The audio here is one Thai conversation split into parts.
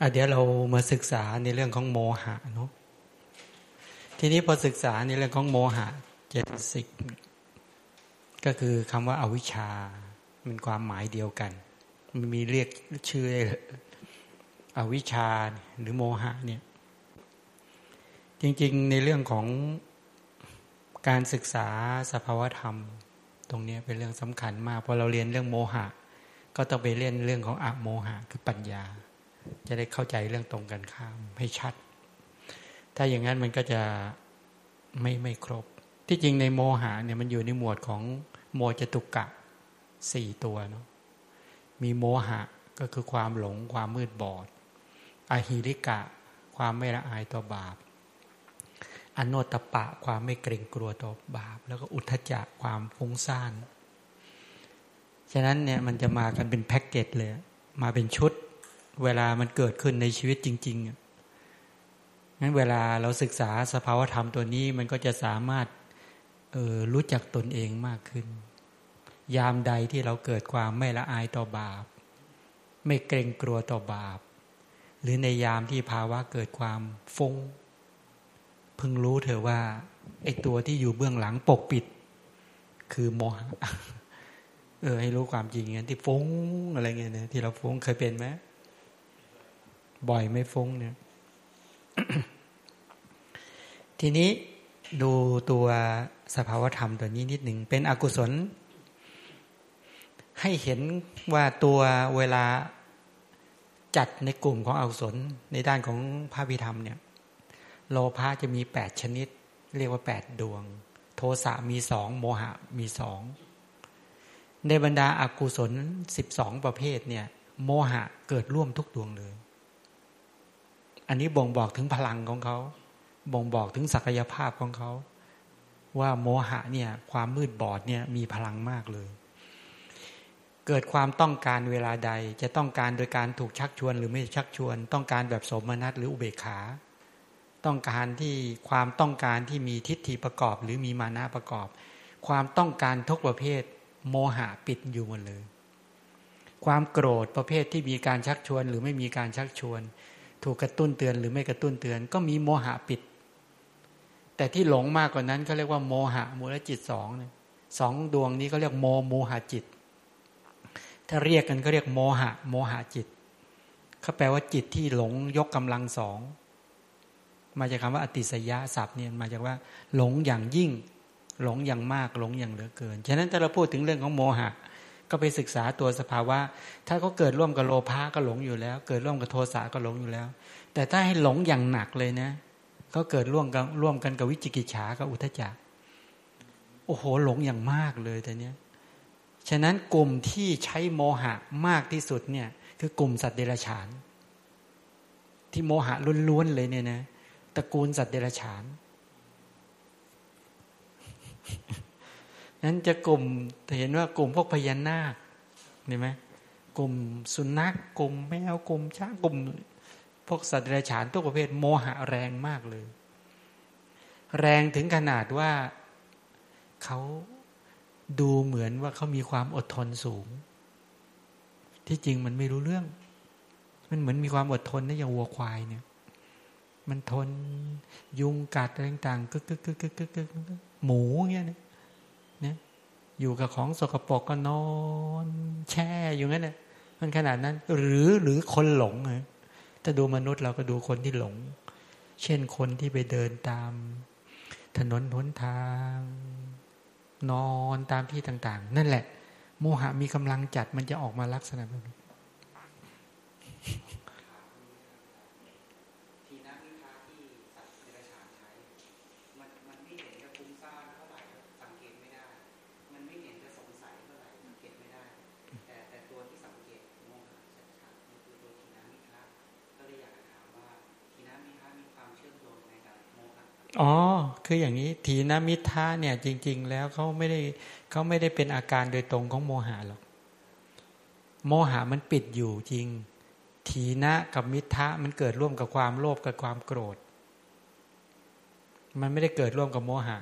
อะเดี๋ยวเรามาศึกษาในเรื่องของโมหะเนาะทีนี้พอศึกษาในเรื่องของโมหะเจตสิกก็คือคำว่าอาวิชชามันความหมายเดียวกัน มันมีเรียกชื่ออวิชชาหรือโมหะเนี่ย จริงๆในเรื่องของการศึกษาสภาวธรรม ตรงนี้เป็นเรื่องสำคัญมากพอเราเรียนเรื่องโมหะ ก็ต้องไปเรียนเรื่องของอะโมหะคือปัญญา จะได้เข้าใจเรื่องตรงกันข้ามให้ชัด ถ้าอย่างนั้นมันก็จะไม่ไม่ครบ ที่จริงในโมหะเนี่ยมันอยู่ในหมวดของโมจตุกะสี่ตัวเนาะมีโมหะก็คือความหลงความมืดบอดอหิริกะ ความไม่ละอายต่อบาปอนโนตปะความไม่เกรงกลัวต่อบาป แล้วก็อุทจจะความฟุ้งซ่าน ฉะนั้นเนี่ยมันจะมากันเป็นแพ็กเกจเลย มาเป็นชุด เวลามันเกิดขึ้นในชีวิตจริงๆงั้นเวลาเราศึกษาสภาวธรรมตัวนี้มันก็จะสามารถออรู้จักตนเองมากขึ้น ยามใดที่เราเกิดความไม่ละอายต่อบาป ไม่เกรงกลัวต่อบาป หรือในยามที่ภาวะเกิดความฟุงพึงรู้เถอะว่าไอ้ตัวที่อยู่เบื้องหลังปกปิด คือโมหะเออให้รู้ความจริงอย่างที่ฟงอะไรเงี้ยนะที่เราฟงเคยเป็นไหม บ่อยไม่ฟุ้งเนี่ย ทีนี้ดูตัวสภาวธรรมตัวนี้นิดหนึ่งเป็นอกุศล ให้เห็นว่าตัวเวลาจัดในกลุ่มของอกุศลในด้านของพระพิธรรมเนี่ย โลภะจะมีแปดชนิด เรียกว่าแปดดวง โทสะมีสองโมหะมีสองในบรรดาอากุศลสิบสองประเภทเนี่ย โมหะเกิดร่วมทุกดวงเลย อันนี้บ่งบอกถึงพลังของเขา บ่งบอกถึงศักยภาพของเขา ว่าโมหะเนี่ย ความมืดบอดเนี่ยมีพลังมากเลย เกิดความต้องการเวลาใด จะต้องการโดยการถูกชักชวน หรือไม่ชักชวน ต้องการแบบสมนัตหรืออุเบกขา ต้องการที่ความต้องการที่มีทิฏฐิประกอบ หรือมีมานะประกอบ ความต้องการทุกประเภท โมหะปิดอยู่หมดเลย ความโกรธประเภทที่มีการชักชวน หรือไม่มีการชักชวน ถูกกระตุ้นเตือนหรือไม่กระตุ้นเตือน ก็มีโมหะปิด แต่ที่หลงมากกว่านั้นเขาเรียกว่าโมหะมูลจิตสองสองดวงนี้เขาเรียกโมโมหะจิต ถ้าเรียกกันก็เรียกโมหะ โมหะจิตเขาแปลว่าจิตที่หลงยกกำลังสองมาจากคำว่าอติสยะศัพท์เนี่ยมาจากว่า หลงอย่างยิ่ง หลงอย่างมากหลงอย่างเหลือเกิน ฉะนั้นถ้าเราพูดถึงเรื่องของโมหะ ก็ไปศึกษาตัวสภาวะ ถ้าเขาเกิดร่วมกับโลภะก็หลงอยู่แล้ว เกิดร่วมกับโทสะก็หลงอยู่แล้ว แต่ถ้าให้หลงอย่างหนักเลยนะเขาเกิดร่วมกันร่วมกันกับวิจิกิจฉากับอุทจักโอ้โหหลงอย่างมากเลยแต่เนี้ยฉะนั้นกลุ่มที่ใช้โมหะมากที่สุดเนี่ย คือกลุ่มสัตว์เดรัจฉาน ที่โมหะล้วนๆเลยเนี่ยนะตระกูลสัตว์เดรัจฉาน นั้นจะกลุ่มเห็นว่ากลุ่มพวกพญานาคเห็นไหมกลุ่มสุนัขกลุ่มแมวกลุ่มช้างกลุ่ม พวกสัตว์เดรัจฉานทุกประเภทโมหะแรงมากเลย แรงถึงขนาดว่าเขาดูเหมือนว่าเขามีความอดทนสูง ที่จริงมันไม่รู้เรื่อง มันเหมือนมีความอดทนนะอย่างวัวควายเนี่ย มันทนยุงกัดอะไรต่างๆกึกกึกกึกกึกกึกกึกหมูเงี้ยเนี่ย อยู่กับของสกปรกก็นอน แช่อยู่งั้นเนี่ยมันขนาดนั้น หรือหรือคนหลงไงถ้าดูมนุษย์เราก็ดูคนที่หลง เช่นคนที่ไปเดินตาม ถนนหนทาง นอนตามที่ต่าง ๆ นั่นแหละ โมหะมีกำลังจัดมันจะออกมาลักษณะแบบนี้ อ๋อ คืออย่างนี้ทีนมิทะเนี่ย จริง ๆ แล้วเขาไม่ได้เขาไม่ได้เป็นอาการโดยตรงของโมหะหรอก โมหะมันปิดอยู่จริงทีนะกับมิทะมันเกิดร่วมกับความโลภกับความโกรธ มันไม่ได้เกิดร่วมกับโมหะ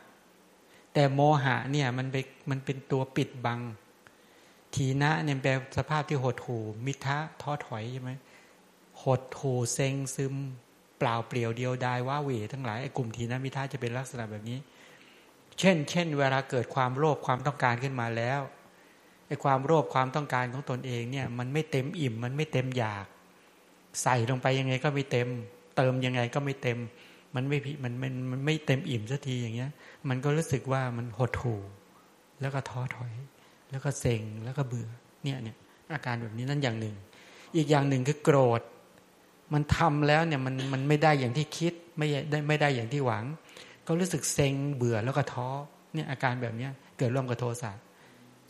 แต่โมหะเนี่ยมันไปมันเป็นตัวปิดบังทีนะเนี่ยแปลสภาพที่หดหู่มิทะท้อถอยใช่ไหมหดหูเซ็งซึม เปล่าเปลี่ยวเดียวดายว่าเวทั้งหลายไอ้กลุ่มทีนมิท่าจะเป็นลักษณะแบบนี้ เช่น เช่น เวลาเกิดความโลภความต้องการขึ้นมาแล้วไอ้ความโลภความต้องการของตนเองเนี่ย มันไม่เต็มอิ่ม มันไม่เต็มอยาก ใส่ลงไปยังไงก็ไม่เต็ม เติมยังไงก็ไม่เต็ม มันไม่มันมันมันไม่เต็มอิ่มสักทีอย่างเงี้ย มันก็รู้สึกว่ามันหดหู่ แล้วก็ท้อถอย แล้วก็เซ็งแล้วก็เบื่อเนี่ยเนี่ยอาการแบบนี้นั่นอย่างหนึ่ง อีกอย่างหนึ่งคือโกรธ มันทำแล้วเนี่ยมันมันไม่ได้อย่างที่คิดไม่ได้ไม่ได้อย่างที่หวัง ก็รู้สึกเซ็งเบื่อแล้วก็ท้อเนี่ยอาการแบบเนี้ยเกิดร่วมกับโทสะ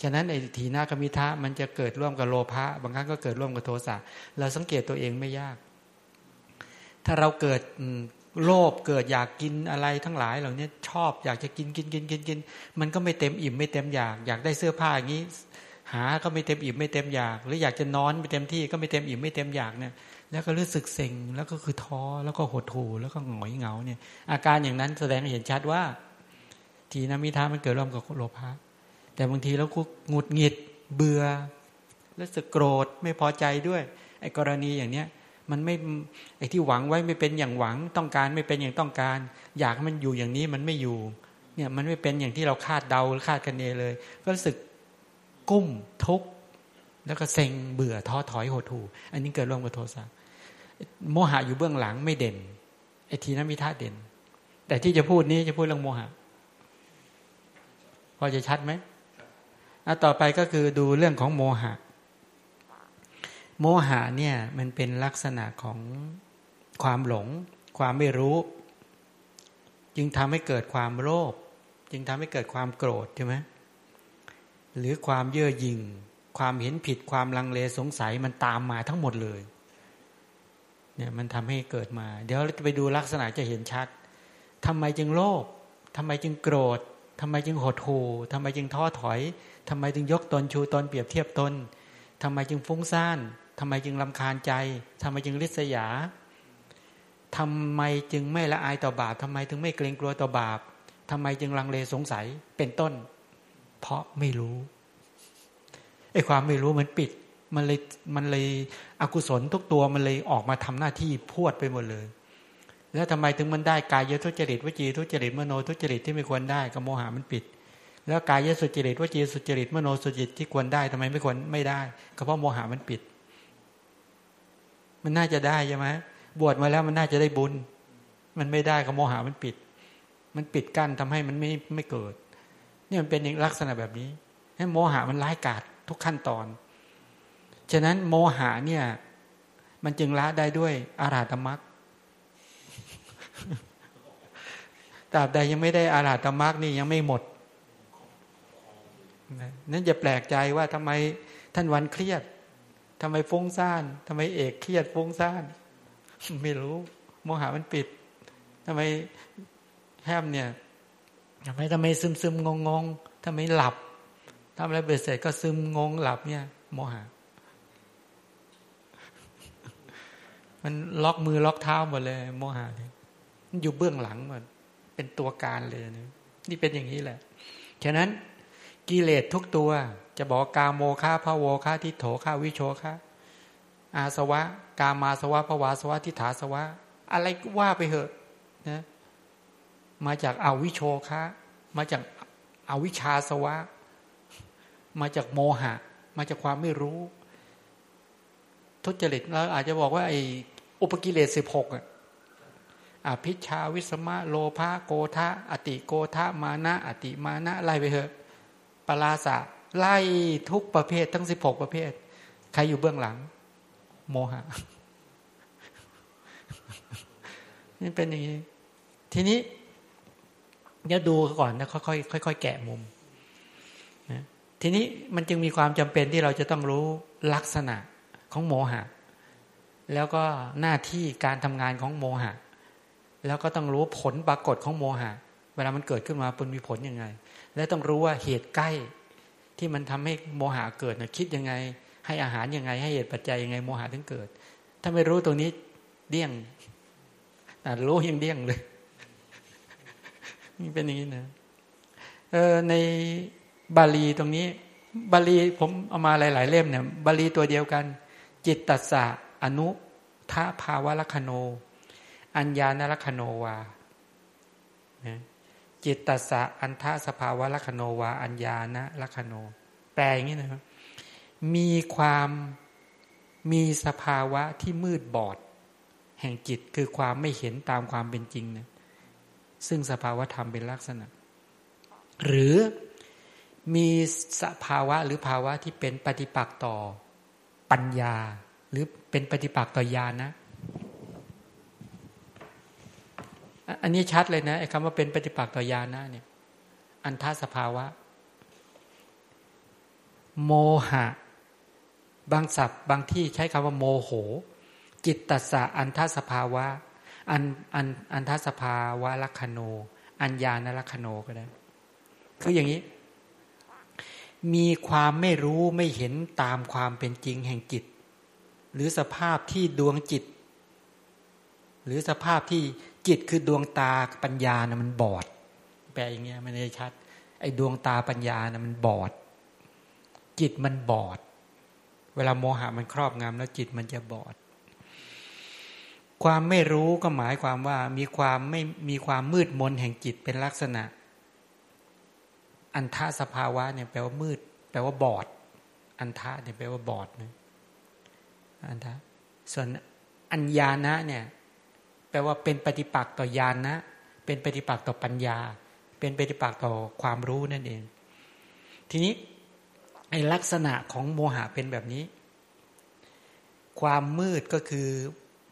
ฉะนั้นไอ้ทีนากมิทะมันจะเกิดร่วมกับโลภะบางครั้งก็เกิดร่วมกับโทสะเราสังเกตตัวเองไม่ยาก ถ้าเราเกิดโลภเกิดอยากกินอะไรทั้งหลายเหล่านี้ชอบอยากจะกินกินกินกินกิน มันก็ไม่เต็มอิ่มไม่เต็มอยาก อยากได้เสื้อผ้าอย่างนี้ หาก็ไม่เต็มอิ่มไม่เต็มอยาก หรืออยากจะนอนไม่เต็มที่ก็ไม่เต็มอิ่มไม่เต็มอยากเนี่ย แล้วก็รู้สึกเซ็งแล้วก็คือท้อแล้วก็หดหู่แล้วก็หงอยเหงาเนี่ย อาการอย่างนั้นแสดงเห็นชัดว่า ทีนามิทามันเกิดร่วมกับโลภะแต่บางทีแล้วก็หงุดหงิดเบื่อแล้สึกโกรธไม่พอใจด้วย ไอ้กรณีอย่างเนี้ยมันไม่ไอ้ที่หวังไว้ไม่เป็นอย่างหวังต้องการไม่เป็นอย่างต้องการ อยากให้มันอยู่อย่างนี้มันไม่อยู่เนี่ยมันไม่เป็นอย่างที่เราคาดเดาคาดคะเนเลย ก็รู้สึกกุ้มทุกข์แล้วก็เซ็งเบื่อท้อถอยหดหู่อันนี้เกิดร่วมกับโทสะ โมหะอยู่เบื้องหลังไม่เด่นไอ้ทีนั้นมีท่าเด่น แต่ที่จะพูดนี้จะพูดเรื่องโมหะ พอจะชัดไหมอะต่อไปก็คือดูเรื่องของโมหะ โมหะเนี่ยมันเป็นลักษณะของความหลง ความไม่รู้ จึงทำให้เกิดความโลภจึงทำให้เกิดความโกรธใช่ไหมหรือความเย่อหยิ่ง ความเห็นผิดความลังเลสงสัยมันตามมาทั้งหมดเลย เนี่ยมันทำให้เกิดมา เดี๋ยวเราจะไปดูลักษณะจะเห็นชัดทำไมจึงโลภทำไมจึงโกรธทำไมจึงหดหู่ทำไมจึงท้อถอยทำไมจึงยกตนชูตนเปรียบเทียบตนทำไมจึงฟุ้งซ่านทำไมจึงลำคาญใจทำไมจึงริษยาทำไมจึงไม่ละอายต่อบาปทำไมถึงไม่เกรงกลัวต่อบาปทำไมจึงลังเลสงสัยเป็นต้น เพราะไม่รู้ไอ้ความไม่รู้มันปิด มันเลยมันเลยอกุศลทุกตัวมันเลยออกมาทำหน้าที่พวดไปหมดเลย แล้วทำไมถึงมันได้กายทุจริตวจีทุจริตมโนทุจริตที่ไม่ควรได้ก็โมหะมันปิด แล้วกายสุจริตวจีสุจริตมโนสุจริตที่ควรได้ทำไมไม่ควรไม่ได้ก็เพราะโมหะมันปิด มันน่าจะได้ใช่ไหมบวชมาแล้วมันน่าจะได้บุญ มันไม่ได้ก็โมหะมันปิด มันปิดกั้นทำให้มันไม่ไม่เกิดนี่มันเป็นลักษณะแบบนี้ให้โมหะมันร้ายกาจทุกขั้นตอน ฉะนั้นโมหะเนี่ย มันจึงละได้ด้วยอาราธมักตราบใดยังไม่ได้อาราธมักนี่ยังไม่หมดนั่นจะแปลกใจว่าทำไมท่านวันเครียดทำไมฟุ้งซ่านทำไมเอกเครียดฟุ้งซ่านไม่รู้ โมหะมันปิดทำไมแฮมเนี่ยทำไมทำไมซึมซึมงงงทำไมหลับทำอะไรเบ็ดเสร็จก็ซึมงงหลับเนี่ย โมหะ มันล็อกมือล็อกเท้าหมดเลย โมหะเนี่ยมันอยู่เบื้องหลังหมดเป็นตัวการเลยนี่นี่เป็นอย่างนี้แหละ ฉะนั้นกิเลสทุกตัว จะบอกกาโมฆาพะโวฆาทิโถฆาวิโชฆาอาสวะ กามาสวะภวาสวะทิฏฐาสวะ อะไรว่าไปเหอะนะมาจากอาวิโชคะมาจากอาวิชาสวะ มาจากโมหะ มาจากความไม่รู้ ทุจริตแล้วอาจจะบอกว่าไอ้อุปกิเลสสิบหกอะอภิชาวิสมะโลภะโกทะอติโกทะมานะ อติมานะไล่ไปเถอะปราสะไล่ทุกประเภททั้งสิบหกประเภท ใครอยู่เบื้องหลัง โมหะนี่เป็นอย่างนี้ ทีนี้เดี๋ยวดูก่อนนะค่อยๆค่อยๆแกะมุมนะทีนี้มันจึงมีความจำเป็นที่เราจะต้องรู้ลักษณะ ของโมหะ แล้วก็หน้าที่การทำงานของโมหะ แล้วก็ต้องรู้ผลปรากฏของโมหะ เวลามันเกิดขึ้นมาเป็นมีผลยังไง และต้องรู้ว่าเหตุใกล้ที่มันทำให้โมหะเกิดนะคิดยังไง ให้อาหารยังไง ให้เหตุปัจจัยยังไงโมหะถึงเกิด ถ้าไม่รู้ตรงนี้เดี้ยงแต่รู้ยังเดี้ยงเลยนี่เป็นอย่างนี้นะเออในบาลีตรงนี้ บาลีผมเอามาหลาย ๆ เล่มเนี่ย บาลีตัวเดียวกัน จิตตสะอนุทะภาวะลัคโน อัญญาณลัคโนวาจิตตสะอันทสภาวะลัคโนวา อัญญาณลัคโน แปลอย่างนี้นะครับ มีความมีสภาวะที่มืดบอด แห่งจิตคือความไม่เห็นตามความเป็นจริงนะซึ่งสภาวะธรรมเป็นลักษณะ หรือมีสภาวะหรือภาวะที่เป็นปฏิปักษ์ต่อ ปัญญา หรือเป็นปฏิปักษ์ต่อญาณนะ อันนี้ชัดเลยนะไอ้คำว่าเป็นปฏิปักษ์ต่อญาณนะเนี่ย อันท่าสภาวะ โมหะ บางศัพท์บางที่ใช้คำว่าโมโห จิตตสะอันท่าสภาวะ อันอันอันท่าสภาวะลักขโนอัญญาณลักขโนก็ได้ คืออย่างนี้ มีความไม่รู้ไม่เห็นตามความเป็นจริงแห่งจิต หรือสภาพที่ดวงจิต หรือสภาพที่จิตคือดวงตาปัญญานะมันบอด แปลอย่างเงี้ยมันไม่ชัด ไอ้ดวงตาปัญญานะมันบอด จิตมันบอด เวลาโมหะมันครอบงำแล้วจิตมันจะบอด ความไม่รู้ก็หมายความว่ามีความไม่มีความมืดมนแห่งจิตเป็นลักษณะ อันทะสภาวะเนี่ยแปลว่ามืด แปลว่าบอด อันทะเนี่ยแปลว่าบอดนะอันทะส่วนอัญญาณะเนี่ยแปลว่าเป็นปฏิปักษ์ต่อญาณนะ เป็นปฏิปักษ์ต่อปัญญา เป็นปฏิปักษ์ต่อความรู้นั่นเอง ทีนี้ไอลักษณะของโมหะเป็นแบบนี้ ความมืดก็คือ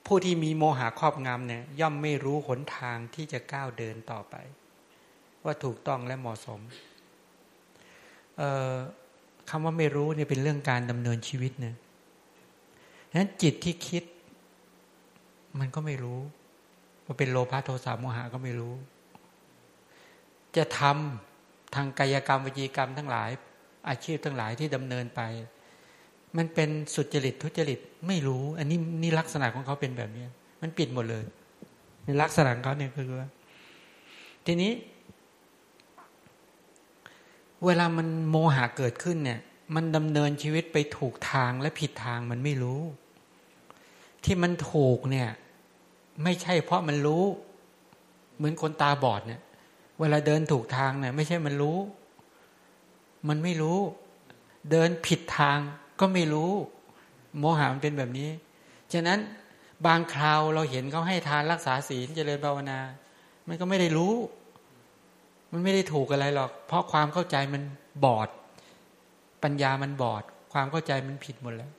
ผู้ที่มีโมหะครอบงำเนี่ยย่อมไม่รู้หนทางที่จะก้าวเดินต่อไป ว่าถูกต้องและเหมาะสม คำว่าไม่รู้เนี่ยเป็นเรื่องการดำเนินชีวิตเนี่ยฉะนั้นจิตที่คิด มันก็ไม่รู้ว่าเป็นโลภะโทสะโมหะก็ไม่รู้ จะทำทางกายกรรมวิจีกรรมทั้งหลาย อาชีพทั้งหลายที่ดำเนินไป มันเป็นสุจริตทุจริตไม่รู้ อันนี้นี่ลักษณะของเขาเป็นแบบนี้มันปิดหมดเลยในลักษณะของเขาเนี่ยคือว่าทีนี้ เวลามันโมหะเกิดขึ้นเนี่ย มันดำเนินชีวิตไปถูกทางและผิดทางมันไม่รู้ ที่มันถูกเนี่ย ไม่ใช่เพราะมันรู้ เหมือนคนตาบอดเนี่ย เวลาเดินถูกทางเนี่ย ไม่ใช่มันรู้ มันไม่รู้ เดินผิดทางก็ไม่รู้ โมหะมันเป็นแบบนี้ ฉะนั้นบางคราวเราเห็นเขาให้ทานรักษาศีลเจริญภาวนา มันก็ไม่ได้รู้ มันไม่ได้ถูกอะไรหรอก เพราะความเข้าใจมันบอด ปัญญามันบอด ความเข้าใจมันผิดหมดแล้ว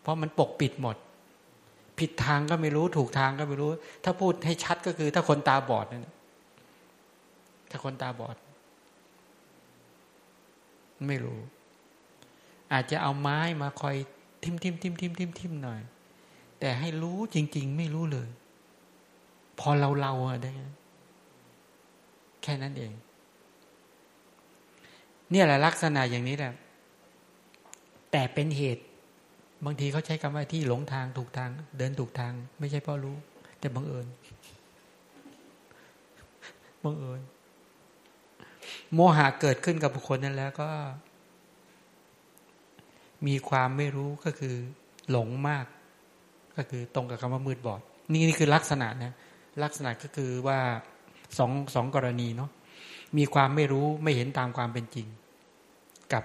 เพราะมันปกปิดหมด ผิดทางก็ไม่รู้ ถูกทางก็ไม่รู้ ถ้าพูดให้ชัดก็คือ ถ้าคนตาบอดนั่นถ้าคนตาบอด ไม่รู้ อาจจะเอาไม้มาคอยทิมทิมทิมทิมทิมทิมหน่อย แต่ให้รู้จริง ๆ ไม่รู้เลย พอเราเราอะได้ แค่นั้นเอง เนี่ยแหละลักษณะอย่างนี้แหละแต่เป็นเหตุ บางทีเขาใช้คำว่าที่หลงทางถูกทาง เดินถูกทาง ไม่ใช่พราะรู้ แต่บังเอิญบังเอิญโมหะเกิดขึ้นกับบุคคลนั้นแล้วก็ มีความไม่รู้ก็คือ หลงมาก ก็คือตรงกับคำว่ามืดบอด นี่นี่คือลักษณะนะลักษณะก็คือว่าสองสองกรณีเนาะ มีความไม่รู้ไม่เห็นตามความเป็นจริง กับ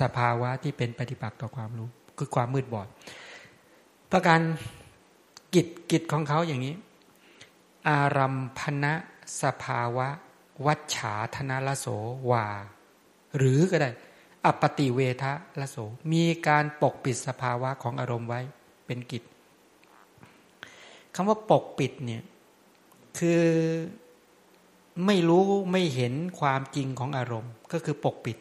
สภาวะที่เป็นปฏิปักษ์ต่อความรู้คือความมืดบอด ประการกิจกิจของเขาอย่างนี้ อารัมพนะสภาวะ วัชฉาธนาลโสวา หรือก็ได้ อปติเวทะละโส มีการปกปิดสภาวะของอารมณ์ไว้เป็นกิจคำว่าปกปิดเนี่ยคือ ไม่รู้ไม่เห็นความจริงของอารมณ์ ก็คือปกปิด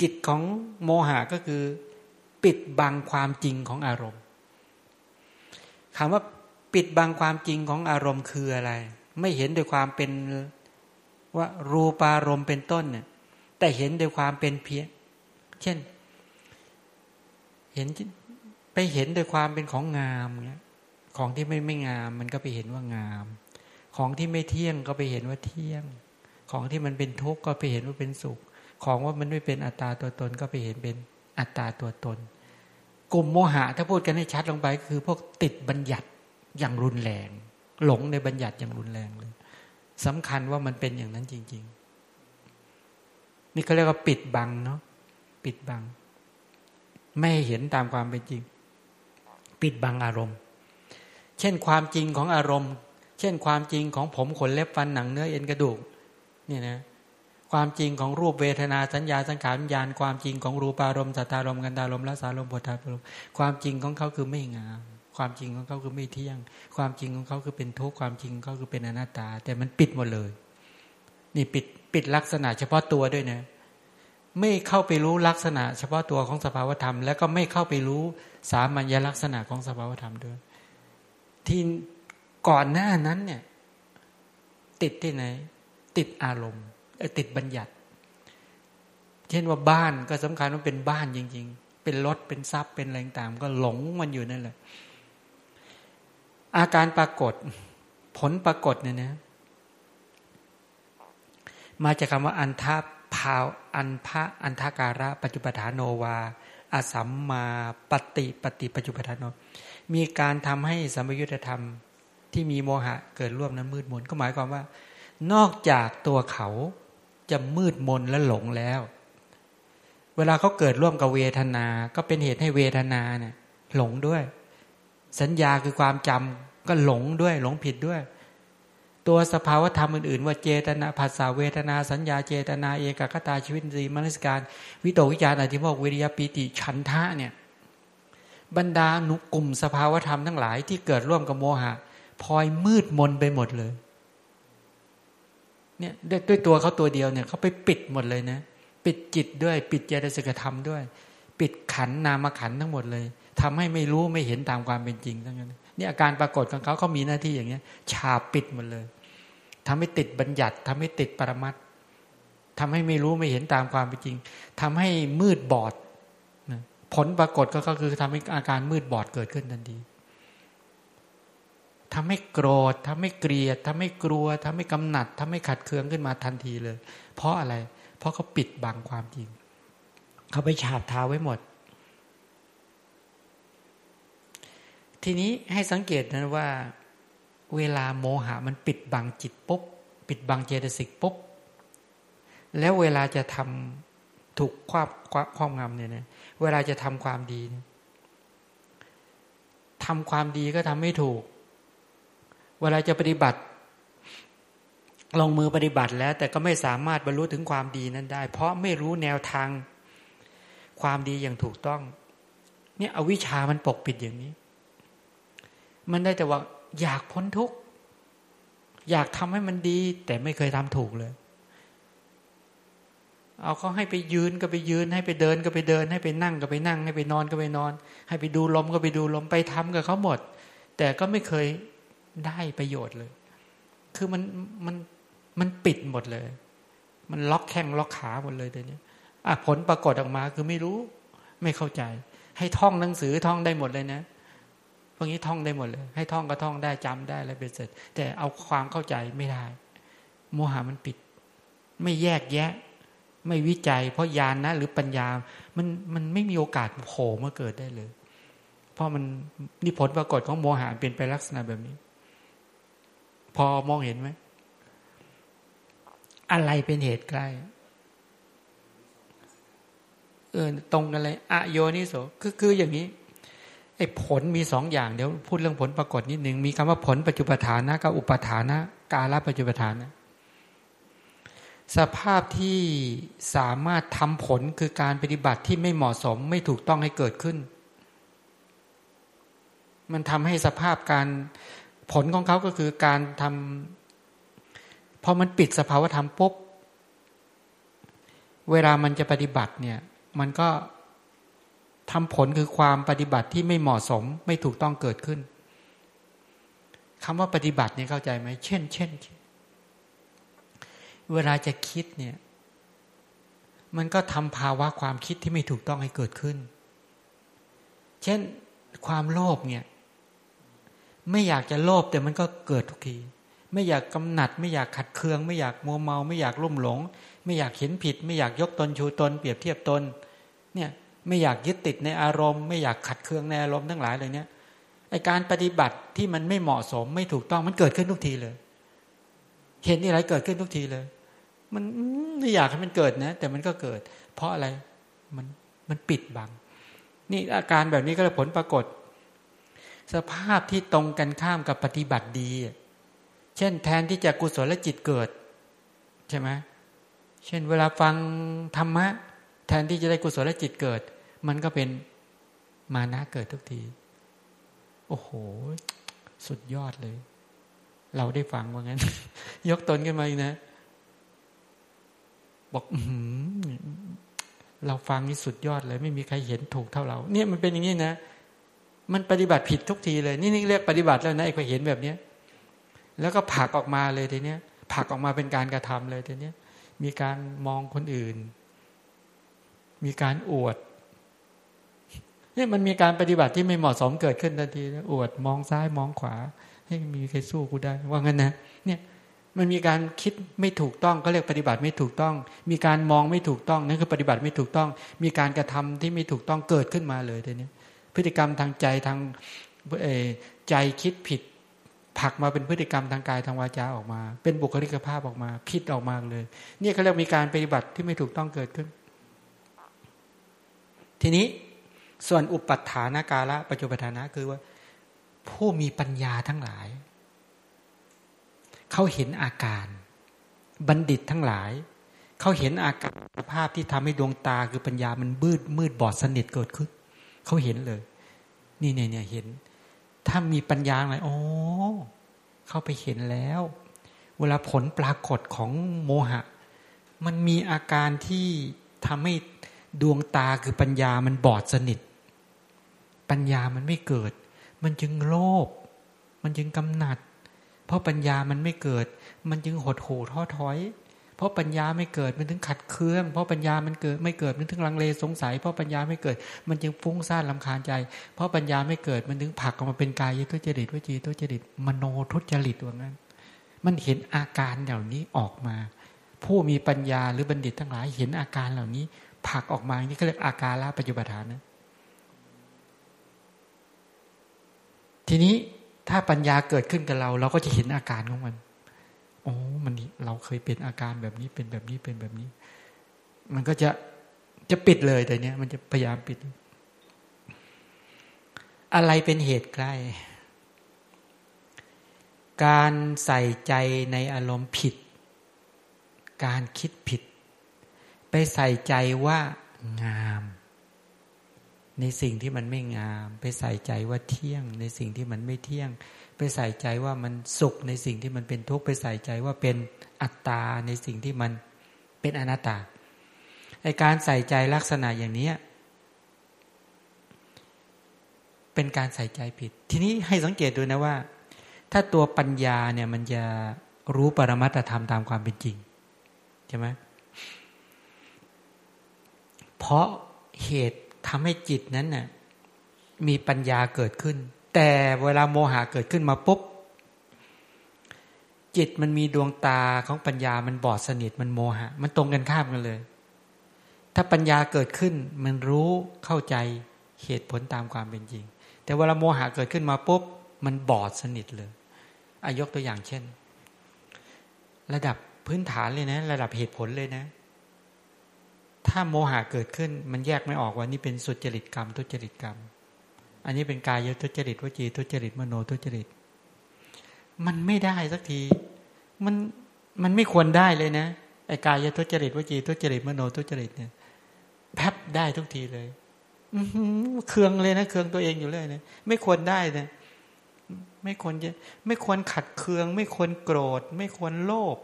กิจของโมหะก็คือ ปิดบังความจริงของอารมณ์คำว่าปิดบังความจริงของอารมณ์คืออะไร ไม่เห็นโดยความเป็นว่ารูปารมณ์เป็นต้นเนี่ยแต่เห็นโดยความเป็นเพียงเช่น เห็นไปเห็นโดยความเป็นของงามเนี่ยของที่ไม่ไม่งาม มันก็ไปเห็นว่างาม ของที่ไม่เที่ยงก็ไปเห็นว่าเที่ยง ของที่มันเป็นทุกข์ก็ไปเห็นว่าเป็นสุข ของว่ามันไม่เป็นอัตตาตัวตนก็ไปเห็นเป็นอัตตาตัวตน กลุ่มโมหะถ้าพูดกันให้ชัดลงไปคือพวกติดบัญญัติอย่างรุนแรง หลงในบัญญัติอย่างรุนแรงเลยสำคัญว่ามันเป็นอย่างนั้นจริง ๆ นี่เขาเรียกว่าปิดบังเนาะปิดบัง ไม่เห็นตามความเป็นจริง ปิดบังอารมณ์ เช่นความจริงของอารมณ์ เช่นความจริงของผมขนเล็บฟันหนังเนื้อเอ็นกระดูกนี่นะความจริงของรูปเวทนาสัญญาสังขารวิญญาณ ความจริงของรูปารมณ์สัตตารมณ์กันตารมณ์และสารมณ์บทารมณ์ความจริงของเขาคือไม่งาม ความจริงของเขาคือไม่เที่ยง ความจริงของเขาคือเป็นทุกข์ความจริงของเขาคือเป็นอนัตตา แต่มันปิดหมดเลย นี่ปิดปิดลักษณะเฉพาะตัวด้วยนะไม่เข้าไปรู้ลักษณะ เฉพาะตัวของสภาวธรรม แล้วก็ไม่เข้าไปรู้สามัญลักษณะของสภาวธรรมด้วยที่ ก่อนหน้านั้นเนี่ย ติดที่ไหน ติดอารมณ์ติดบัญญัติ เช่นว่าบ้านก็สำคัญว่าเป็นบ้านจริง ๆ เป็นรถเป็นทรัพย์เป็นอะไรต่างก็หลงมันอยู่นั่นแหละอาการปรากฏ ผลปรากฏเนี่ยนะมาจากคำว่าอันทาภาวอันพระอันทาการะปัจจุปฐานโนวาอาสัมมาปฏิปฏิปัจจุปฐานโนมีการทำให้สัมยุทธธรรม ที่มีโมหะเกิดร่วมนั้นมืดมนก็หมายความว่า นอกจากตัวเขาจะมืดมนและหลงแล้ว เวลาเขาเกิดร่วมกับเวทนา ก็เป็นเหตุให้เวทนาเนี่ยหลงด้วย สัญญาคือความจำก็หลงด้วย หลงผิดด้วย ตัวสภาวธรรมอื่นๆ ว่าเจตนาภาษาเวทนา สัญญาเจตนาเอกคตาชีวิตสีมนสการ วิโตวิจารอธิโมกวิริยปีติฉันทะเนี่ยบรรดาหนุกลุ่มสภาวธรรมทั้งหลายที่เกิดร่วมกับโมหะ พลอยมืดมนไปหมดเลย เนี่ยด้วยตัวเขาตัวเดียวเนี่ยเขาไปปิดหมดเลยนะ ปิดจิตด้วย ปิดเจตสิกธรรมด้วย ปิดขันนามขันทั้งหมดเลยทำให้ไม่รู้ไม่เห็นตามความเป็นจริงทั้งนั้นนี่อาการปรากฏของเขาเขามีหน้าที่อย่างเนี้ย ฉาบปิดหมดเลยทำให้ติดบัญญัติทำให้ติดปรมัตทำให้ไม่รู้ไม่เห็นตามความเป็นจริงทำให้มืดบอดผลปรากฏก็คือทำให้อาการมืดบอดเกิดขึ้นทันที ทำให้โกรธทำให้เกลียดทำให้กลัวทำให้กำหนัดทำให้ขัดเคืองขึ้นมาทันทีเลย เพราะอะไร เพราะเขาปิดบังความจริง เขาไปฉาบทาไว้หมด ทีนี้ให้สังเกตนะว่า เวลาโมหะมันปิดบังจิตปุ๊บปิดบังเจตสิกปุ๊บแล้วเวลาจะทำถูกความความงำเนี่ยนะเวลาจะทำความดีทำความดีก็ทำไม่ถูก เวลาจะปฏิบัติ ลงมือปฏิบัติแล้ว แต่ก็ไม่สามารถบรรลุถึงความดีนั้นได้ เพราะไม่รู้แนวทางความดีอย่างถูกต้อง เนี่ยอวิชามันปกปิดอย่างนี้ มันได้แต่ว่าอยากพ้นทุกข์อยากทำให้มันดี แต่ไม่เคยทำถูกเลย เอาเขาให้ไปยืนก็ไปยืน ให้ไปเดินก็ไปเดิน ให้ไปนั่งก็ไปนั่ง ให้ไปนอนก็ไปนอน ให้ไปดูลมก็ไปดูลมไปทำกับเขาหมด แต่ก็ไม่เคย ได้ประโยชน์เลย คือมันมันมันปิดหมดเลย มันล็อกแข้งล็อกขาหมดเลยเดี๋ยวนี้อะผลปรากฏออกมาคือไม่รู้ไม่เข้าใจ ให้ท่องหนังสือท่องได้หมดเลยนะพวกนี้ท่องได้หมดเลย ให้ท่องก็ท่องได้จำได้แล้วเป็นเสร็จ แต่เอาความเข้าใจไม่ได้ โมหะมันปิด ไม่แยกแยะ ไม่วิจัย เพราะญาณนะหรือปัญญา มันมันไม่มีโอกาสโผล่มาเกิดได้เลย เพราะมันนี่ผลปรากฏของโมหะเป็นไปลักษณะแบบนี้ พอมองเห็นไหม อะไรเป็นเหตุใกล้ เออตรงกันเลยอะโยนิโสคือคืออย่างนี้ไอ้ผลมีสองอย่างเดี๋ยวพูดเรื่องผลปรากฏนิดหนึ่งมีคำว่าผลปัจจุปฐานะกับอุปฐานะกาลปัจจุปฐานะ สภาพที่สามารถทำผลคือการปฏิบัติที่ไม่เหมาะสมไม่ถูกต้องให้เกิดขึ้น มันทำให้สภาพการ ผลของเขาก็คือการทำพอมันปิดสภาวธรรมปุ๊บเวลามันจะปฏิบัติเนี่ยมันก็ทำผลคือความปฏิบัติที่ไม่เหมาะสมไม่ถูกต้องเกิดขึ้นคำว่าปฏิบัติเนี่ยเข้าใจไหมเช่น เช่น เวลาจะคิดเนี่ย มันก็ทำภาวะความคิดที่ไม่ถูกต้องให้เกิดขึ้น เช่นความโลภเนี่ย ไม่อยากจะโลภแต่มันก็เกิดทุกที ไม่อยากกำหนัด ไม่อยากขัดเคือง ไม่อยากมัวเมา ไม่อยากลุ่มหลง ไม่อยากเห็นผิด ไม่อยากยกตนชูตน เปรียบเทียบตน เนี่ยไม่อยากยึดติดในอารมณ์ ไม่อยากขัดเคืองในอารมณ์ทั้งหลายเลยเนี้ยไอการปฏิบัติที่มันไม่เหมาะสมไม่ถูกต้องมันเกิดขึ้นทุกทีเลย เห็นอะไรเกิดขึ้นทุกทีเลย มันไม่อยากให้มันเกิดนะ แต่มันก็เกิด เพราะอะไรมันมันปิดบัง นี่อาการแบบนี้ก็เลยผลปรากฏ สภาพที่ตรงกันข้ามกับปฏิบัติดี เช่นแทนที่จะกุศลจิตเกิด ใช่ไหมเช่นเวลาฟังธรรมะ แทนที่จะได้กุศลจิตเกิด มันก็เป็นมานะเกิดทุกที โอ้โห สุดยอดเลย เราได้ฟังว่างั้น ยกตนกันมาอีกนะ บอกอืเราฟังนี่สุดยอดเลย ไม่มีใครเห็นถูกเท่าเรา เนี่ยมันเป็นอย่างนี้นะ มันปฏิบัติผิดทุกทีเลย นี่นี่เรียกปฏิบัติแล้วนะไอ้คนเห็นแบบเนี้ยแล้วก็ผักออกมาเลยทีเนี้ยผักออกมาเป็นการกระทำเลยทีเนี้ยมีการมองคนอื่น มีการอวดเนี่ยมันมีการปฏิบัติที่ไม่เหมาะสมเกิดขึ้นทันทีอวดมองซ้ายมองขวา ให้มีใครสู้กูได้ ว่างั้นนะเนี่ยมันมีการคิดไม่ถูกต้องก็เรียกปฏิบัติไม่ถูกต้อง มีการมองไม่ถูกต้องนั่นคือปฏิบัติไม่ถูกต้อง มีการกระทำที่ไม่ถูกต้องเกิดขึ้นมาเลยทีนี้ พฤติกรรมทางใจทางใจคิดผิดผักมาเป็นพฤติกรรมทางกายทางวาจาออกมา เป็นบุคลิกภาพออกมาผิดออกมาเลยนี่เขาเรียกมีการปฏิบัติที่ไม่ถูกต้องเกิดขึ้น ทีนี้ส่วนอุปัฏฐานากาละปัจจุบันนะคือว่า ผู้มีปัญญาทั้งหลาย เขาเห็นอาการ บัณฑิตทั้งหลาย เขาเห็นอาการภาพที่ทำให้ดวงตาคือปัญญามันมืดมืดบอดสนิทเกิดขึ้น เขาเห็นเลย นี่เนี่ยเนี่ยเห็น ถ้ามีปัญญาอะไรโอ้เข้าไปเห็นแล้ว เวลาผลปรากฏของโมหะ มันมีอาการที่ทำให้ดวงตาคือปัญญามันบอดสนิท ปัญญามันไม่เกิด มันจึงโลภมันจึงกำหนัด เพราะปัญญามันไม่เกิด มันจึงหดหู่ท้อถอย เพราะปัญญาไม่เกิดมันถึงขัดเคือง เพราะปัญญามันเกิดไม่เกิดมันถึงลังเลสงสัย เพราะปัญญาไม่เกิด มันจึงฟุ้งซ่านลำคาญใจ เพราะปัญญาไม่เกิดมันถึงผักออกมาเป็นกายทุจริตวิจีทุจริตมโนทุจริตว่างั้น มันเห็นอาการเหล่านี้ออกมา ผู้มีปัญญาหรือบัณฑิตทั้งหลายเห็นอาการเหล่านี้ผักออกมานี่ก็เรียกอาการละปัจจุบันนะทีนี้ถ้าปัญญาเกิดขึ้นกับเรา เราก็จะเห็นอาการของมัน โอ้มันเราเคยเป็นอาการแบบนี้เป็นแบบนี้เป็นแบบนี้ มันก็จะจะปิดเลยแต่เนี้ยมันจะพยายามปิด อะไรเป็นเหตุใกล้ การใส่ใจในอารมณ์ผิด การคิดผิด ไปใส่ใจว่างาม ในสิ่งที่มันไม่งาม ไปใส่ใจว่าเที่ยง ในสิ่งที่มันไม่เที่ยง ไปใส่ใจว่ามันสุขในสิ่งที่มันเป็นทุกข์ไปใส่ใจว่าเป็นอัตตาในสิ่งที่มันเป็นอนัตตาไอการใส่ใจลักษณะอย่างนี้เป็นการใส่ใจผิด ทีนี้ให้สังเกตดูนะว่า ถ้าตัวปัญญาเนี่ยมันจะรู้ปรมัตธรรมตามความเป็นจริงใช่ไหมเพราะเหตุทำให้จิตนั้นน่ะมีปัญญาเกิดขึ้น แต่เวลาโมหะเกิดขึ้นมาปุ๊บ จิตมันมีดวงตาของปัญญามันบอดสนิทมันโมหะ มันตรงกันข้ามกันเลย ถ้าปัญญาเกิดขึ้นมันรู้เข้าใจเหตุผลตามความเป็นจริง แต่เวลาโมหะเกิดขึ้นมาปุ๊บ มันบอดสนิทเลยอายกตัวอย่างเช่น ระดับพื้นฐานเลยนะ ระดับเหตุผลเลยนะ ถ้าโมหะเกิดขึ้น มันแยกไม่ออกว่านี่เป็นสุจริตกรรม ทุจริตกรรม อันนี้เป็นกายทุจริตวจีทุจริตมโนทุจริต มันไม่ได้สักที มันมันไม่ควรได้เลยนะไอ้กายทุจริตวจีทุจริตมโนทุจริตเนี่ยแพบได้ทุกทีเลยเครืองเลยนะเครืองตัวเองอยู่เลยนะไม่ควรได้นะไม่ควรจะไม่ควรขัดเคือง ไม่ควรโกรธ ไม่ควรโลภ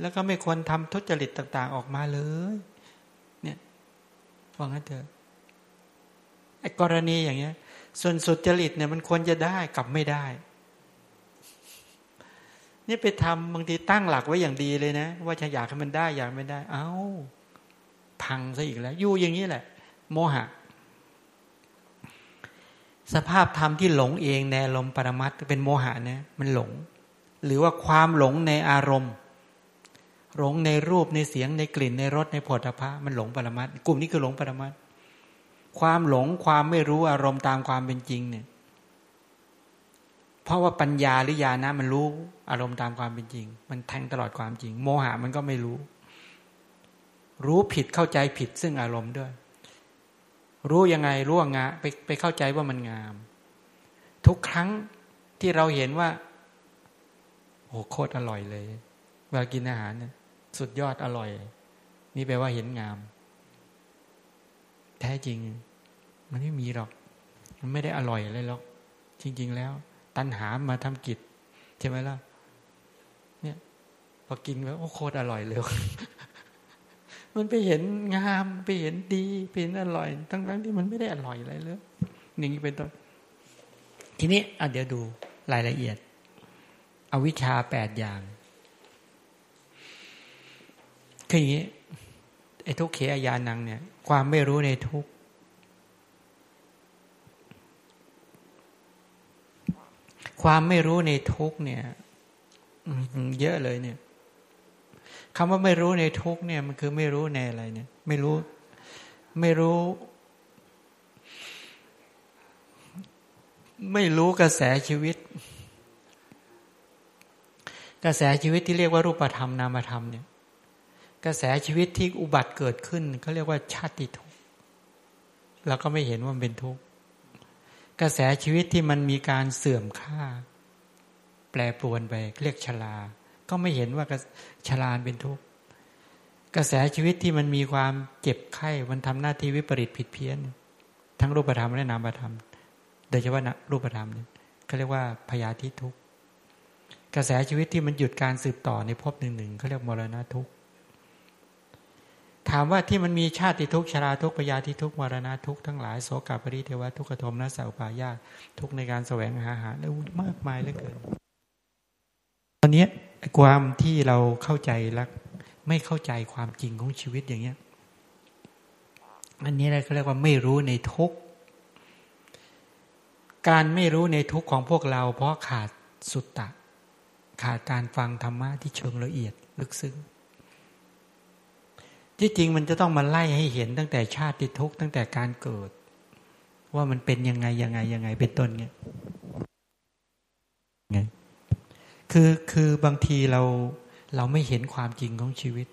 แล้วก็ไม่ควรทำทุจริตต่าง ๆ ออกมาเลยว่างั้นเถอะไอ้กรณีอย่างเงี้ย ส่วนสุจริตเนี่ยมันควรจะได้กลับไม่ได้ นี่ไปทำบางทีตั้งหลักไว้อย่างดีเลยนะ ว่าจะอยากให้มันได้อยากไม่ได้ เอา้า พังซะอีกแล้วอยู่อย่างนี้แหละ โมหะ สภาพธรรมที่หลงเองในลมปรมัตเป็นโมหะนะมันหลง หรือว่าความหลงในอารมณ์ หลงในรูปในเสียงในกลิ่นในรสในผลพระมันหลงปรมัตกลุ่มนี้คือหลงปรมัต ความหลงความไม่รู้อารมณ์ตามความเป็นจริงเนี่ย เพราะว่าปัญญาหรือญาณนะมันรู้อารมณ์ตามความเป็นจริง มันแทงตลอดความจริง โมหะมันก็ไม่รู้ รู้ผิดเข้าใจผิดซึ่งอารมณ์ด้วย รู้ยังไงรู้ว่างาไปไปเข้าใจว่ามันงาม ทุกครั้งที่เราเห็นว่าโอ้โคตรอร่อยเลยเวลากินอาหารเนี่ยสุดยอดอร่อย นี่แปลว่าเห็นงาม แท้จริง มันไม่มีหรอก มันไม่ได้อร่อยอะไรหรอก จริง ๆ แล้ว ตัณหามาทำกิจใช่ไหมล่ะ เนี่ย พอกินแล้วโอ้โคตรอร่อยเลยมันไปเห็นงามไปเห็นดีไปเห็นอร่อย ทั้งๆที่มันไม่ได้อร่อยอะไรเลยอย่างนี้เป็นต้นทีนี้อะเดี๋ยวดูรายละเอียด อวิชชาแปดอย่างคืออย่างนี้ไอ้ทุกเขยานังเนี่ย ความไม่รู้ในทุก ความไม่รู้ในทุกเนี่ยเยอะเลยเนี่ยคำว่าไม่รู้ในทุกเนี่ยมันคือไม่รู้ในอะไรเนี่ย ไม่รู้ ไม่รู้ ไม่รู้กระแสชีวิต กระแสชีวิตที่เรียกว่ารูปธรรมนามธรรมเนี่ย กระแสชีวิตที่อุบัติเกิดขึ้นเขาเรียกว่าชาติทุกข์เราก็ไม่เห็นว่ามันเป็นทุกข์ กระแสชีวิตที่มันมีการเสื่อมค่า แปรปรวนไปเรียกชรา ก็ไม่เห็นว่าชราเป็นทุกข์กระแสชีวิตที่มันมีความเจ็บไข้มันทำหน้าที่วิปริตผิดเพี้ยน ทั้งรูปธรรมและนามธรรม โดยเฉพาะรูปธรรมเนี่ยเขาเรียกว่าพยาธิทุกข์กระแสชีวิตที่มันหยุดการสืบต่อในภพหนึ่งหนึ่งเขาเรียกมรณะทุกข์ ถามว่าที่มันมีชาติทุกชราทุกปยาธิทุกมรณะทุกทั้งหลายโสกาปริเทวทุกขโทมนัสสาวปายาทุกในการแสวงหาหาแล้วมากมายเหลือเกินตอนนี้ความที่เราเข้าใจและไม่เข้าใจความจริงของชีวิตอย่างเนี้ยอันนี้เราเรียกว่าไม่รู้ในทุกการไม่รู้ในทุกของพวกเรา เพราะขาดสุตตะ ขาดการฟังธรรมะที่เชิงละเอียดลึกซึ้ง ที่จริงมันจะต้องมาไล่ให้เห็นตั้งแต่ชาติทุกข์ตั้งแต่การเกิด ว่ามันเป็นยังไงยังไงยังไงเป็นต้นเงี้ยไงคือคือบางทีเราเราไม่เห็นความจริงของชีวิต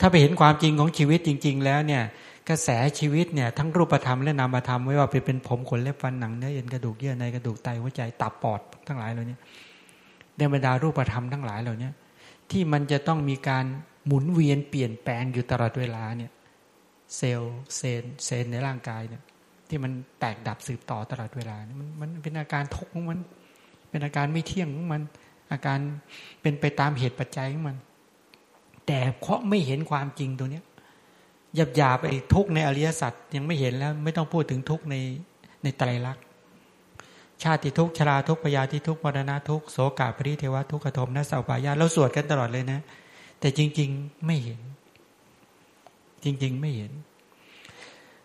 ถ้าไปเห็นความจริงของชีวิตจริง ๆ แล้วเนี่ย กระแสชีวิตเนี่ยทั้งรูปธรรมและนามธรรมไม่ว่าไปเป็นผมขนเล็บฟันหนังเนื้อเอ็นกระดูกเยื่อในกระดูกไตหัวใจตับปอดทั้งหลายเหล่านี้ในบรรดารูปธรรมทั้งหลายเหล่านี้ที่มันจะต้องมีการ หมุนเวียนเปลี่ยนแปลงอยู่ตลอดเวลาเนี่ย เซลล์เซนเซนในร่างกายเนี่ย ที่มันแตกดับสืบต่อตลอดเวลามันมันเป็นอาการทุกข์ของมัน เป็นอาการไม่เที่ยงของมัน อาการเป็นไปตามเหตุปัจจัยของมัน แต่เพราะไม่เห็นความจริงตัวเนี้ยหยาบหยาบไอ้ทุกในอริยสัจยังไม่เห็นแล้ว ไม่ต้องพูดถึงทุกในในไตรลักษณ์ชาติทุกชราทุกข์พยาธิทุกข์มรณะทุกโสกาปริเทวทุกขโทมนัสสาวปายาเราสวดกันตลอดเลยนะ แต่จริง ๆไม่เห็น จริง ๆ ไม่เห็น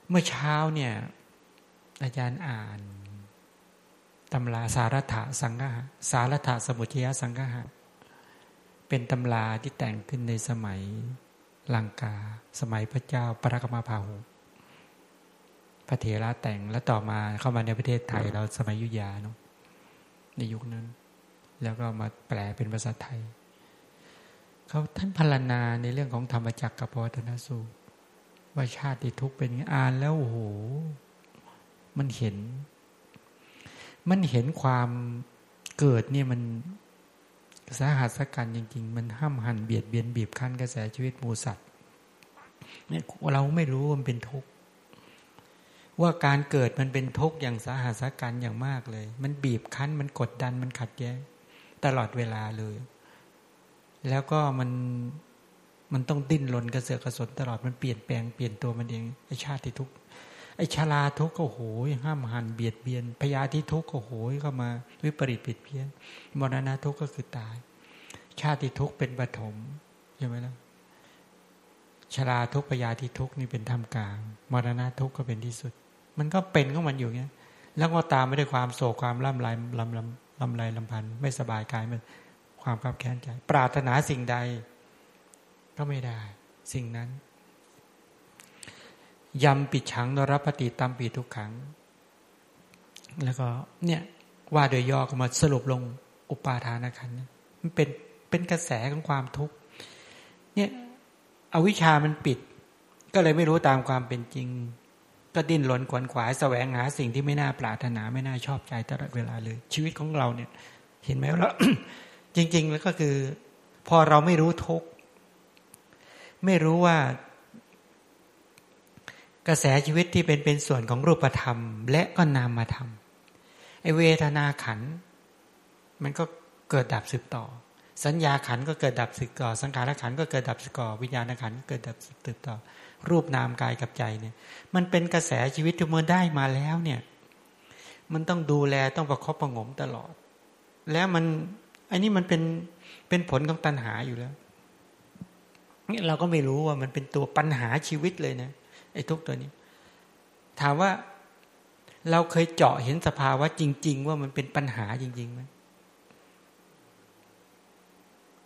เมื่อเช้าเนี่ย อาจารย์อ่านตำราสารถะสังฆะสารถะสมุทยสังฆะเป็นตำราที่แต่งขึ้นในสมัยลังกา สมัยพระเจ้าปรกมาภาหุพระเถระแต่งแล้วต่อมาเข้ามาในประเทศไทยเราสมัยยุยาเนาะในยุคนั้น แล้วก็มาแปลเป็นภาษาไทย เขาท่านพรรณนาในเรื่องของธรรมจักรกับวัตนสูตร ว่าชาติทุกข์เป็นอ่านแล้วโอ้โห มันเห็น มันเห็นความเกิดเนี่ยมันสาหัสกันจริง ๆ มันห้ามหันเบียดเบียนบีบคั้นกระแสชีวิตมูสัตว์เนี่ยเราไม่รู้มันเป็นทุกข์ว่าการเกิดมันเป็นทุกข์อย่างสาหัสกันอย่างมากเลย มันบีบคั้นมันกดดันมันขัดแย้ง ตลอดเวลาเลย แล้วก็มันมันต้องดิ้นรนกระเสือกกระสนตลอดมันเปลี่ยนแปลงเปลี่ยนตัวมันเองไอชาติทุกไอชาลาทุกก็โหยห้ามหันเบียดเบียนพยาธิทุกก็โหยเข้ามาวิปริตผิดเพี้ยนมรณะทุกก็คือตาย ชาติทุกเป็นปฐมใช่ไหมล่ะชราทุกพยาธิทุกนี่เป็นธรรมกลางมรณะทุกก็เป็นที่สุด มันก็เป็นของมันอยู่เงี้ยแล้วก็ตามไม่ได้ความโศกความล่ำลายลำลำลำลายลำพันไม่สบายกายมัน ความขับแค้นใจ ปรารถนาสิ่งใด ก็ไม่ได้ สิ่งนั้นยำปิดฉังนรปฏิตามปีทุกขัง แล้วก็เนี่ยว่าโดยย่อก็มาสรุปลงอุปาทานขันมันเป็นเป็นกระแสของความทุกข์เนี่ยอวิชามันปิด ก็เลยไม่รู้ตามความเป็นจริง ก็ดิ้นรนขวนขวายแสวงหาสิ่งที่ไม่น่าปรารถนาไม่น่าชอบใจตลอดเวลาเลย ชีวิตของเราเนี่ย เห็นไหมว่า จริง ๆ แล้วก็คือ พอเราไม่รู้ทุกข์ไม่รู้ว่ากระแสชีวิตที่เป็นเป็นส่วนของรูปธรรม และก็นามธรรมไอเวทนาขัน มันก็เกิดดับสืบต่อ สัญญาขันก็เกิดดับสืบต่อ สังขารขันก็เกิดดับสืบต่อ วิญญาณขันก็เกิดดับสืบต่อ รูปนามกายกับใจเนี่ย มันเป็นกระแสชีวิตที่เมื่อได้มาแล้วเนี่ย มันต้องดูแลต้องประคบประงมตลอด แล้วมัน อันนี้มันเป็นเป็นผลของตัณหาอยู่แล้วนี่เราก็ไม่รู้ว่ามันเป็นตัวปัญหาชีวิตเลยนะไอ้ทุกตัวนี้ ถามว่าเราเคยเจาะเห็นสภาวะจริง ๆ ว่ามันเป็นปัญหาจริงๆไหม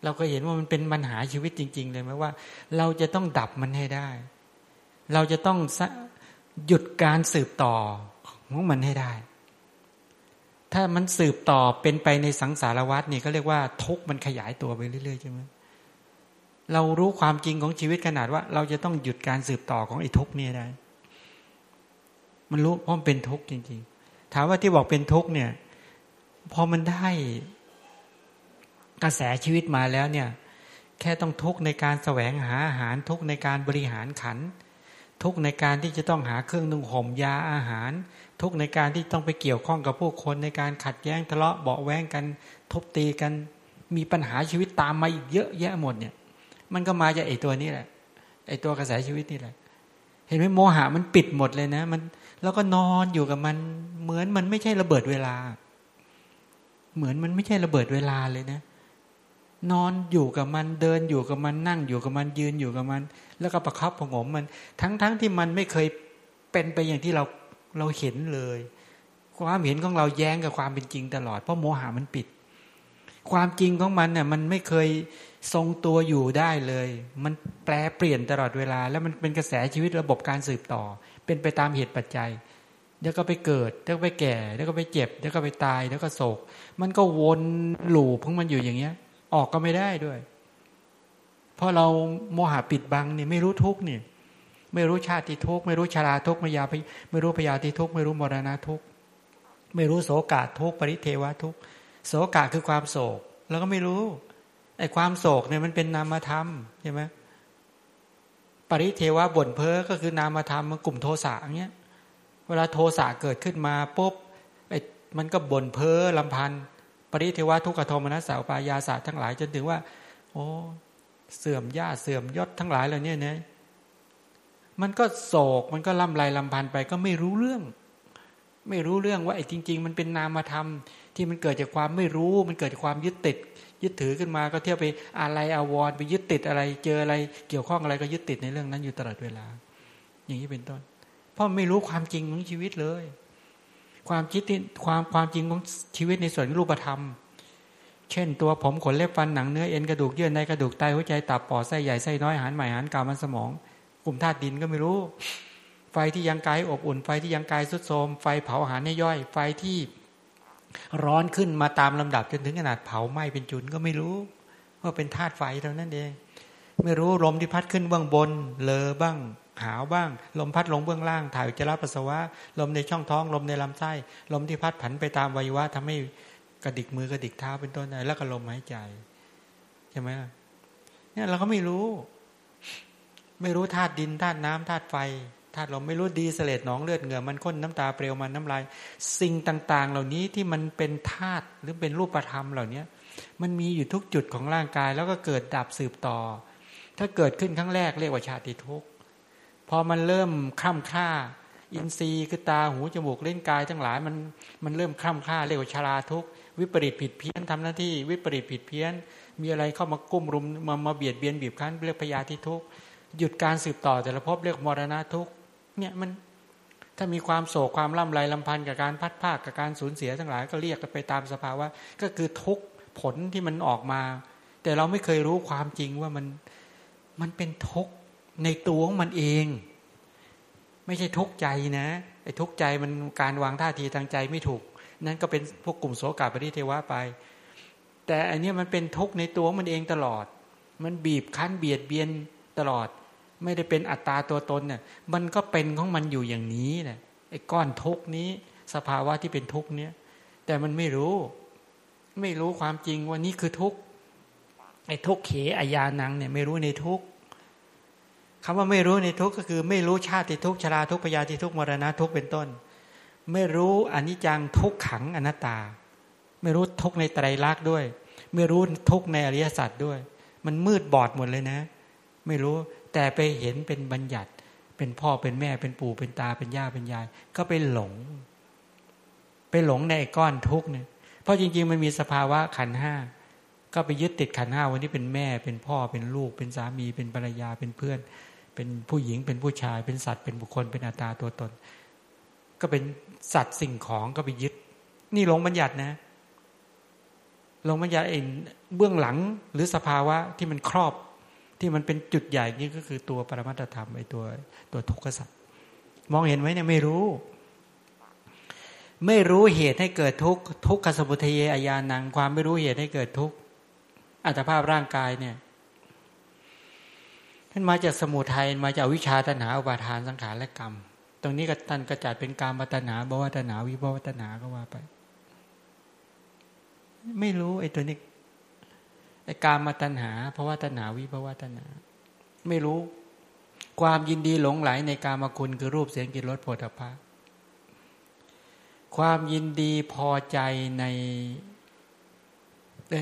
เราก็เห็นว่ามันเป็นปัญหาชีวิตจริง ๆ เลยไหมว่า เราจะต้องดับมันให้ได้ เราจะต้องหยุดการสืบต่อของมันให้ได้ ถ้ามันสืบต่อเป็นไปในสังสารวัฏนี่ก็เรียกว่าทุกมันขยายตัวไปเรื่อยๆใช่ไหมเรารู้ความจริงของชีวิตขนาดว่า เราจะต้องหยุดการสืบต่อของไอ้ทุกนี่ได้ มันรู้เพราะมันเป็นทุกข์จริง ๆ ถามว่าที่บอกเป็นทุกข์เนี่ย พอมันได้กระแสชีวิตมาแล้วเนี่ย แค่ต้องทุกข์ในการแสวงหาอาหารทุกข์ในการบริหารขัน ทุกข์ในการที่จะต้องหาเครื่องนุ่งห่มยาอาหาร ทุกในการที่ต้องไปเกี่ยวข้องกับผู้คนในการขัดแย้งทะเลาะเบาแวงกัน ทุบตีกันมีปัญหาชีวิตตามมาอีกเยอะแยะหมดเนี่ย มันก็มาจากไอ้ตัวนี้แหละไอ้ตัวกระแสชีวิตนี่แหละ เห็นไหมโมหะมันปิดหมดเลยนะ มันแล้วก็นอนอยู่กับมัน เหมือนมันไม่ใช่ระเบิดเวลา เหมือนมันไม่ใช่ระเบิดเวลาเลยนะ นอนอยู่กับมันเดินอยู่กับมันนั่งอยู่กับมันยืนอยู่กับมัน แล้วก็ประคับประงมมัน ทั้งๆทที่มันไม่เคยเป็นไปอย่างที่เรา เราเห็นเลย ความเห็นของเราแย้งกับความเป็นจริงตลอด เพราะโมหะมันปิด ความจริงของมันเนี่ยมันไม่เคยทรงตัวอยู่ได้เลย มันแปลเปลี่ยนตลอดเวลา แล้วมันเป็นกระแสชีวิตระบบการสืบต่อ เป็นไปตามเหตุปัจจัยเดี๋ยวก็ไปเกิดเดี๋ยวก็ไปแก่เดี๋ยวก็ไปเจ็บเดี๋ยวก็ไปตายเดี๋ยวก็โศก มันก็วนหลูพของมันอยู่อย่างเงี้ย ออกก็ไม่ได้ด้วย เพราะเราโมหะปิดบังเนี่ยไม่รู้ทุกเนี่ย ไม่รู้ชาติทุกข์ไม่รู้ชราทุกข์ไม่ยาไม่รู้พยาธิทุกข์ไม่รู้มรณะทุกข์ไม่รู้โศกาทุกข์ปริเทวะทุกข์โศกาคือความโศก แล้วก็ไม่รู้ไอ้ความโศกเนี่ยมันเป็นนามธรรมใช่ไหมปริเทวะบ่นเพ้อก็คือนามธรรมมันกลุ่มโทสะเงี้ยเวลาโทสะเกิดขึ้นมาปุ๊บไอ้มันก็บ่นเพ้อลำพันปริเทวะทุกขโทมนัสสาวปายาศาสตร์ทั้งหลายจนถึงว่า โอ้เสื่อมญาเสื่อมยศทั้งหลายเหล่านี้เนี่ย มันก็โศกมันก็ล่ำไรลำพันไปก็ไม่รู้เรื่อง ไม่รู้เรื่องว่าไอ้จริง ๆ มันเป็นนามธรรมที่มันเกิดจากความไม่รู้ มันเกิดจากความยึดติด ยึดถือขึ้นมาก็เที่ยวไปอะไรอาวรไปยึดติดอะไร เจออะไรเกี่ยวข้องอะไรก็ยึดติดในเรื่องนั้นอยู่ตลอดเวลา อย่างนี้เป็นต้น เพราะไม่รู้ความจริงของชีวิตเลย ความคิดที่ความความจริงของชีวิตในส่วนรูปธรรม เช่น ตัวผมขนเล็บฟันหนังเนื้อเอ็นกระดูกเยื่อในกระดูกไตหัวใจตับปอดไส้ใหญ่ไส้น้อยอาหารใหม่อาหารกามันสมอง กลุ่มธาตุดินก็ไม่รู้ ไฟที่ยังกายอบอุ่น ไฟที่ยังกายสุดโทมไฟเผาอาหารให้ย่อย ไฟที่ร้อนขึ้นมาตามลำดับจนถึงขนาดเผาไหม้เป็นจุนก็ไม่รู้ ว่าเป็นธาตุไฟเท่านั้นเอง ไม่รู้ลมที่พัดขึ้นเบื้องบน เลอบ้าง หาวบ้าง ลมพัดลงเบื้องล่าง ถ่ายอุจจาระปัสสาวะ ลมในช่องท้อง ลมในลำไส้ ลมที่พัดผันไปตามวัยวะทำให้กระดิกมือกระดิกเท้าเป็นต้นอะไรแล้วก็ลมหายใจใช่ไหมเนี่ยเราก็ไม่รู้ ไม่รู้ธาตุดินธาตุน้ำธาตุไฟธาตุลมไม่รู้ดีเสลดหนองเลือดเหงื่อมันข้นน้ำตาเปรียวมันน้ำลาย สิ่งต่าง ๆ เหล่านี้ที่มันเป็นธาตุหรือเป็นรูปธรรมเหล่านี้มันมีอยู่ทุกจุดของร่างกายแล้วก็เกิดดับสืบต่อ ถ้าเกิดขึ้นครั้งแรกเรียกว่าชาติทุกข์พอมันเริ่มคล่ำค่า อินทรีย์คือตาหูจมูกเล่นกายทั้งหลายมันมันเริ่มคล่ำค่าเรียกว่าชาราทุกข์วิปริตผิดเพี้ยนทำหน้าที่วิปริตผิดเพี้ยน มีอะไรเข้ามากุ้มรุมมามาเบียดเบียนบีบคั้นเรียกพยาธิทุกข์ หยุดการสืบต่อแต่ละภพเรียกมรณะทุกเนี่ยมันถ้ามีความโศกความล่ำไรลำพันธ์กับการพัดภาคกับการสูญเสียทั้งหลายก็เรียกกันไปตามสภาวะก็คือทุกผลที่มันออกมา แต่เราไม่เคยรู้ความจริงว่ามันมันเป็นทุกในตัวของมันเอง ไม่ใช่ทุกใจนะไอ้ทุกใจมันการวางท่าทีทางใจไม่ถูก นั่นก็เป็นพวกกลุ่มโสกาปริเทวะไป แต่อันนี้มันเป็นทุกในตัวมันเองตลอด มันบีบคั้นเบียดเบียนตลอด ไม่ได้เป็นอัตตาตัวตนเนี่ยมันก็เป็นของมันอยู่อย่างนี้แหละไอ้ก้อนทุกนี้ สภาวะที่เป็นทุกเนี้ยแต่มันไม่รู้ ไม่รู้ความจริงว่านี่คือทุกไอ้ทุกเขอายานังเนี่ยไม่รู้ในทุกคำว่าไม่รู้ในทุกก็คือ ไม่รู้ชาติทุกชราทุกปยาติทุกมรณะทุกเป็นต้น ไม่รู้อนิจจังทุกขังอนัตตา ไม่รู้ทุกในไตรลักษณ์ด้วย ไม่รู้ทุกในอริยสัจด้วย มันมืดบอดหมดเลยนะ ไม่รู้ แต่ไปเห็นเป็นบัญญัติ เป็นพ่อเป็นแม่เป็นปู่เป็นตาเป็นย่าเป็นยาย ก็ไปหลง ไปหลงในก้อนทุกเนี่ยเพราะจริง ๆ มันมีสภาวะขันห้าก็ไปยึดติดขันห้าวันนี้เป็นแม่เป็นพ่อเป็นลูก เป็นสามีเป็นภรรยาเป็นเพื่อน เป็นผู้หญิงเป็นผู้ชาย เป็นสัตว์เป็นบุคคลเป็นอัตตาตัวตน ก็เป็นสัตว์สิ่งของก็ไปยึด นี่หลงบัญญัตินะหลงบัญญัติเองเบื้องหลังหรือสภาวะที่มันครอบ ที่มันเป็นจุดใหญ่นี่ก็คือตัวปรมัตธรรมไอ้ตัวตัวทุกขสัตว์มองเห็นไหมเนี่ยไม่รู้ ไม่รู้เหตุให้เกิดทุกทุกขสมุทัยอายานัง ความไม่รู้เหตุให้เกิดทุกอัตภาพร่างกายเนี่ยท่านมาจากสมุทัยมาจากวิชาตัณหาอุปาทานสังขารและกรรม ตรงนี้ก็ท่านกระจัดเป็นการมัตนาบวตนาวิบวตนาก็ว่าไป ไม่รู้ไอ้ตัวนี้ ไอ้การมาตัณหาเพราะว่าตัณหาวิภวตัณหา ไม่รู้ ความยินดีหลงไหลในการมาคุณคือรูปเสียงกลิ่นรสโผฏฐะความยินดีพอใจในเด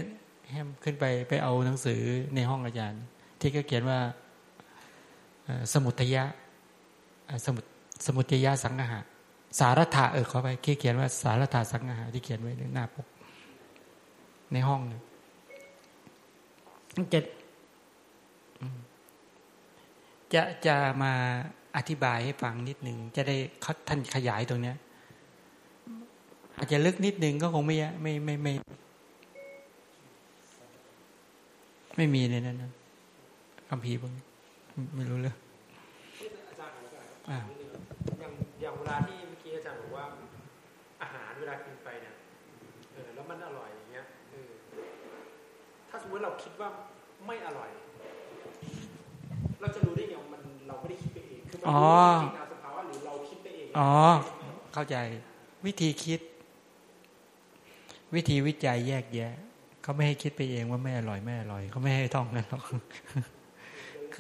แฮมขึ้นไปไปเอาหนังสือในห้องอาจารย์ ที่ก็เขียนว่าสมุทยะสมุสมุทยะสังหะสารถะเออเขาไปเขียนว่าสารถะสังหะที่เขียนไว้ในหน้าปกในห้องเนี่ย จะจะจะมาอธิบายให้ฟังนิดหนึ่งจะได้เขาท่านขยายตรงเนี้ย อาจจะลึกนิดหนึ่งก็คงไม่ไม่ไม่ไม่ ไม่มีในนั้นนะคำพีบ้างไม่รู้เลยอ่าอย่างอย่างเวลาที่ มมติเราคิดว่าไม่อร่อย เราจะรู้ได้ไงมันเราไม่ได้คิดไปเองคือมันรู้จริงตามสภาวะหรือเราคิดไปเองอ๋อ เข้าใจ วิธีคิด วิธีวิจัยแยกแยะเขาไม่ให้คิดไปเองว่าไม่อร่อยไม่อร่อยเขาไม่ให้ท่องกันหรอก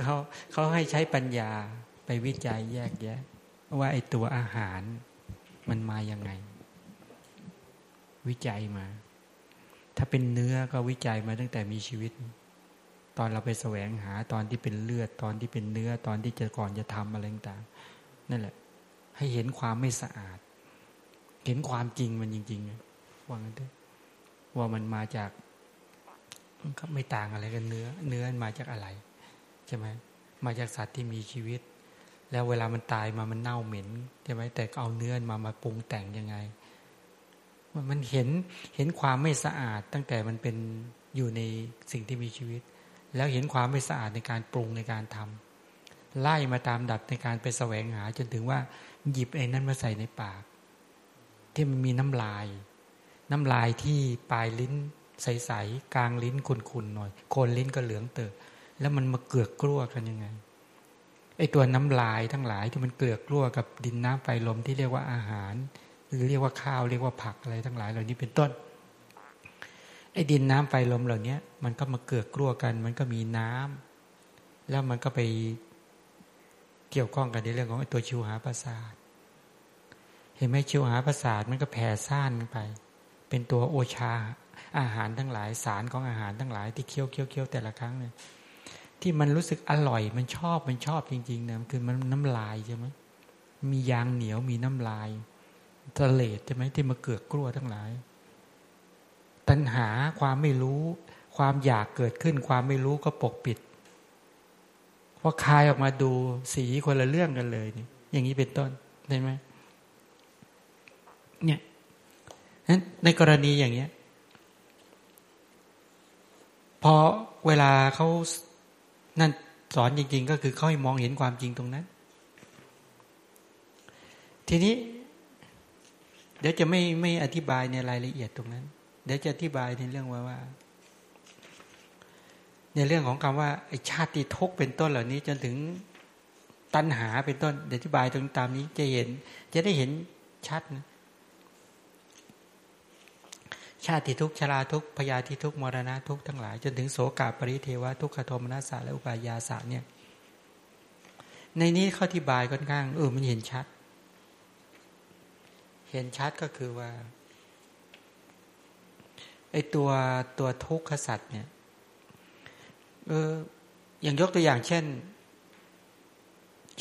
เขาเขาให้ใช้ปัญญาไปวิจัยแยกแยะ ว่าไอตัวอาหารมันมาอย่างไง วิจัยมา ถ้าเป็นเนื้อก็วิจัยมาตั้งแต่มีชีวิต ตอนเราไปแสวงหาตอนที่เป็นเลือดตอนที่เป็นเนื้อตอนที่จะก่อนจะทำอะไรต่างนั่นแหละ ให้เห็นความไม่สะอาด เห็นความจริงมันจริงๆว่างั้นด้วยว่ามันมาจากก็ไม่ต่างอะไรกันเนื้อ เนื้อมาจากอะไรใช่ไหมมาจากสัตว์ที่มีชีวิต แล้วเวลามันตายมามันเน่าเหม็นใช่ไหมแต่เอาเนื้อมามาปรุงแต่งยังไง มันเห็นเห็นความไม่สะอาดตั้งแต่มันเป็นอยู่ในสิ่งที่มีชีวิต แล้วเห็นความไม่สะอาดในการปรุงในการทำไล่มาตามดับในการไปแสวงหา จนถึงว่าหยิบไอ้นั้นมาใส่ในปาก ที่มันมีน้ำลาย น้ำลายที่ปลายลิ้นใสๆกลางลิ้นคุนๆหน่อยโคนลิ้นก็เหลืองเติบแล้วมันมาเกลือกกลัวกันยังไงไอตัวน้ำลายทั้งหลายที่มันเกลือกกลัวกับดินน้ำไฟลมที่เรียกว่าอาหาร หรือเรียกว่าข้าวเรียกว่าผักอะไรทั้งหลายเหล่านี้เป็นต้นไอ้ดินน้ำไฟลมเหล่านี้มันก็มาเกือกกลัวกัน มันก็มีน้ำแล้วมันก็ไปเกี่ยวข้องกันในเรื่องของไอ้ตัวชิวหาประสาท เห็นไหมชิวหาประสาทมันก็แผ่ซ่านไป เป็นตัวโอชาอาหารทั้งหลายสารของอาหารทั้งหลาย ที่เคี้ยวเคี้ยวเคี้ยวแต่ละครั้งเนี่ยที่มันรู้สึกอร่อยมันชอบมันชอบจริงๆนะคือมันน้ำลายใช่ไหมมียางเหนียวมีน้ำลาย ทะเลดใช่ไหมที่มาเกือกกลัวทั้งหลาย ตัณหาความไม่รู้ ความอยากเกิดขึ้น ความไม่รู้ก็ปกปิดพอคายออกมาดูสีคนละเรื่องกันเลยนี่อย่างนี้เป็นต้นเห็นไหมเนี่ยนั้นในกรณีอย่างเนี้ยพอเวลาเขานั่นสอนจริง ๆ ก็คือเขาให้มองเห็นความจริงตรงนั้น ทีนี้ เดี๋ยวจะไม่ไม่อธิบายในรายละเอียดตรงนั้น เดี๋ยวจะอธิบายในเรื่องว่าว่า ในเรื่องของคำว่าไอชาติทุกเป็นต้นเหล่านี้จนถึงตัณหาเป็นต้นเดี๋ยวอธิบายตรงตามนี้จะเห็น จะได้เห็นชัดนะชาติทุกชราทุกพยาธิทุกมรณะทุกทั้งหลาย จนถึงโสกาปริเทวะทุกขโทมนัสสะและอุปายาสะเนี่ยในนี้เขาอธิบายค่อนข้างเออมันเห็นชัด เห็นชัดก็คือว่าไอตัวตัวทุกขสัตว์เนี่ยเอออย่างยกตัวอย่างเช่น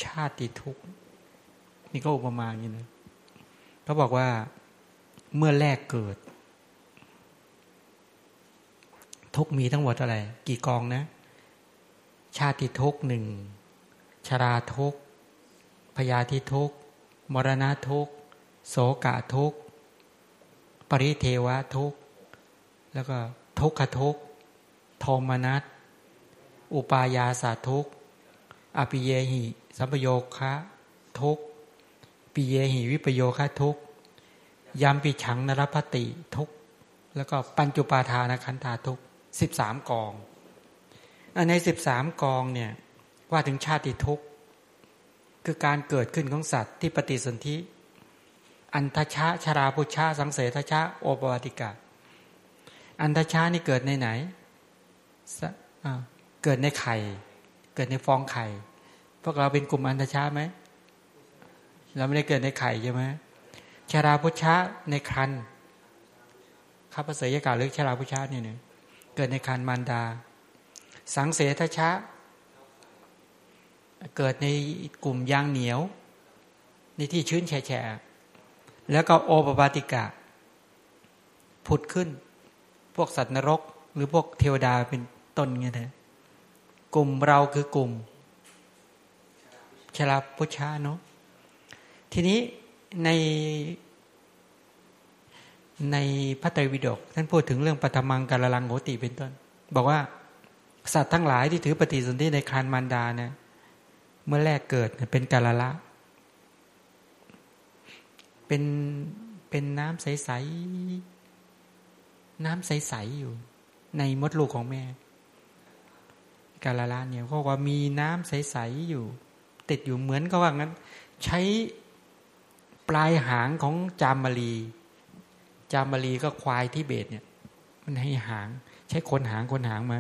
ชาติทุกนี่ก็อุปมาอย่างนี้นะเขาบอกว่าเมื่อแรกเกิด ทุกมีทั้งหมดอะไร กี่กองนะ ชาติทุกหนึ่งชราทุกพยาธิทุกมรณะทุก โสกะทุกปริเทวะทุกแล้วก็ทุกขทุกโทมนัสอุปายาสาทุกอภิเยหิ สัมปโยคะทุกปิเยหิวิปโยคะทุกยามปิฉังนรพติทุกแล้วก็ปัญจุปาทานคันธาทุกสิบสามกองในสิบสามกองเนี่ยว่าถึงชาติทุกข์ คือการเกิดขึ้นของสัตว์ที่ปฏิสนธิ อันทชาชราพุชาสังเสทชาโอปวัติกาอันทชานี่เกิดในไหนเกิดในไข่ เกิดในฟองไข่ พวกเราเป็นกลุ่มอันทชาไหมเราไม่ได้เกิดในไข่ใช่ไหมชราพุชาในครันข้าพเสยกาหรือชราพุชานี่ยเนี่ยเกิดในครรมารดา สังเสทชะ เกิดในกลุ่มยางเหนียว ในที่ชื้นแฉะ แล้วก็โอปปาติกะ ผุดขึ้น พวกสัตว์นรก หรือพวกเทวดาเป็นต้นเงี้ยนะกลุ่มเราคือกลุ่มชลาพุชาเนาะทีนี้ในในพระไตรปิฎกท่านพูดถึงเรื่องปฐมังกาลลังโหติเป็นต้น บอกว่าสัตว์ทั้งหลายที่ถือปฏิสนธิในครานมารดาเนี่ยเมื่อแรกเกิดเป็นกาลละ เป็นเป็นน้ำใสๆน้ำใสๆอยู่ ในมดลูกของแม่ กาลาละเนี่ยเขาว่ามีน้ำใสๆอยู่ ติดอยู่เหมือนกับว่างั้น ใช้ปลายหางของจามมารี จามารีก็ควายที่เบตเนี่ย มันให้หาง ใช้คนหางคนหางมา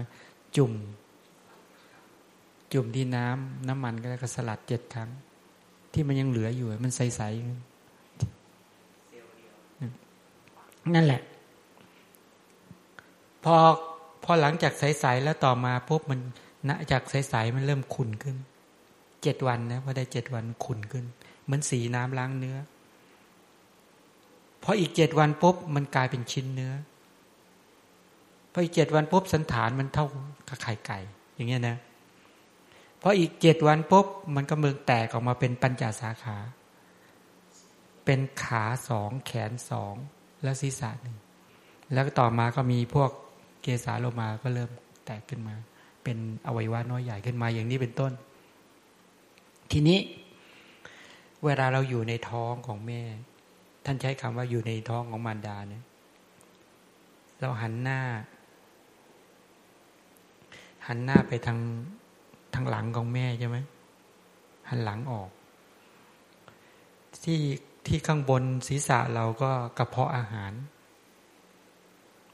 จุ่ม จุ่มที่น้ำน้ำมันก็แล้วก็สลัดเจ็ดครั้ง ที่มันยังเหลืออยู่ มันใสๆ นั่นแหละ พอพอหลังจากใสๆแล้วต่อมาปุ๊บมันณจากใสๆมันเริ่มขุ่นขึ้นเจ็ดวันนะพอได้เจ็ดวันขุ่นขึ้น เหมือนสีน้ำล้างเนื้อพออีกเจ็ดวันปุ๊บมันกลายเป็นชิ้นเนื้อพออีกเจ็ดวันปุ๊บสันฐานมันเท่ากับไข่ไก่ อย่างเงี้ยนะพออีกเจ็ดวันปุ๊บมันก็มึงแตกออกมาเป็นปัญจาสาขา เป็นขาสองแขนสอง และศีรษะหนึ่ง แล้วต่อมาก็มีพวกเกสาโลมาก็เริ่มแตกขึ้นมา เป็นอวัยวะน้อยใหญ่ขึ้นมาอย่างนี้เป็นต้น ทีนี้ เวลาเราอยู่ในท้องของแม่ ท่านใช้คำว่าอยู่ในท้องของมารดาเนี่ยเราหันหน้า หันหน้าไปทางทางหลังของแม่ใช่ไหมหันหลังออก ที่ ที่ข้างบนศีรษะเราก็กระเพาะอาหาร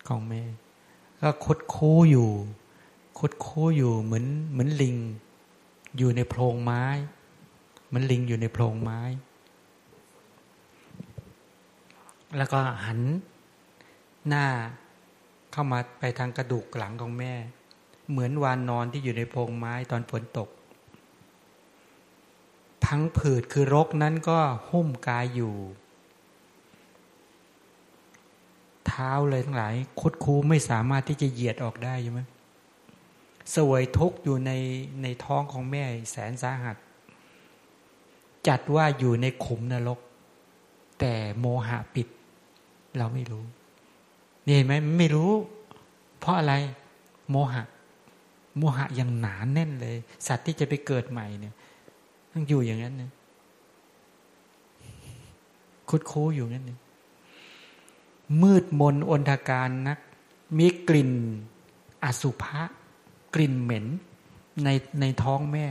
ของแม่ ก็คดคูอยู่ คดคูอยู่เหมือนเหมือนลิง อยู่ในโพรงไม้ เหมือนลิงอยู่ในโพรงไม้ แล้วก็หันหน้าเข้ามาไปทางกระดูกหลังของแม่ เหมือนวานนอนที่อยู่ในโพรงไม้ตอนฝนตก ทั้งผืดคือรกนั้นก็หุ้มกายอยู่ เท้าเลยทั้งหลาย คุดคูไม่สามารถที่จะเหยียดออกได้ใช่ไหมสวยทุกอยู่ในในท้องของแม่แสนสาหัส จัดว่าอยู่ในขุมนรก แต่โมหะปิด เราไม่รู้ นี่เห็นไหมไม่รู้ เพราะอะไร โมหะ โมหะยังหนานแน่นเลย สัตว์ที่จะไปเกิดใหม่เนี่ย ต้องอยู่อย่างนั้นเนี่ยคุดคู้อยู่นั่นเองมืดมนอนทการนัก มีกลิ่น อสุภะกลิ่นเหม็น ในในท้องแม่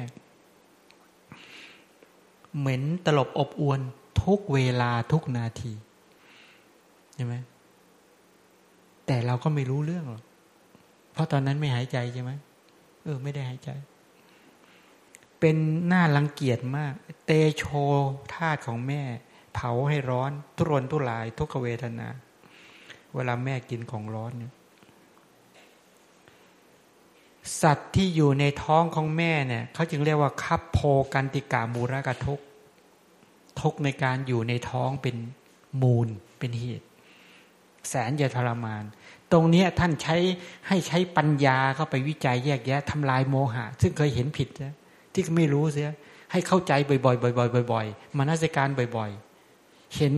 เหม็นตลบอบอวน ทุกเวลาทุกนาทีใช่ไหมแต่เราก็ไม่รู้เรื่องหรอกเพราะตอนนั้นไม่หายใจใช่ไหมเออ ไม่ได้หายใจ เป็นหน้ารังเกียจมาก เตโชธาตุของแม่ เผาให้ร้อนทุรนทุราย ทุกเวทนา เวลาแม่กินของร้อนเนี่ยสัตว์ที่อยู่ในท้องของแม่เนี่ยเขาจึงเรียกว่าคับโพกันติกามูรกะทุกทุกในการอยู่ในท้องเป็นมูลเป็นเหตุ แสนจะทรมาน ตรงนี้ท่านใช้ให้ใช้ปัญญาเข้าไปวิจัยแยกแยะทำลายโมหะ ซึ่งเคยเห็นผิดนะ ที่ไม่รู้เสียให้เข้าใจบ่อยๆบ่อยๆบ่อยๆมานัสการบ่อย ๆ เห็น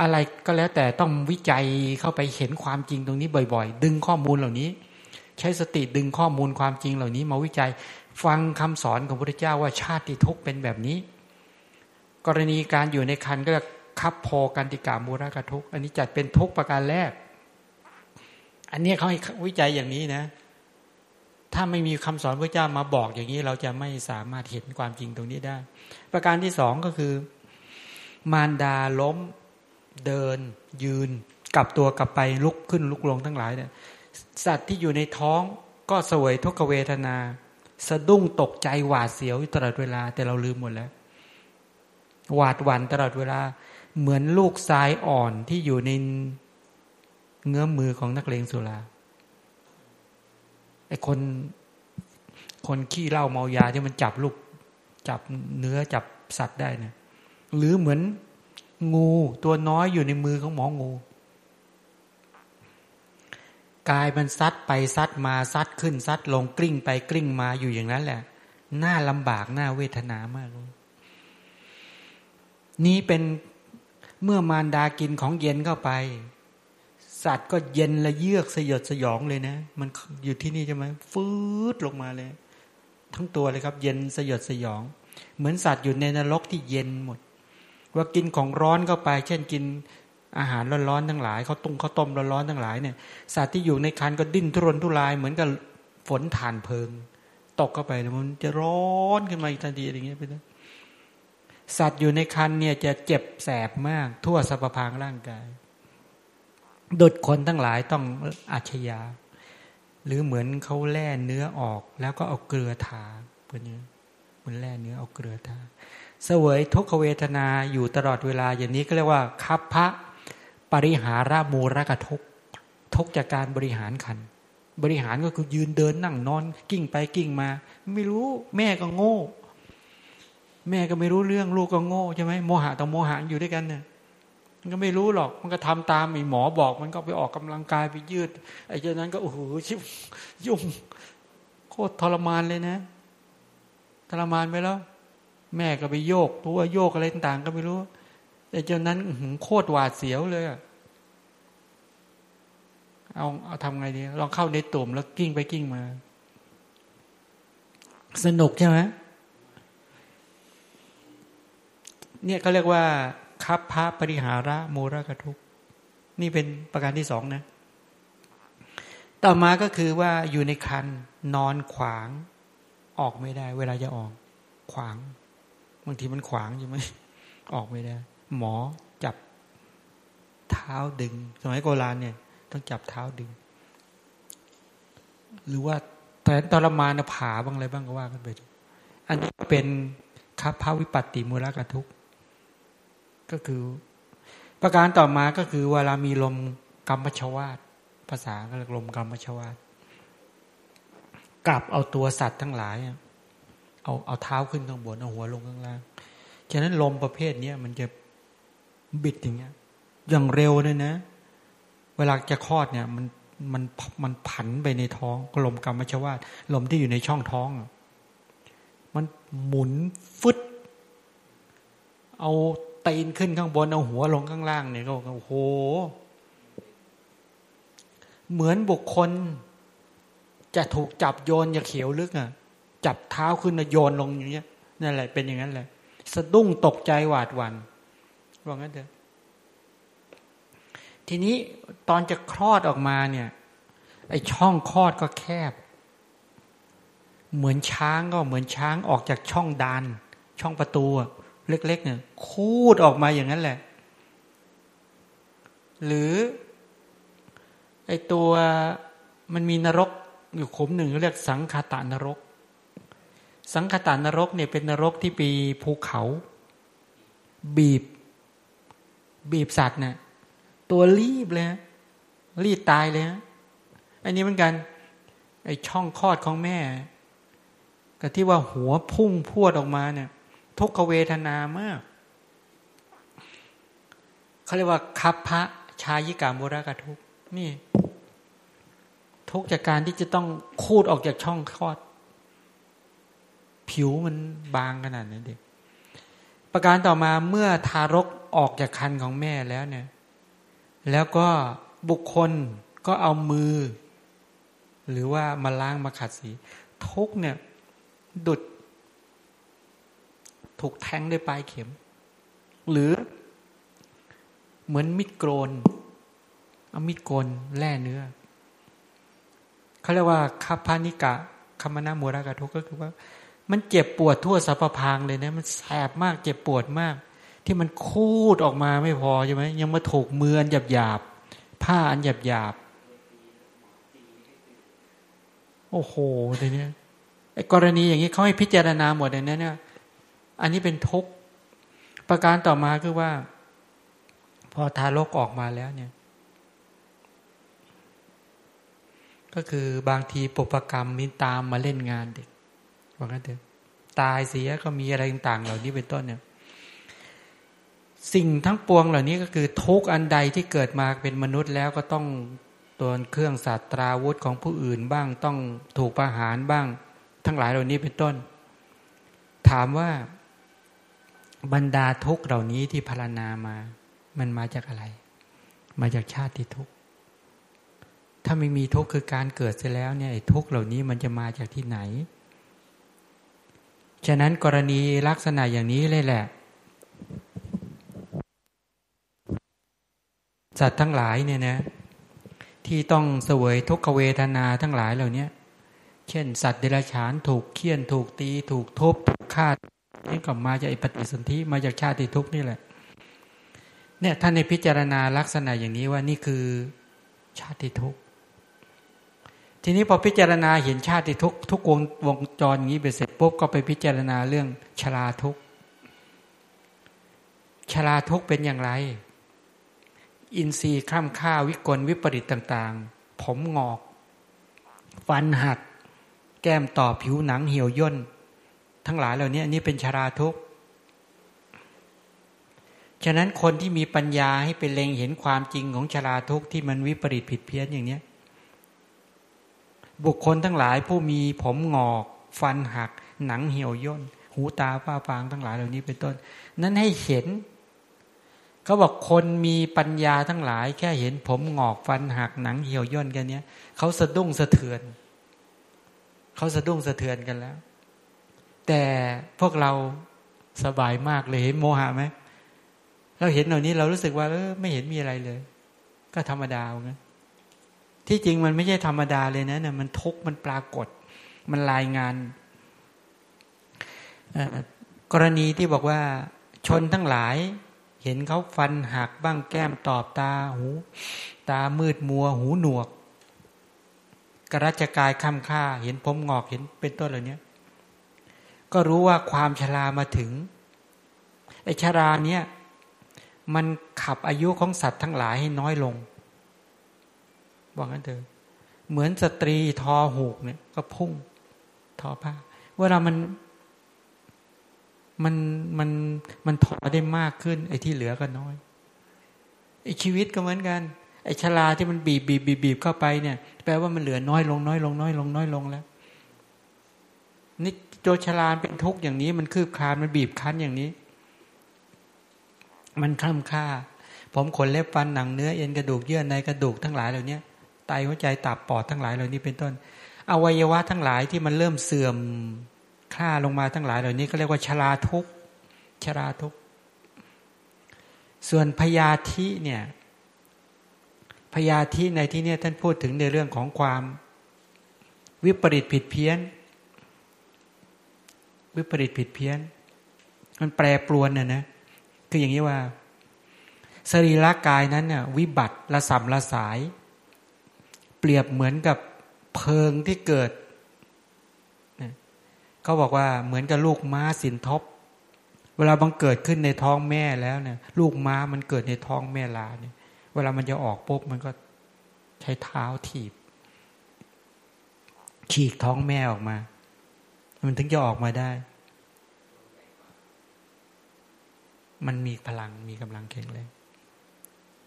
อะไรก็แล้วแต่ต้องวิจัยเข้าไปเห็นความจริงตรงนี้บ่อย ๆ ดึงข้อมูลเหล่านี้ ใช้สติดึงข้อมูลความจริงเหล่านี้ มาวิจัยฟังคำสอนของพระพุทธเจ้าว่าชาติทุกข์เป็นแบบนี้ กรณีการอยู่ในคันก็จะคับโพกันติกามูรากทุกอันนี้จัดเป็นทุกประการแรก อันนี้เขาให้วิจัยอย่างนี้นะ ถ้าไม่มีคำสอนพระเจ้ามาบอกอย่างนี้เราจะไม่สามารถเห็นความจริงตรงนี้ได้ ประการที่สองก็คือ มารดาล้มเดิน ยืนกลับตัวกลับไปลุกขึ้นลุกลงทั้งหลายเนี่ยสัตว์ที่อยู่ในท้องก็สวยทุกเวทนา สะดุ้งตกใจหวาดเสียวตลอดเวลา แต่เราลืมหมดแล้ว หวาดหวั่นตลอดเวลา เหมือนลูกทรายอ่อนที่อยู่ในเงื้อมมือของนักเลงสุรา ไอ้คน คนขี้เหล้าเมายาที่มันจับลูก จับเนื้อจับสัตว์ได้นะหรือเหมือนงูตัวน้อยอยู่ในมือของหมองูกายมันซัดไปซัดมาซัดขึ้นซัดลงกลิ้งไปกลิ้งมาอยู่อย่างนั้นแหละน่าลำบากน่าเวทนามากนี้เป็นเมื่อมารดากินของเย็นเข้าไป สัตว์ก็เย็นละเยือกสยดสยองเลยนะ มันอยู่ที่นี่ใช่ไหมฟืดลงมาเลย ทั้งตัวเลยครับ เย็นสยดสยอง เหมือนสัตว์อยู่ในนรกที่เย็นหมด ว่ากินของร้อนเข้าไป เช่นกินอาหารร้อนๆทั้งหลายเขาตุ้งเขาต้มร้อนๆทั้งหลายเนี่ยสัตว์ที่อยู่ในคันก็ดิ้นทุรนทุรายเหมือนกับฝนถ่านเพลิง ตกเข้าไปมันจะร้อนขึ้นมาอีกทันทีอย่างเงี้ยไปเลยสัตว์อยู่ในคันเนี่ยจะเจ็บแสบมากทั่วสรรพพางร่างกาย ดุดคนทั้งหลายต้องอาชญา หรือเหมือนเขาแล่เนื้อออก แล้วก็เอาเกลือทาเพื่อนนี้มันแล่เนื้อเอาเกลือทาเสวยทุกขเวทนาอยู่ตลอดเวลาอย่างนี้ก็เรียกว่าคับพระปริหารามูรกทุกทุกจากการบริหารขัน บริหารก็คือยืนเดินนั่งนอนกิ้งไปกิ้งมา ไม่รู้แม่ก็โง่ แม่ก็ไม่รู้เรื่องลูกก็โง่ใช่ไหมโมหะต่อโมหะอยู่ด้วยกันเนี่ย มันก็ไม่รู้หรอก มันก็ทำตามหมอบอก มันก็ไปออกกำลังกายไปยืด ไอ้เจ้านั้นก็โอ้โหชิบยุ่งโคตรทรมานเลยนะ ทรมานไปแล้ว แม่ก็ไปโยกตัวโยกอะไรต่างๆก็ไม่รู้แต่เจ้านั้นโคตรหวาดเสียวเลยเอาเอาทำไงดี ลองเข้าในตุ่มแล้วกิ้งไปกิ้งมา สนุกใช่ไหมเนี่ยเขาเรียกว่า คับพระปริหาระโมรกทุกนี่เป็นประการที่สองนะ ต่อมาก็คือว่าอยู่ในคันนอนขวาง ออกไม่ได้ เวลาจะออก ขวางบางทีมันขวางใช่ไหมออกไม่ได้ หมอจับเท้าดึง สมัยโบราณเนี่ย ต้องจับเท้าดึง หรือว่าแต่ตรมานผาบ้างอะไรบ้างก็ว่ากันไป อันนี้เป็นคับพระวิปัตติมูลกทุก ก็คือ ประการต่อมาก็คือเวลามีลมกรรมชวาตภาษาก็เรียกลมกรรมชวาตกลับเอาตัวสัตว์ทั้งหลายเอาเอาเท้าขึ้นข้างบนเอาหัวลงข้างล่างฉะนั้นลมประเภทนี้มันจะบิดอย่างเงี้ย อย่างเร็วเลยนะ เวลาจะคลอดเนี่ย มันมันมันผันไปในท้องลมกรรมชวาตลมที่อยู่ในช่องท้องมันหมุนฟึดเอา ตีนขึ้นข้างบนเอาหัวลงข้างล่างเนี่ยก็โอ้โห เหมือนบุคคล จะถูกจับโยนอย่าเขียวลึกอะ จับเท้าขึ้นโยนลงอย่างเงี้ยนั่นแหละเป็นอย่างนั้นแหละ สะดุ้งตกใจหวาดหวัน่นว่างั้นเถอะทีนี้ตอนจะคลอดออกมาเนี่ย ไอช่องคลอดก็แคบ เหมือนช้างก็เหมือนช้างออกจากช่องดาน ช่องประตู เล็ก ๆ เนี่ยคูดออกมาอย่างนั้นแหละ หรือไอตัวมันมีนรกอยู่ขมหนึ่งเรียกสังคตานรก สังคตานรกเนี่ยเป็นนรกที่ปีภูเขา บีบ บีบสัตว์เนี่ยตัวรีบเลยรีบตายเลยอันนี้เหมือนกัน ไอช่องคลอดของแม่กับที่ว่าหัวพุ่งพวดออกมาเนี่ย ทุกขเวทนามากเขาเรียกว่าคับพระชายิกามโบรากทุกนี่ ทุกจากการที่จะต้องคูดออกจากช่องคลอด ผิวมันบางขนาดนั้นเด็กประการต่อมาเมื่อทารกออกจากคันของแม่แล้วเนี่ย แล้วก็บุคคลก็เอามือ หรือว่ามาล้างมาขัดสี ทุกเนี่ย ดุด ถูกแทงด้วยปลายเข็ม หรือเหมือนมิดโกนเอามิดโกนแล่เนื้อเขาเรียกว่าคาพานิกะคามนามูรากะทุกก็คือว่า มันเจ็บปวดทั่วสัพพางเลยนะมันแสบมากเจ็บปวดมาก ที่มันคูดออกมาไม่พอใช่ไหมยังมาถูกมืออันหยาบหยาบผ้าอันหยาบหยาบโอ้โหทีนี้ไอ้กรณีอย่างนี้เขาให้พิจารณาหมดเลยนะเนี่ย อันนี้เป็นทุกประการต่อมาคือว่า พอทารกออกมาแล้วเนี่ย ก็คือบางทีปุปกรรมมีตามมาเล่นงานเด็กว่างั้นเถอะตายเสียก็มีอะไรต่างๆ เหล่านี้เป็นต้นเนี่ยสิ่งทั้งปวงเหล่านี้ก็คือทุกอันใดที่เกิดมาเป็นมนุษย์แล้วก็ต้องตัวเครื่องศาสตราวุธของผู้อื่นบ้างต้องถูกประหารบ้าง ทั้งหลายเหล่านี้เป็นต้น ถามว่า บรรดาทุกเหล่านี้ที่พารณามา มันมาจากอะไร มาจากชาติทุกถ้าไม่มีทุกคือการเกิดเสียแล้วเนี่ยทุกเหล่านี้มันจะมาจากที่ไหน ฉะนั้นกรณีลักษณะอย่างนี้เลยแหละสัตว์ทั้งหลายเนี่ยนะที่ต้องเสวยทุกขเวทนาทั้งหลายเหล่านี้เช่น สัตว์เดรัจฉานถูกเคี่ยนถูกตี ถูกทุบถูกฆ่า นี่ก็มาจากปฏิสนธิมาจากชาติทุกนี่แหละ เนี่ยท่านในพิจารณาลักษณะอย่างนี้ว่านี่คือชาติทุกทีนี้พอพิจารณาเห็นชาติทุกทุกวงวงจรอย่างนี้ไปเสร็จปุ๊บก็ไปพิจารณาเรื่องชราทุกชราทุกเป็นอย่างไร อินทรีย์ข้ามข้าวิกลวิปริตต่างๆ ผมงอก ฟันหัก แก้มต่อผิวหนังเหี่ยวย่น ทั้งหลายเหล่านี้นี่เป็นชาราทุกข์ฉะนั้นคนที่มีปัญญาให้เป็นเล็งเห็นความจริงของชาราทุกข์ที่มันวิปริตผิดเพี้ยนอย่างนี้บุคคลทั้งหลายผู้มีผมงอกฟันหัก หนังเหี่ยวย่น หูตาฝ้าฟางทั้งหลายเหล่านี้เป็นต้น นั้นให้เห็นเขาบอกคนมีปัญญาทั้งหลาย แค่เห็นผมหงอกฟันหักหนังเหี่ยวย่นกันเนี้ยเขาสะดุ้งสะเทือนเขาสะดุ้งสะเทือนกันแล้ว แต่พวกเราสบายมากเลยเห็นโมหะไหมเราเห็นเหล่านี้เรารู้สึกว่าเออไม่เห็นมีอะไรเลย ก็ธรรมดาไงที่จริงมันไม่ใช่ธรรมดาเลยนะเนี่ยมันทุกมันปรากฏ มันรายงานกรณีที่บอกว่าชนทั้งหลาย เห็นเขาฟันหักบ้างแก้มตอบตาหู ตามืดมัว หูหนวก กระจกายคำค่า เห็นผมงอกเห็นเป็นต้นเหล่านี้ ก็รู้ว่าความชรามาถึงไอ้ชราเนี้ยมันขับอายุของสัตว์ทั้งหลายให้น้อยลงบอกงั้นเถอะเหมือนสตรีทอหูกเนี่ย ก็พุ่ง ทอผ้าเวลามันมันมันมันถอได้มากขึ้น ไอ้ที่เหลือก็น้อยไอ้ชีวิตก็เหมือนกัน ไอ้ชราที่มันบีบบีบบีบบีบเข้าไปเนี่ย แปลว่ามันเหลือน้อยลงน้อยลงน้อยลงน้อยลงแล้วนี่ โจชรานเป็นทุกข์อย่างนี้ มันคืบคลานมันบีบคั้นอย่างนี้ มันคล่ำค่า ผมขนเล็บฟันหนังเนื้อเอ็นกระดูกเยื่อในกระดูกทั้งหลายเหล่านี้ไตหัวใจตับปอดทั้งหลายเหล่านี้เป็นต้น อวัยวะทั้งหลายที่มันเริ่มเสื่อมค่าลงมาทั้งหลายเหล่านี้ก็เรียกว่าชราทุกชราทุกส่วนพยาธิเนี่ยพยาธิในที่นี้ท่านพูดถึงในเรื่องของความวิปริตผิดเพี้ยน วิปริตผิดเพี้ยน มันแปรปรวนน่ะนะคืออย่างนี้ว่า สรีระกายนั้นเนี่ยวิบัติละสัมละสาย เปรียบเหมือนกับเพลิงที่เกิดเขาบอกว่าเหมือนกับลูกม้าสินทบ เวลาบังเกิดขึ้นในท้องแม่แล้วเนี่ยลูกม้ามันเกิดในท้องแม่ลาเนี่ย เวลามันจะออกปุ๊บมันก็ใช้เท้าถีบฉีกท้องแม่ออกมา มันถึงจะออกมาได้ มันมีพลังมีกำลังแข็งแรง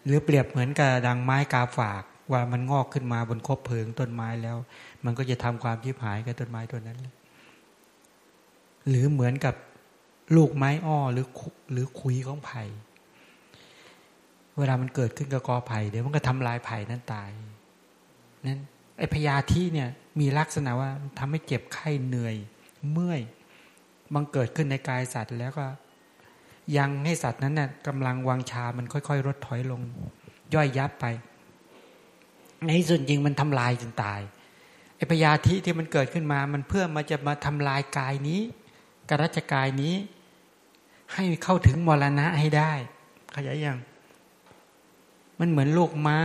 หรือเปรียบเหมือนกับดังไม้กาฝากว่ามันงอกขึ้นมาบนคบเพลิงต้นไม้แล้ว มันก็จะทำความยิบหายกับต้นไม้ต้นนั้น หรือเหมือนกับลูกไม้อ้อหรือหรือคุยของไผ่เวลามันเกิดขึ้นกับกอไผ่เดี๋ยวมันก็ทำลายไผ่นั้นตายนั้นไอพยาธิเนี่ยมีลักษณะว่าทำให้เจ็บไข้เหนื่อย เมื่อยบังเกิดขึ้นในกายสัตว์แล้วก็ยังให้สัตว์นั้นน่ะกำลังวางชามันค่อยๆลดถอยลง ย่อยยับไป ในส่วนจริงมันทำลายจนตายไอพยาธิที่มันเกิดขึ้นมา มันเพื่อมาจะมาทำลายกายนี้กรัชกายนี้ ให้เข้าถึงมรณะให้ได้ขยายยังมันเหมือนลูกม้า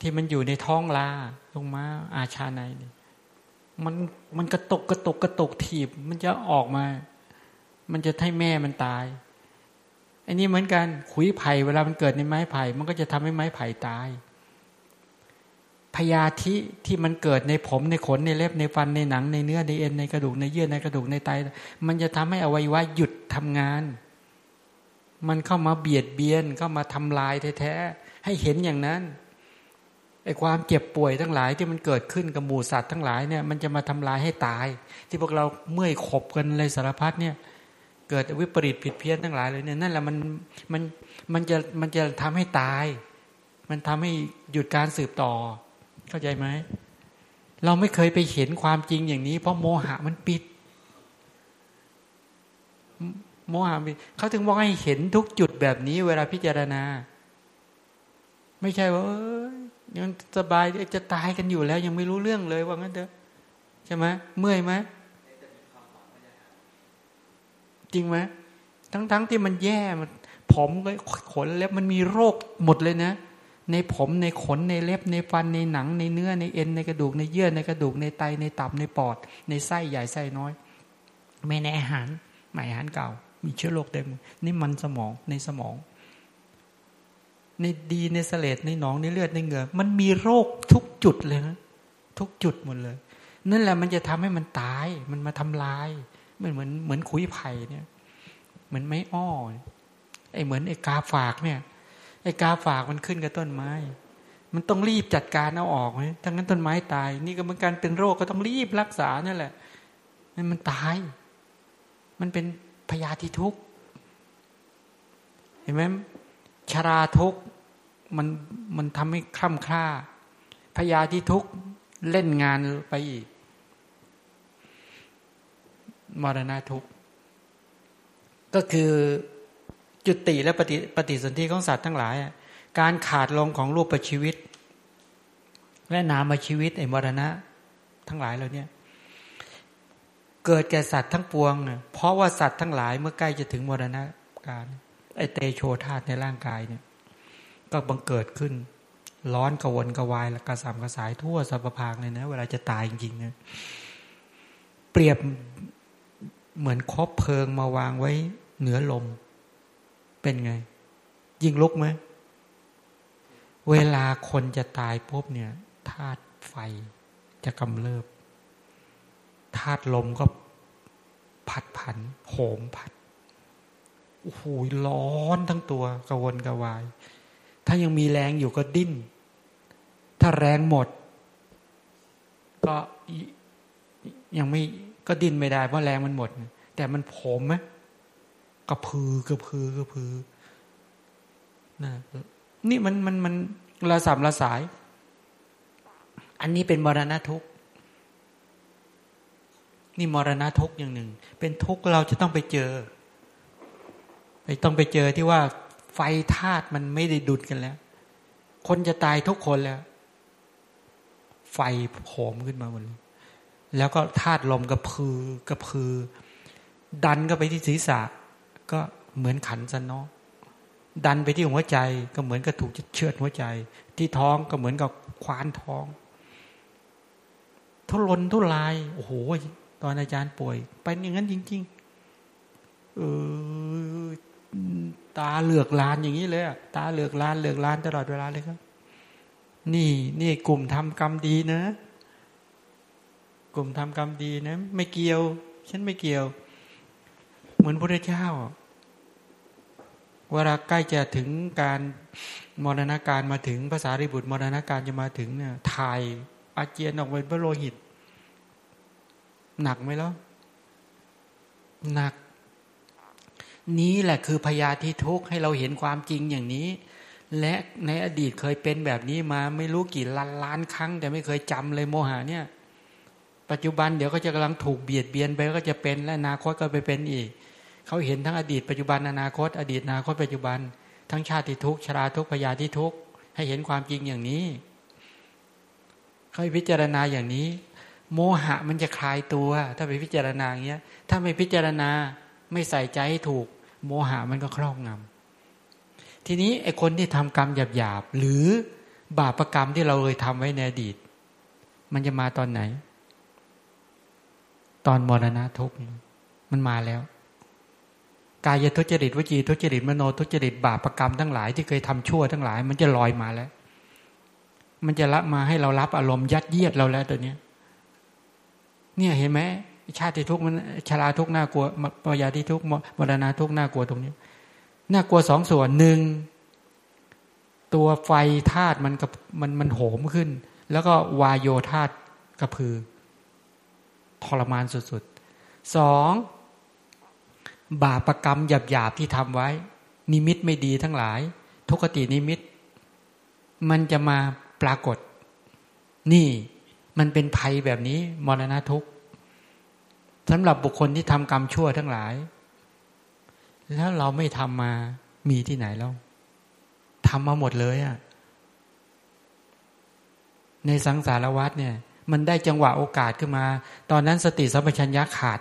ที่มันอยู่ในท้องลาลูกม้าอาชาในนี่ มันมันกระตกกระตกกระตกถีบ มันจะออกมา มันจะให้แม่มันตายอันนี้เหมือนกันขุยไผ่เวลามันเกิดในไม้ไผ่ มันก็จะทำให้ไม้ไผ่ตายพยาธิที่มันเกิดในผมในขนในเล็บในฟันในหนังในเนื้อในเอ็นในกระดูกในเยื่อในกระดูกในไต มันจะทำให้อวัยวะหยุดทำงาน มันเข้ามาเบียดเบียนเข้ามาทำลายแท้ๆให้เห็นอย่างนั้น ไอ้ความเจ็บป่วยทั้งหลายที่มันเกิดขึ้นกับหมูสัตว์ทั้งหลายเนี่ยมันจะมาทำลายให้ตาย ที่พวกเราเมื่อยขบกันเลยสารพัดเนี่ย เกิดวิปริตผิดเพี้ยนทั้งหลายเลยเนี่ยนั่นแหละมันมันมันจะมันจะทำให้ตาย มันทำให้หยุดการสืบต่อ เข้าใจไหมเราไม่เคยไปเห็นความจริงอย่างนี้ เพราะโมหะมันปิด โมหะปิดเขาถึงบอกให้เห็นทุกจุดแบบนี้ เวลาพิจารณา ไม่ใช่ว่า ยังสบายจะตายกันอยู่แล้ว ยังไม่รู้เรื่องเลยว่างั้นเถอะใช่ไหมเมื่อยไหมจริงไหมทั้งๆทที่มันแย่มันผมขนเล็บมันมีโรคหมดเลยนะ ในผมในขนในเล็บในฟันในหนังในเนื้อในเอ็นในกระดูกในเยื่อในกระดูกในไตในตับในปอด ในไส้ใหญ่ไส้น้อย ไม่ในอาหารใหม่อาหารเก่า มีเชื้อโรคเต็มนี่มันสมองในสมอง ในดีในเสลดในหนองในเลือดในเหงื่อมันมีโรคทุกจุดเลยนะทุกจุดหมดเลย นั่นแหละมันจะทำให้มันตาย มันมาทำลายมันเหมือนเหมือนขุยไผ่เนี่ย เหมือนไม้อ้อไอเหมือนไอกาฝากเนี่ย ไอกาฝากมันขึ้นกับต้นไม้ มันต้องรีบจัดการเอาออกไหมทั้งนั้นต้นไม้ตาย นี่ก็เหมือนกันเป็นโรคก็ต้องรีบรักษานั่นแหละนั่นมันตาย มันเป็นพยาธิทุกเห็นไหม ชราทุกมันมันทำให้คล่ำคล้าพยาธิทุกเล่นงานไปอีก มรณะทุกก็คือจุติและปฏิปฏิสนธิของสัตว์ทั้งหลาย การขาดลงของรูปประชีวิต และนามชีวิตไอ้มรณะ ทั้งหลายเราเนี่ยเกิดแก่สัตว์ทั้งปวง เพราะว่าสัตว์ทั้งหลายเมื่อใกล้จะถึงมรณะการ ไอเตโชธาตในร่างกายเนี่ย ก็บังเกิดขึ้น ร้อนกระวนกระวายกระสามกระสายทั่วสัพพางเลยนะ เวลาจะตายจริงๆเนี่ยเปรียบเหมือนคบเพลิงมาวางไว้เหนือลม เป็นไง ยิงลุกไหมเวลาคนจะตายปุ๊บเนี่ยธาตุไฟจะกำเริบธาตุลมก็ผัดผัน โหมผัด โอ้โหร้อนทั้งตัวกระวนกระวาย ถ้ายังมีแรงอยู่ก็ดิ้น ถ้าแรงหมด ก็ยังไม่ก็ดิ้นไม่ได้เพราะแรงมันหมด แต่มันผมไหมกระพือกระพือกระพือนะนี่มันมันมันระสามระสาย อันนี้เป็นมรณะทุกนี่มรณะทุกอย่างหนึ่ง เป็นทุกเราจะต้องไปเจอ ไปต้องไปเจอที่ว่าไฟธาตุมันไม่ได้ดุดกันแล้ว คนจะตายทุกคนแล้ว ไฟโผมขึ้นมาหมดเลยแล้วก็ธาตุลมกระพือกระพือ ดันก็ไปที่ศีรษะ ก็เหมือนขันสนอดันไปที่หัวใจก็เหมือนกับถูกเชือดหัวใจ ที่ท้องก็เหมือนกับควานท้อง ทุรนทุราย โอ้โห ตอนอาจารย์ป่วย เป็นอย่างนั้นจริง ๆ เออ ตาเหลือกลานอย่างนี้เลยตาเหลือกลานเหลือกลานตลอดเวลาเลยครับ นี่นี่กลุ่มทำกรรมดีนะ กลุ่มทำกรรมดีนะ ไม่เกี่ยว ฉันไม่เกี่ยว เหมือนพระเจ้าเวลาใกล้จะถึงการมรณาการมาถึงภาษาริบุตรมรณาการจะมาถึงเนี่ยถ่ายอาเจียนออกเป็นพระโลหิต หนักไหมล่ะหนัก นี้แหละคือพยาธิทุกข์ให้เราเห็นความจริงอย่างนี้ และในอดีตเคยเป็นแบบนี้มาไม่รู้กี่ล้านล้านครั้ง แต่ไม่เคยจำเลยโมหะเนี่ย ปัจจุบันเดี๋ยวก็จะกำลังถูกเบียดเบียนไปก็จะเป็นและอนาคตก็ไปเป็นอีกเขาเห็นทั้งอดีตปัจจุบันอนาคต อดีตอนาคตปัจจุบัน ทั้งชาติทุกชราทุกพยาธิทุกให้เห็นความจริงอย่างนี้เขาพิจารณาอย่างนี้ โมหะมันจะคลายตัว ถ้าไปพิจารณาอย่างเงี้ย ถ้าไม่พิจารณาไม่ใส่ใจให้ถูก โมหะมันก็ครอบงำทีนี้ไอ้คนที่ทำกรรมหยาบๆหรือบาปรกรรมที่เราเคยทำไว้ในอดีต มันจะมาตอนไหน ตอนมรณะทุกมันมาแล้ว กายทุจริตวจีทุจริตมโนทุจริตบาปรกรรมทั้งหลายที่เคยทำชั่วทั้งหลาย มันจะลอยมาแล้ว มันจะรับมาให้เรารับอารมณ์ยัดเยียดเราแล้วตัวเนี้ย เนี่ยเห็นไหม ชาติทุกข์มันชราทุกข์น่ากลัวปยาที่ทุกข์มรณะทุกข์น่ากลัวตรงนี้น่ากลัวสองส่วนหนึ่งตัวไฟธาตุมันกับมันมันโหมขึ้น แล้วก็วายโยธาตุกระพือทรมานสุดๆสองบาปรกรรมหยาบๆที่ทำไว้ นิมิตไม่ดีทั้งหลาย ทุกตินิมิต มันจะมาปรากฏ นี่มันเป็นภัยแบบนี้ มรณะทุก สำหรับบุคคลที่ทำกรรมชั่วทั้งหลาย แล้วเราไม่ทำมามีที่ไหนแล้วทำมาหมดเลยอะในสังสารวัฏเนี่ย มันได้จังหวะโอกาสขึ้นมา ตอนนั้นสติสัมปชัญญะขาด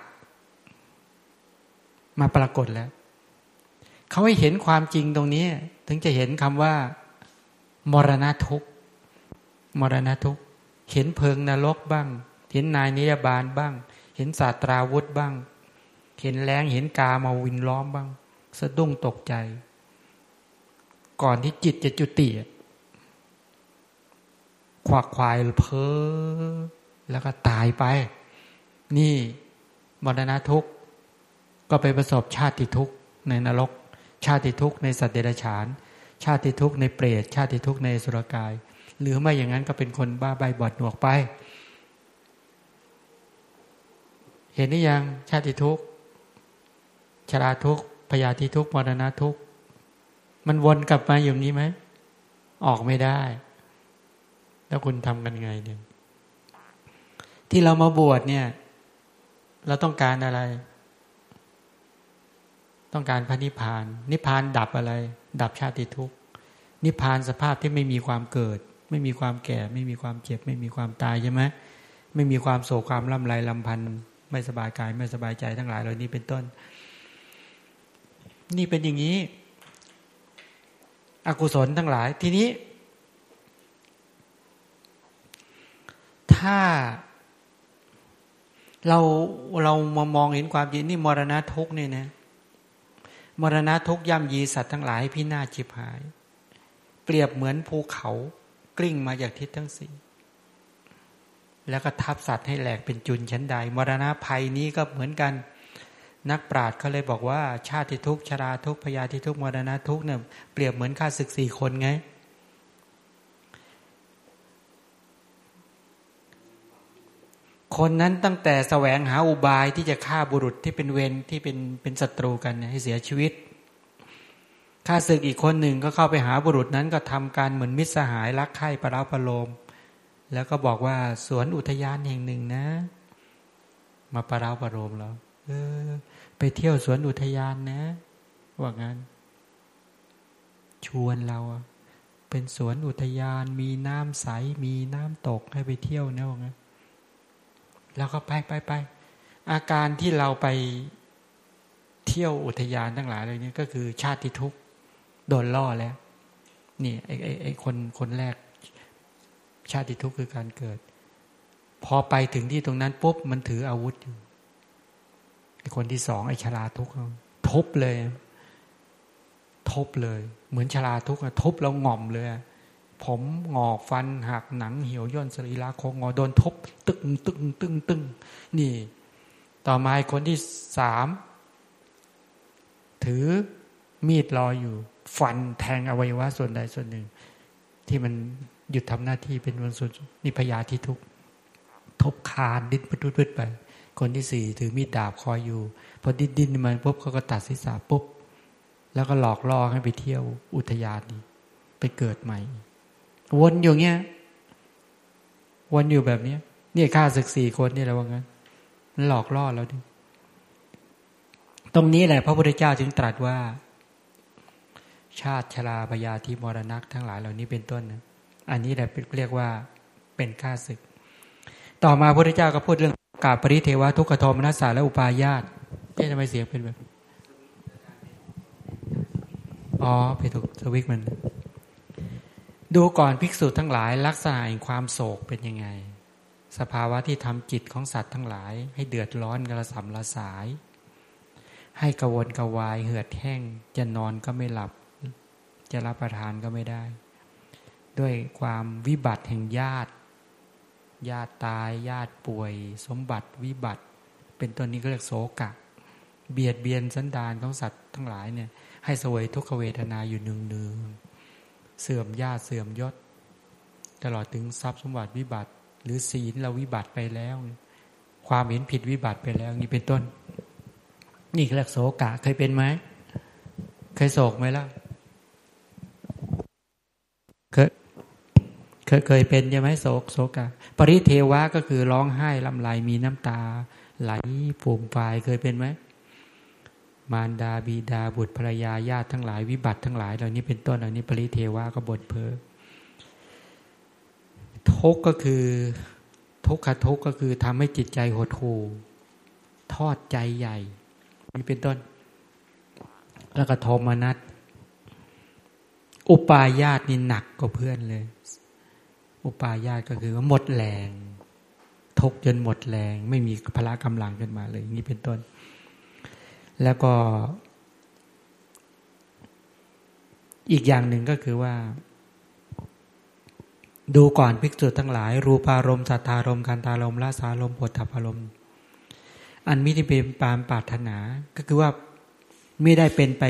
มาปรากฏแล้ว เขาให้เห็นความจริงตรงนี้ ถึงจะเห็นคำว่า มรณะทุกมรณะทุกเห็นเพิงนรกบ้าง เห็นนายนิยบาลบ้าง เห็นศาสตราวุธบ้าง เห็นแรงเห็นกามาวินล้อมบ้าง สะดุ้งตกใจ ก่อนที่จิตจะจุติขวักควายเพ้อแล้วก็ตายไป นี่มรณะทุกก็ไปประสบชาติทุกข์ในนรก ชาติทุกข์ในสัตว์เดรัจฉาน ชาติทุกข์ในเปรต ชาติทุกข์ในสุรกาย หรือไม่อย่างนั้นก็เป็นคนบ้าใบบอดหนวกไป เห็นหรือยังชาติทุกข์ชราทุกข์พยาธิทุกข์มรณะทุกข์มันวนกลับมาอย่างนี้ไหมออกไม่ได้ แล้วคุณทำกันไงเนี่ยที่เรามาบวชเนี่ย เราต้องการอะไร ต้องการพระนิพพาน นิพพานดับอะไร ดับชาติทุกข์นิพพานสภาพที่ไม่มีความเกิด ไม่มีความแก่ ไม่มีความเจ็บ ไม่มีความตายใช่ไหมไม่มีความโศกความลำไรลำพันธ์ ไม่สบายกายไม่สบายใจทั้งหลายเหล่านี้เป็นต้น นี่เป็นอย่างนี้ อกุศลทั้งหลาย ทีนี้ ถ้าเราเรามามองเห็นความจริงนี่มรณะทุกเนี่ยนะมรณะทุกย่ำยีสัตว์ทั้งหลายพินาศชิบหาย เปรียบเหมือนภูเขากลิ้งมาจากทิศทั้งสี่ แล้วก็ทับสัตว์ให้แหลกเป็นจุนชั้นใด มรณะภัยนี้ก็เหมือนกัน นักปราชญ์เขาเลยบอกว่า ชาติทุกชราทุกพยาธิทุกมรณะทุกเนี่ยเปรียบเหมือนข้าศึกสี่คนไง คนนั้นตั้งแต่แสวงหาอุบายที่จะฆ่าบุรุษที่เป็นเวรที่เป็นเป็นศัตรูกันให้เสียชีวิตข้าศึกอีกคนหนึ่งก็เข้าไปหาบุรุษนั้นก็ทำการเหมือนมิตรสหายรักใคร่ประราประโลม แล้วก็บอกว่าสวนอุทยานแห่งหนึ่งนะ มาประราประโลมเราเออ ไปเที่ยวสวนอุทยานนะ ว่างั้น ชวนเราเป็นสวนอุทยาน มีน้ำใส มีน้ำตกให้ไปเที่ยวนะว่างั้นแล้วก็ไปไปไปอาการที่เราไปเที่ยวอุทยานทั้งหลายเลยนี่ก็คือชาติทุกข์โดนล่อแล้ว นี่ไอ้ไอ้ไอ้คนคนแรก ชาติทุกข์คือการเกิด พอไปถึงที่ตรงนั้นปุ๊บมันถืออาวุธอยู่คนที่สองไอ้ชราทุกข์ทุบเลย ทุบเลย เหมือนชราทุกข์ทุบแล้วง่อมเลย ผมงอกฟันหักหนังเหี่ยวย่นสรีระโคงงอโดนทุบตึงตึงตึงตึงนี่ ต่อมาคนที่สามถือมีดรออยู่ ฟันแทงอวัยวะส่วนใดส่วนหนึ่ง ที่มัน หยุดทำหน้าที่เป็นวันส่วนนี่พยาธิทุกทบคานดิ้นพุดไป คนที่สี่ถือมีดดาบคอยอยู่ พอดิ้นดิ้นมันปุ๊บเขาก็ตัดศีรษะปุ๊บ แล้วก็หลอกล่อให้ไปเที่ยวอุทยานนี้ไปเกิดใหม่ วนอยู่เงี้ย วนอยู่แบบนี้เนี่ยฆ่าศึกสี่คนนี่แหละว่างั้นมันหลอกล่อเราดิตรงนี้แหละ พระพุทธเจ้าจึงตรัสว่า ชาติชราพยาธิมรณะทั้งหลายเหล่านี้เป็นต้นนะ อันนี้แหละเรียกว่าเป็นข้าศึก ต่อมาพระพุทธเจ้าก็พูดเรื่องกาปริเทวะทุกขโทมนัสสาและอุปาญาตเอ๊ะทำไมเสียงเป็นแบบ อ๋อไปถูกสวิกมัน ดูก่อนภิกษุทั้งหลาย ลักษณะแห่งความโศกเป็นยังไง สภาวะที่ทำจิตของสัตว์ทั้งหลาย ให้เดือดร้อนกระสำละสาย ให้กระวนกระวาย เหือดแห้ง จะนอนก็ไม่หลับ จะรับประทานก็ไม่ได้ ด้วยความวิบัติแห่งญาติ ญาติตายญาติป่วย สมบัติวิบัติ เป็นต้นนี้ก็เรียกโศกะ เบียดเบียนสันดานของสัตว์ทั้งหลายเนี่ยให้สวยทุกขเวทนาอยู่หนึ่งหนึ่งเสื่อมญาติเสื่อมยศ ตลอดถึงทรัพย์สมบัติวิบัติ หรือศีลเราวิบัติไปแล้ว ความเห็นผิดวิบัติไปแล้วนี่เป็นต้น นี่เรียกโศกะเคยเป็นไหมเคยโศกไหมล่ะเคย เคยเป็นใช่ไหมโศกโศกะ ปริเทวะก็คือร้องไห้ลำไหลมีน้ำตา ไหลฟูมฟายเคยเป็นไหมมารดาบิดาบุตรภรรยาญาติทั้งหลายวิบัติทั้งหลายเหล่านี้เป็นต้นเหล่านี้ปริเทวะก็บทเพอทุกก็คือทุกขทุกก็คือทำให้จิตใจหดหู่ทอดใจใหญ่นี่เป็นต้น แล้วก็โทมนัสอุปายาตนี่หนักกว่าเพื่อนเลย อุปายาตก็คือว่าหมดแรงทุกจนหมดแรง ไม่มีพละกำลังขึ้นมาเลยนี่เป็นต้น แล้วก็ อีกอย่างหนึ่งก็คือว่า ดูก่อนภิกษุทั้งหลาย รูปารมณ์สัทธารมณ์การตารมณ์ละสารมณ์ปวดทัพอารมณ์อันมิได้เป็นปามปรารถนา ก็คือว่าไม่ได้เป็นไป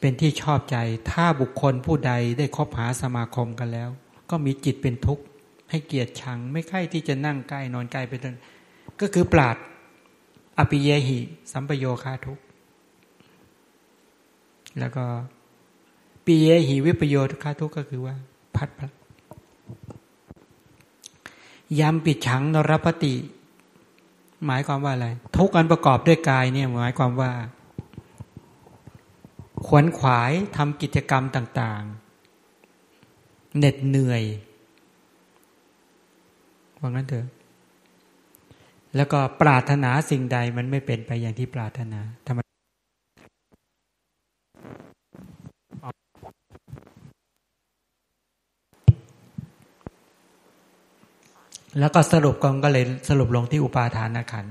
เป็นที่ชอบใจ ถ้าบุคคลผู้ใดได้คบหาสมาคมกันแล้ว ก็มีจิตเป็นทุกข์ ให้เกียรติชัง ไม่ใคร่ที่จะนั่งใกล้นอนใกล้ไปต้นก็คือปราดอภิเยหิ สัมปโยคาทุกข์ แล้วก็ปีเยหิวิปโยคาทุกข์ก็คือว่า พัดพัดยำปิดฉังนรปฏิหมายความว่าอะไร ทุกอันประกอบด้วยกายเนี่ยหมายความว่า ขวนขวายทำกิจกรรมต่าง เหน็ดเหนื่อยว่างั้นเถอะ แล้วก็ปรารถนาสิ่งใดมันไม่เป็นไปอย่างที่ปรารถนาทำไมแล้วก็สรุปกองก็เลยสรุปลงที่อุปาทานขัน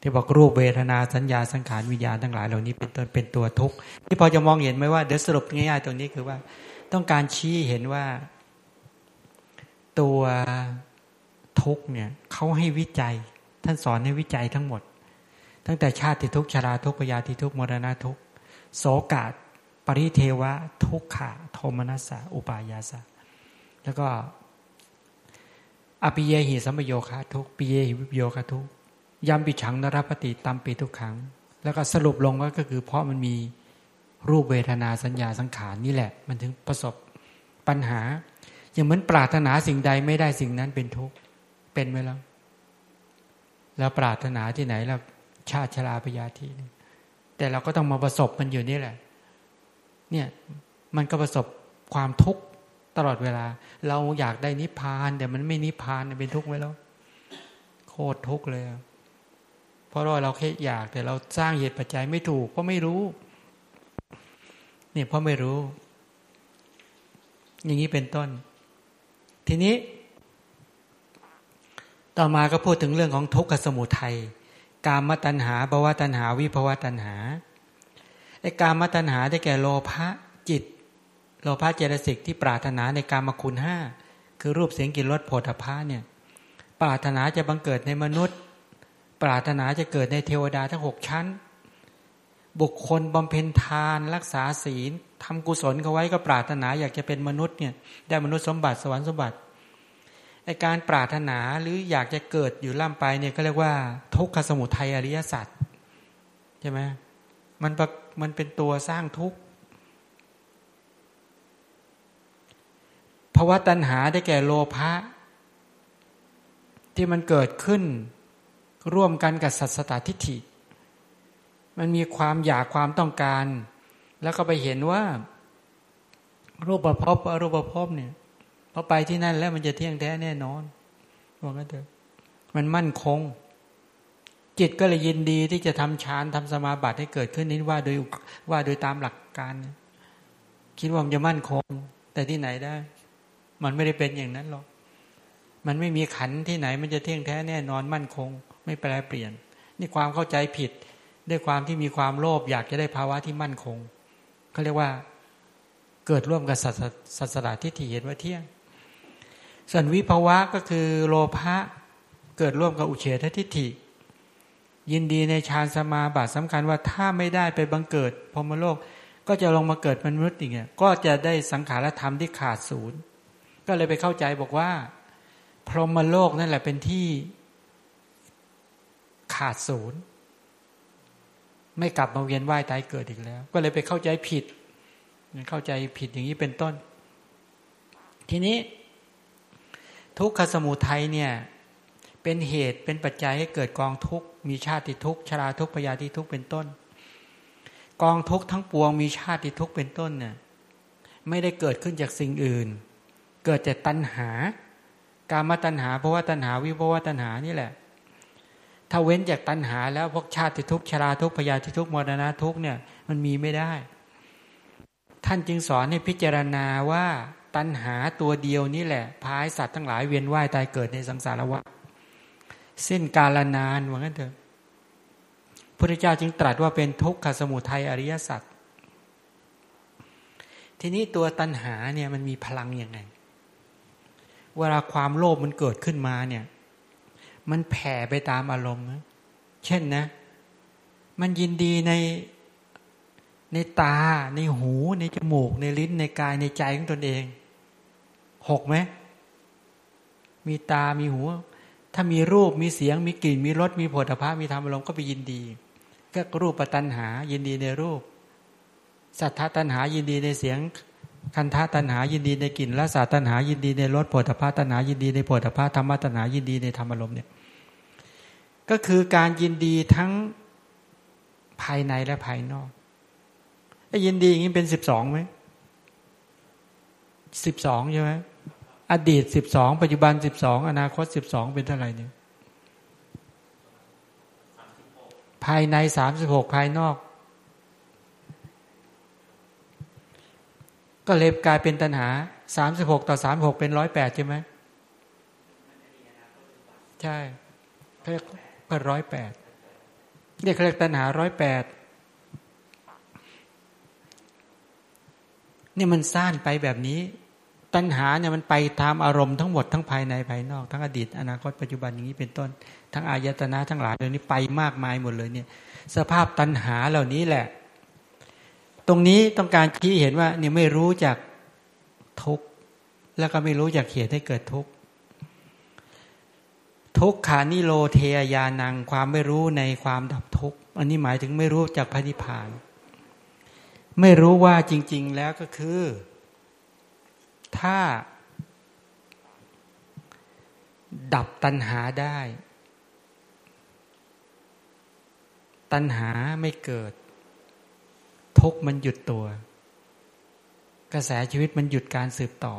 ที่บอกรูปเวทนาสัญญาสังขารวิญญาณทั้งหลายเหล่านี้เป็นตัวเป็นตัวทุกข์ที่พอจะมองเห็นไหมว่าเดี๋ยวสรุปง่ายๆตรงนี้คือว่า ต้องการชี้เห็นว่า ตัวทุกเนี่ยเขาให้วิจัย ท่านสอนให้วิจัยทั้งหมด ตั้งแต่ชาติทุกชราทุกปยาธิทุกมรณะทุกโสกาปริเทวะ ทุกขะโทมนัสสะอุปายาสะแล้วก็อภิเยหิสัมโยคะทุกปิเยหิวิโยคะทุกยำปิฉังนรปฏิตามปีทุกครั้งแล้วก็สรุปลงว่าก็คือเพราะมันมี รูปเวทนาสัญญาสังขารนี่แหละ มันถึงประสบปัญหา อย่างเหมือนปรารถนาสิ่งใดไม่ได้สิ่งนั้นเป็นทุกข์เป็นไหมล่ะแล้วปรารถนาที่ไหนแล้วชาติชราพยาธิแต่เราก็ต้องมาประสบมันอยู่นี่แหละ เนี่ยมันก็ประสบความทุกข์ตลอดเวลา เราอยากได้นิพพานแต่มันไม่นิพพานเป็นทุกข์ไหมแล้วโคตรทุกข์เลย เพราะว่าเราแค่อยากแต่เราสร้างเหตุปัจจัยไม่ถูกเพราะไม่รู้ เนี่ยเพราะไม่รู้ อย่างนี้เป็นต้น ทีนี้ ต่อมาก็พูดถึงเรื่องของทุกขสมุทัยกามตัณหาภาวะตัณหา วิภาวะตัณหาไอ้กามตัณหาได้แก่โลภะจิต โลภะเจตสิกที่ปรารถนาในกามคุณห้าคือรูปเสียงกลิ่นรสโผฏฐะเนี่ย ปรารถนาจะบังเกิดในมนุษย์ ปรารถนาจะเกิดในเทวดาทั้งหกชั้น บุคคลบำเพ็ญทานรักษาศีลทำกุศลเขาไว้ก็ปรารถนา อยากจะเป็นมนุษย์เนี่ยได้มนุษย์สมบัติสวรรค์สมบัติไอการปรารถนาหรืออยากจะเกิดอยู่ล่ำไปเนี่ยก็เรียกว่า ทุกขสมุทัยอริยสัจใช่ไหมมันมันเป็นตัวสร้างทุกข์ภาวะตัณหาได้แก่โลภะที่มันเกิดขึ้นร่วมกันกับสัตสตทิฏฐิ มันมีความอยากความต้องการ แล้วก็ไปเห็นว่า รูปประพบอรูปประพบเนี่ยพอไปที่นั่นแล้วมันจะเที่ยงแท้แน่นอนบอกกันเถอะมันมั่นคง จิตก็เลยยินดีที่จะทำฌานทำสมาบัติให้เกิดขึ้นนี้ว่าโดยว่าโดยตามหลักการ คิดว่ามันจะมั่นคง แต่ที่ไหนได้ มันไม่ได้เป็นอย่างนั้นหรอกมันไม่มีขันที่ไหนมันจะเที่ยงแท้แน่นอนมั่นคง ไม่แปลเปลี่ยน นี่ความเข้าใจผิด ด้วยความที่มีความโลภอยากจะได้ภาวะที่มั่นคงเขาเรียกว่าเกิดร่วมกับสัสดาทิฏฐิเห็นว่าเที่ยง ส่วนวิภาวะก็คือโลภะเกิดร่วมกับอุเฉททิฏฐิ ยินดีในฌานสมาบัติสำคัญว่าถ้าไม่ได้ไปบังเกิดพรมโลก ก็จะลงมาเกิดมนุษย์อีกเนี่ยก็จะได้สังขารธรรมที่ขาดศูนย์ ก็เลยไปเข้าใจบอกว่า พรหมโลกนั่นแหละเป็นที่ขาดศูนย์ ไม่กลับมาเวียนว่ายตายเกิดอีกแล้ว ก็เลยไปเข้าใจผิดเข้าใจผิดอย่างนี้เป็นต้น ทีนี้ ทุกขสมุทัยเนี่ยเป็นเหตุเป็นปัจจัยให้เกิดกองทุกมีชาติทุกชราทุกพยาธิทุกเป็นต้น กองทุกทั้งปวงมีชาติทุกเป็นต้นเนี่ยไม่ได้เกิดขึ้นจากสิ่งอื่น เกิดจากตัณหา การมาตัณหาเพราะว่าตัณหาวิภาวะตัณหานี่แหละ ถ้าเว้นจากตัณหาแล้วพวกชาติทุกชราทุกพยาธิทุกมรณะทุกเนี่ยมันมีไม่ได้ ท่านจึงสอนให้พิจารณาว่าตัณหาตัวเดียวนี่แหละพายสัตว์ทั้งหลายเวียนว่ายตายเกิดในสังสารวัฏสิ้นกาลนานว่างั้นเถอะพระเจ้าจึงตรัสว่าเป็นทุกขสมุทัยอริยสัจทีนี้ตัวตัณหาเนี่ยมันมีพลังยังไง เวลาความโลภมันเกิดขึ้นมาเนี่ย มันแผ่ไปตามอารมณ์ เช่นนะ มันยินดีในในตาในหูในจมูก ในลิ้นในกายในใจของตนเอง หกไหม มีตามีหู ถ้ามีรูปมีเสียง มีกลิ่น มีรสมีผลิภัณฑ์มีธรรมอารมณ์ก็ไปยินดี ก็รูปปัตันหา ยินดีในรูป สัทธาตันหายินดีในเสียงคันธาตันหายินดีในกลิ่นละสาตันหายินดีในรสผลิภัณฑ์ตันหายินดีในผลิภัณฑ์ธรรมตันหายินดีในธรรมอารมณ์เนี่ย ก็คือการยินดีทั้งภายในและภายนอกไอ้ยินดีอย่างนี้เป็นสิบสองไหมสิบสองใช่ไหมอดีตสิบสองปัจจุบันสิบสองอนาคตสิบสองเป็นเท่าไหร่เนี่ยภายในสามสิบหกภายนอก ก็เลยกลายเป็นตัณหาสามสิบหกต่อสามหกเป็นร้อยแปดใช่ไหมใช่เขาเรีย กว่าร้อยแปดเรียกเรียกตัณหาร้อยแปดเนี่ยมันซ่านไปแบบนี้ ตัณหาเนี่ยมันไปตามอารมณ์ทั้งหมดทั้งภายในภายนอก ทั้งอดีต อนาคตปัจจุบันอย่างนี้เป็นต้น ทั้งอายตนะทั้งหลายเหล่านี้ไปมากมายหมดเลยเนี่ย สภาพตัณหาเหล่านี้แหละ ตรงนี้ต้องการชี้เห็นว่าเนี่ยไม่รู้จักทุกข์แล้วก็ไม่รู้จักเหตุให้เกิดทุกข์ ทุกขานิโรเทยานังความไม่รู้ในความดับทุกข์อันนี้หมายถึงไม่รู้จากพระนิพพาน ไม่รู้ว่าจริง ๆ แล้วก็คือ ถ้า ดับตัณหาได้ ตัณหาไม่เกิด ทุกมันหยุดตัว กระแสชีวิตมันหยุดการสืบต่อ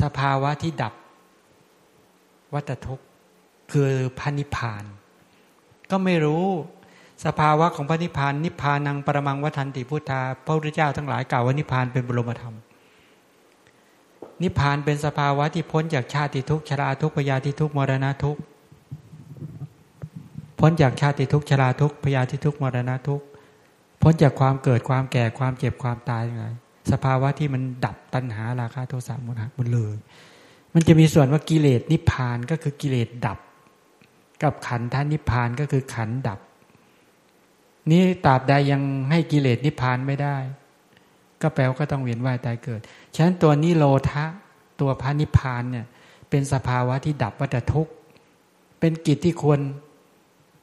สภาวะที่ดับวัตทุกข คือพันิพพาน ก็ไม่รู้สภาวะของพระนิพพานนิพพานังปรมังวัฏันติพุทธาพระพุทธเจ้าทั้งหลายกล่าวว่านิพพานเป็นบรมธรรม นิพพานเป็นสภาวะที่พ้นจากชาติทุกข์ชราทุกข์พยาธิทุกข์มรณะทุกข์พ้นจากชาติทุกข์ชราทุกข์พยาธิทุกข์มรณะทุกข์พ้นจากความเกิดความแก่ความเจ็บความตายยังไงสภาวะที่มันดับตัณหาราคะโทสะโมหะหมดเลย มันจะมีส่วนว่ากิเลสนิพพานก็คือกิเลสดับ กับขันธานิพพานก็คือขันดับ นี้ตราบใดยังให้กิเลสนิพพานไม่ได้ ก็แปลว่าก็ต้องเวียนว่ายตายเกิด ฉะนั้นตัวนิโรธะตัวพระนิพพานเนี่ย เป็นสภาวะที่ดับวัฏทุกข์ เป็นกิจที่ควร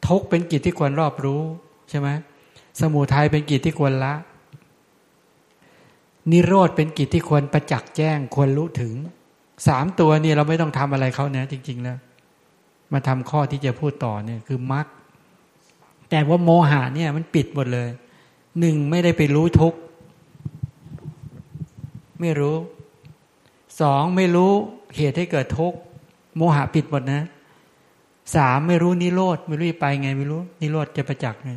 ทุกเป็นกิจที่ควรรอบรู้ใช่ไหมสมุทัยเป็นกิจที่ควรละ นิโรธเป็นกิจที่ควรประจักษ์แจ้งควรรู้ถึงสามตัวนี่เราไม่ต้องทำอะไรเขาเนี่ยจริง ๆ แล้ว มาทำข้อที่จะพูดต่อเนี่ยคือมรรคแต่ว่าโมหะเนี่ยมันปิดหมดเลย หนึ่งไม่ได้ไปรู้ทุกไม่รู้สองไม่รู้เหตุให้เกิดทุกโมหะปิดหมดนะสามไม่รู้นิโรธไม่รู้ไปไง ไม่รู้ นิโรธจะประจักษ์ไง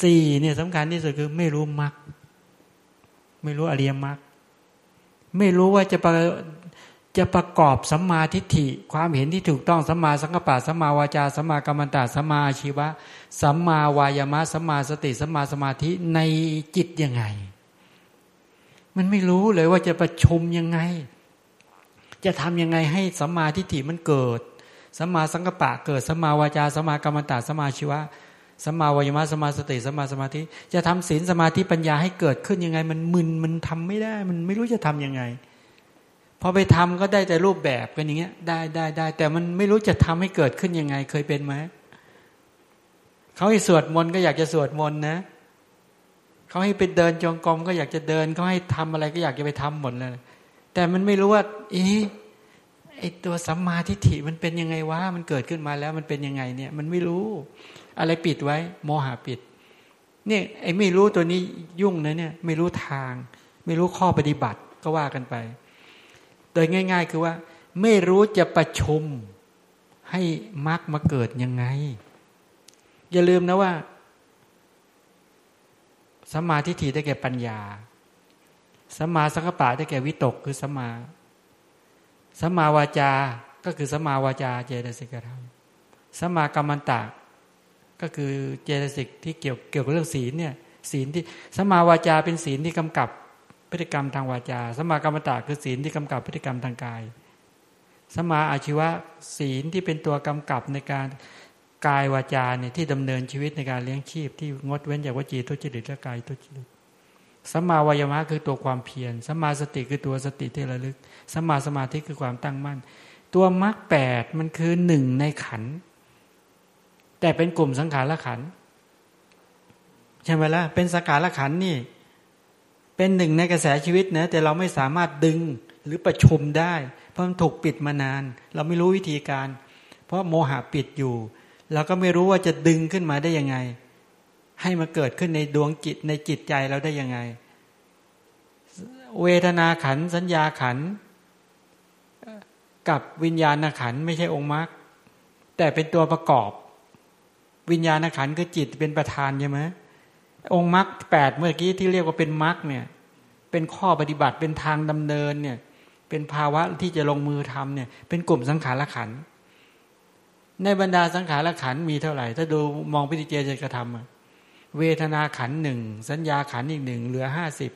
สี่เนี่ยสำคัญที่สุดคือ ไม่รู้มรรคไม่รู้อริยมรรคไม่รู้ว่าจะ จะประกอบสัมมาทิฏฐิ ความเห็นที่ถูกต้องสัมมาสังกปะสัมมาวาจาสัมมากรรมตาสัมมาชีวะสัมมาวายามะสัมมาสติสัมมาสมาธิในจิตยังไง มันไม่รู้เลยว่าจะประชุมยังไง จะทำยังไงให้สัมมาทิฏฐิมันเกิดสัมมาสังกปะเกิดสัมมาวาจาสัมมากรรมตาสัมมาชีวะสัมมาวายมะสัมมาสติสัมมาสมาธิ จะทำศีลสมาธิปัญญาให้เกิดขึ้นยังไง มันมึนมันทำไม่ได้ มันไม่รู้จะทํำยังไง พอไปทำก็ได้แต่รูปแบบกันอย่างเงี้ย ได้ได้ได้ แต่มันไม่รู้จะทำให้เกิดขึ้นยังไง เคยเป็นไหมเขาให้สวดมนต์ก็อยากจะสวดมนต์นะเขาให้ไปเดินจงกรมก็อยากจะเดินเขาให้ทำอะไรก็อยากจะไปทำหมดเลยแต่มันไม่รู้ว่าอ๊ไอตัวสัมมาทิฏฐิมันเป็นยังไงวะมันเกิดขึ้นมาแล้วมันเป็นยังไงเนี่ย มันไม่รู้ อะไรปิดไว้ โมหะปิด เนี่ยไอไม่รู้ตัวนี้ยุ่งนะเนี่ย ไม่รู้ทาง ไม่รู้ข้อปฏิบัติก็ว่ากันไป โดยง่าย ๆ คือว่า ไม่รู้จะประชุมให้มรรคมาเกิดยังไง อย่าลืมนะว่าสมาธิฏฐิได้แก่ปัญญาสมาสังกปะได้แก่วิตกคือสมาสมาวาจา ก็คือสมาวาจาเจตสิกธรรมสมากรรมันตะก็คือเจตสิกที่เกี่ยวเกี่ยวกับเรื่องศีลเนี่ยศีลที่สมาวาจาเป็นศีลที่กำกับ พฤติกรรมทางวาจา สมากรรมตะคือศีลที่กำกับพฤติกรรมทางกาย สมาอาชีวะศีลที่เป็นตัวกำกับในการกายวาจาเนี่ยที่ดำเนินชีวิตในการเลี้ยงชีพ ที่งดเว้นจากวจีทุจริตและกายทุจริตสมาวายมะคือตัวความเพียรสมาสติคือตัวสติที่ระลึกสมาสมาธิคือความตั้งมั่น ตัวมรรคแปดมันคือหนึ่งในขัน แต่เป็นกลุ่มสังขารละขันใช่ไหมละ่ะเป็นสังขารละขันนี่ เป็นหนึ่งในกระแสชีวิตนะแต่เราไม่สามารถดึงหรือประชุมได้ เพราะมันถูกปิดมานาน เราไม่รู้วิธีการ เพราะโมหะปิดอยู่เราก็ไม่รู้ว่าจะดึงขึ้นมาได้ยังไง ให้มาเกิดขึ้นในดวงจิตในจิตใจเราได้ยังไง เวทนาขันสัญญาขันกับวิญญาณขันไม่ใช่องค์มรรคแต่เป็นตัวประกอบ วิญญาณขันคือจิตเป็นประธานใช่ไหม องค์มรรคแปดเมื่อกี้ที่เรียกว่าเป็นมรรคเนี่ยเป็นข้อปฏิบัติเป็นทางดำเนินเนี่ยเป็นภาวะที่จะลงมือทำเนี่ยเป็นกลุ่มสังขารละขัน ในบรรดาสังขารละขันมีเท่าไหร่ ถ้าดูมองพิจิเจจะกระทำเวทนาขันหนึ่งสัญญาขันอีกหนึ่งเหลือห้าสิบ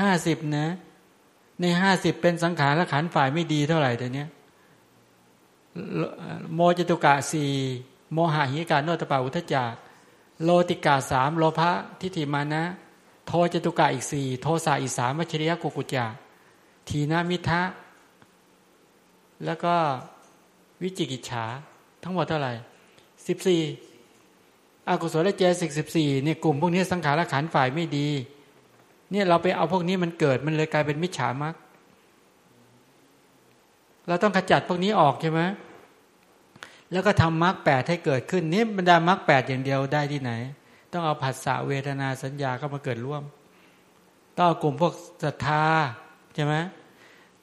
ห้าสิบนะ ในห้าสิบเป็นสังขารละขันฝ่ายไม่ดีเท่าไหร่แต่เนี้ยโมจตุกะสี่โมหะหิการโนตปาอุทจัก โลติกาสามโลภะทิฏฐิมานะ โทจตุกะอีกสี่โทสาอีกสามวัชริยะกุกุจาทีนามิทะแล้วก็วิจิกิจฉาทั้งหมดเท่าไหร่สิบสี่อากุศลเจสิกสิบสี่เนี่ยกลุ่มพวกนี้สังขารขันฝ่ายไม่ดี เนี่ยเราไปเอาพวกนี้มันเกิดมันเลยกลายเป็นมิจฉามักเราต้องขจัดพวกนี้ออกใช่ไหม แล้วก็ทำมรรคแปดให้เกิดขึ้นนี่บรรดามรรคแปดอย่างเดียวได้ที่ไหน ต้องเอาผัสสะเวทนาสัญญาเข้ามาเกิดร่วม ต้องเอากลุ่มพวกศรัทธาใช่ไหม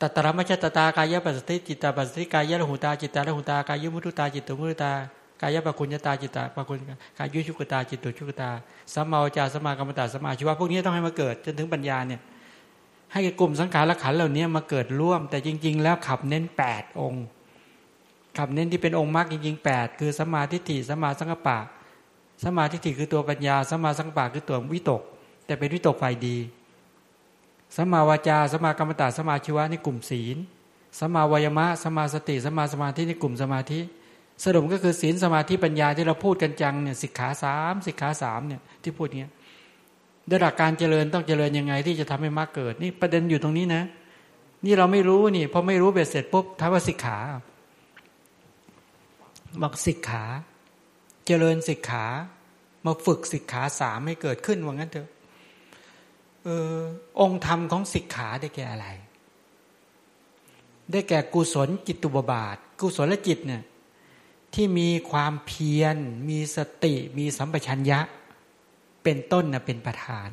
ตัตระมัชตตากายปัสสติจิตตาปัสสติกายะระหุตาจิตตาระหุตากายมุตุตาจิตตุมุตุตากายปักุญญตาจิตตาปักุญกายยุชุกตาจิตตุชุกตาสัมมาวจาสัมมากรรมตาสัมมาชีวะพวกนี้ต้องให้มาเกิดจนถึงปัญญาเนี่ยให้กลุ่มสังขารละขันเหล่านี้มาเกิดร่วม แต่จริง ๆ แล้วขับเน้นแปดองค์ ขับเน้นที่เป็นองค์มรรคจริงๆแปดคือสัมมาทิฏฐิสัมมาสังกปะสัมมาทิฏฐิคือตัวปัญญาสัมมาสังกปะคือตัววิตก แต่เป็นวิตกฝ่ายดีสัมมาวาจาสัมมากรรมตาสัมมาชีวะนี่กลุ่มศีลสัมมาวายมะสัมมาสติสัมมาสมาธินี่กลุ่มสมาธิสรุปก็คือศีลสมาธิปัญญาที่เราพูดกันจังเนี่ยสิกขาสามสิกขาสามเนี่ยที่พูดเนี้ยด้วยหลักการเจริญต้องเจริญยังไง ที่จะทำให้มรรคเกิด นี่ประเด็นอยู่ตรงนี้นะ นี่เราไม่รู้นี่พอไม่รู้เบ็ดเสร็จปุ๊บทว่าสิกขา บอกสิกขา เจริญสิกขา มาฝึกสิกขาสามให้เกิดขึ้นว่างั้นเถอะเออองค์ธรรมของสิกขาได้แก่อะไร ได้แก่กุศลจิตตุบบาท กุศลจิตเนี่ยที่มีความเพียร มีสติ มีสัมปชัญญะ เป็นต้นนะเป็นประธาน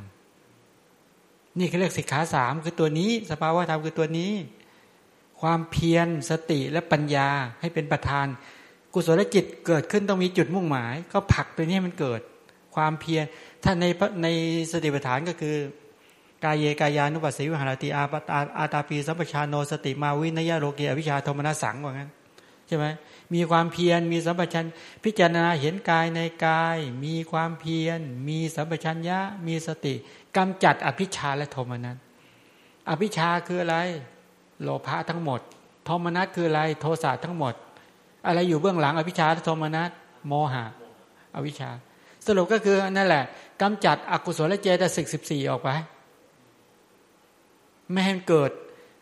นี่เขาเรียกสิกขาสามคือตัวนี้ สภาวะธรรมคือตัวนี้ ความเพียรสติและปัญญาให้เป็นประธาน กุศลจิตเกิดขึ้นต้องมีจุดมุ่งหมาย ก็ผลักตัวนี้มันเกิด ความเพียรถ้าในในสติปัฏฐานก็คือกายเยกายานุปัสสิวิหารติอาปตาอาตาปีสัมปชานโนสติมาวินยโลเกอวิชาโทมนัสสังว่างั้นใช่ไหมมีความเพียรมีสัมปชัญพิจารณาเห็นกายในกาย มีความเพียร มีสัมปชัญญะ มีสติกำจัดอภิชาและโทมนัสอภิชาคืออะไร โลภะทั้งหมด โทมนัสคืออะไร โทสะทั้งหมด อะไรอยู่เบื้องหลังอภิชาโทมนัสโมหะ อวิชชา สรุปก็คือนั่นแหละกำจัดอกุศลเจตสิกสิบสี่ออกไป ไม่ให้เกิด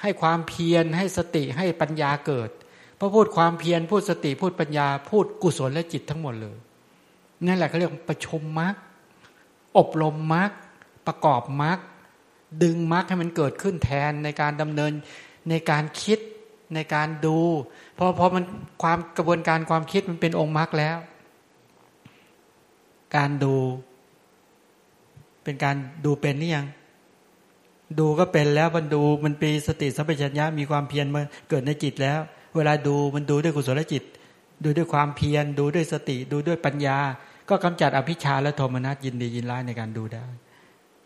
ให้ความเพียรให้สติให้ปัญญาเกิดพอพูดความเพียรพูดสติพูดปัญญา พูดกุศลและจิตทั้งหมดเลยนั่นแหละเขาเรียกประชมมรรคอบรมมรรคประกอบมรรคดึงมรรคให้มันเกิดขึ้นแทนในการดำเนินในการคิด ในการดูพอพอมันความกระบวนการความคิดมันเป็นองค์มรรคแล้ว การดู เป็นการดูเป็นนี่ยังดูก็เป็นแล้วมันดูมันปีสติสัมปชัญญะมีความเพียรมาเกิดในจิตแล้ว เวลาดูมันดูด้วยกุศลจิต ดูด้วยความเพียรดูด้วยสติ ดูด้วยปัญญา ก็กำจัดอภิชาและโทมนัสยินดียินร้ายในการดูได้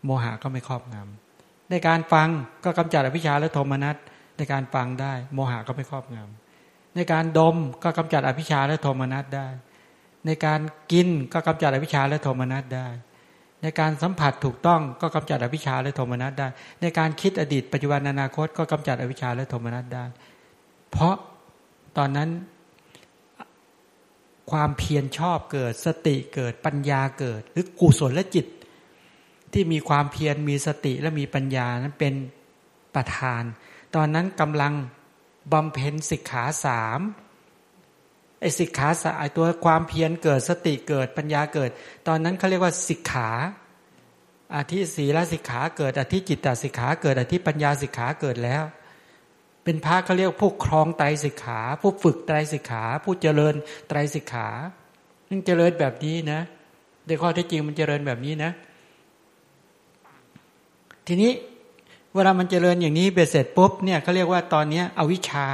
โมหะก็ไม่ครอบงำในการฟังก็กำจัดอภิชาและโทมนัส ในการฟังได้ โมหะก็ไม่ครอบงำในการดมก็กำจัดอภิชาและโทมนัสได้ ในการกินก็กำจัดอภิชาและโทมนัสได้ ในการสัมผัสถูกต้องก็กำจัดอวิชาและโทมนัสได้ ในการคิดอดีตปัจจุบันอนาคตก็กำจัดอวิชชาและโทมนัสได้ เพราะตอนนั้นความเพียรชอบเกิดสติเกิดปัญญาเกิด หรือกุศลและจิต ที่มีความเพียรมีสติและมีปัญญานั้นเป็นประธาน ตอนนั้นกำลังบำเพ็ญสิกขาสามไอ้สิกขาสายตัวความเพียรเกิดสติเกิดปัญญาเกิด ตอนนั้นเขาเรียกว่าสิกขาอาทิศีลสิกขาเกิดอาทิจิตตสิกขาเกิดอาทิปัญญาสิกขาเกิดแล้ว เป็นพระเขาเรียกผู้ครองไตรสิกขา ผู้ฝึกไตรสิกขา ผู้เจริญไตรสิกขานี่เจริญแบบนี้นะในข้อที่จริงมันเจริญแบบนี้นะ ทีนี้ เวลามันเจริญอย่างนี้เบ็ดเสร็จปุ๊บเนี่ยเขาเรียกว่าตอนนี้อวิชชา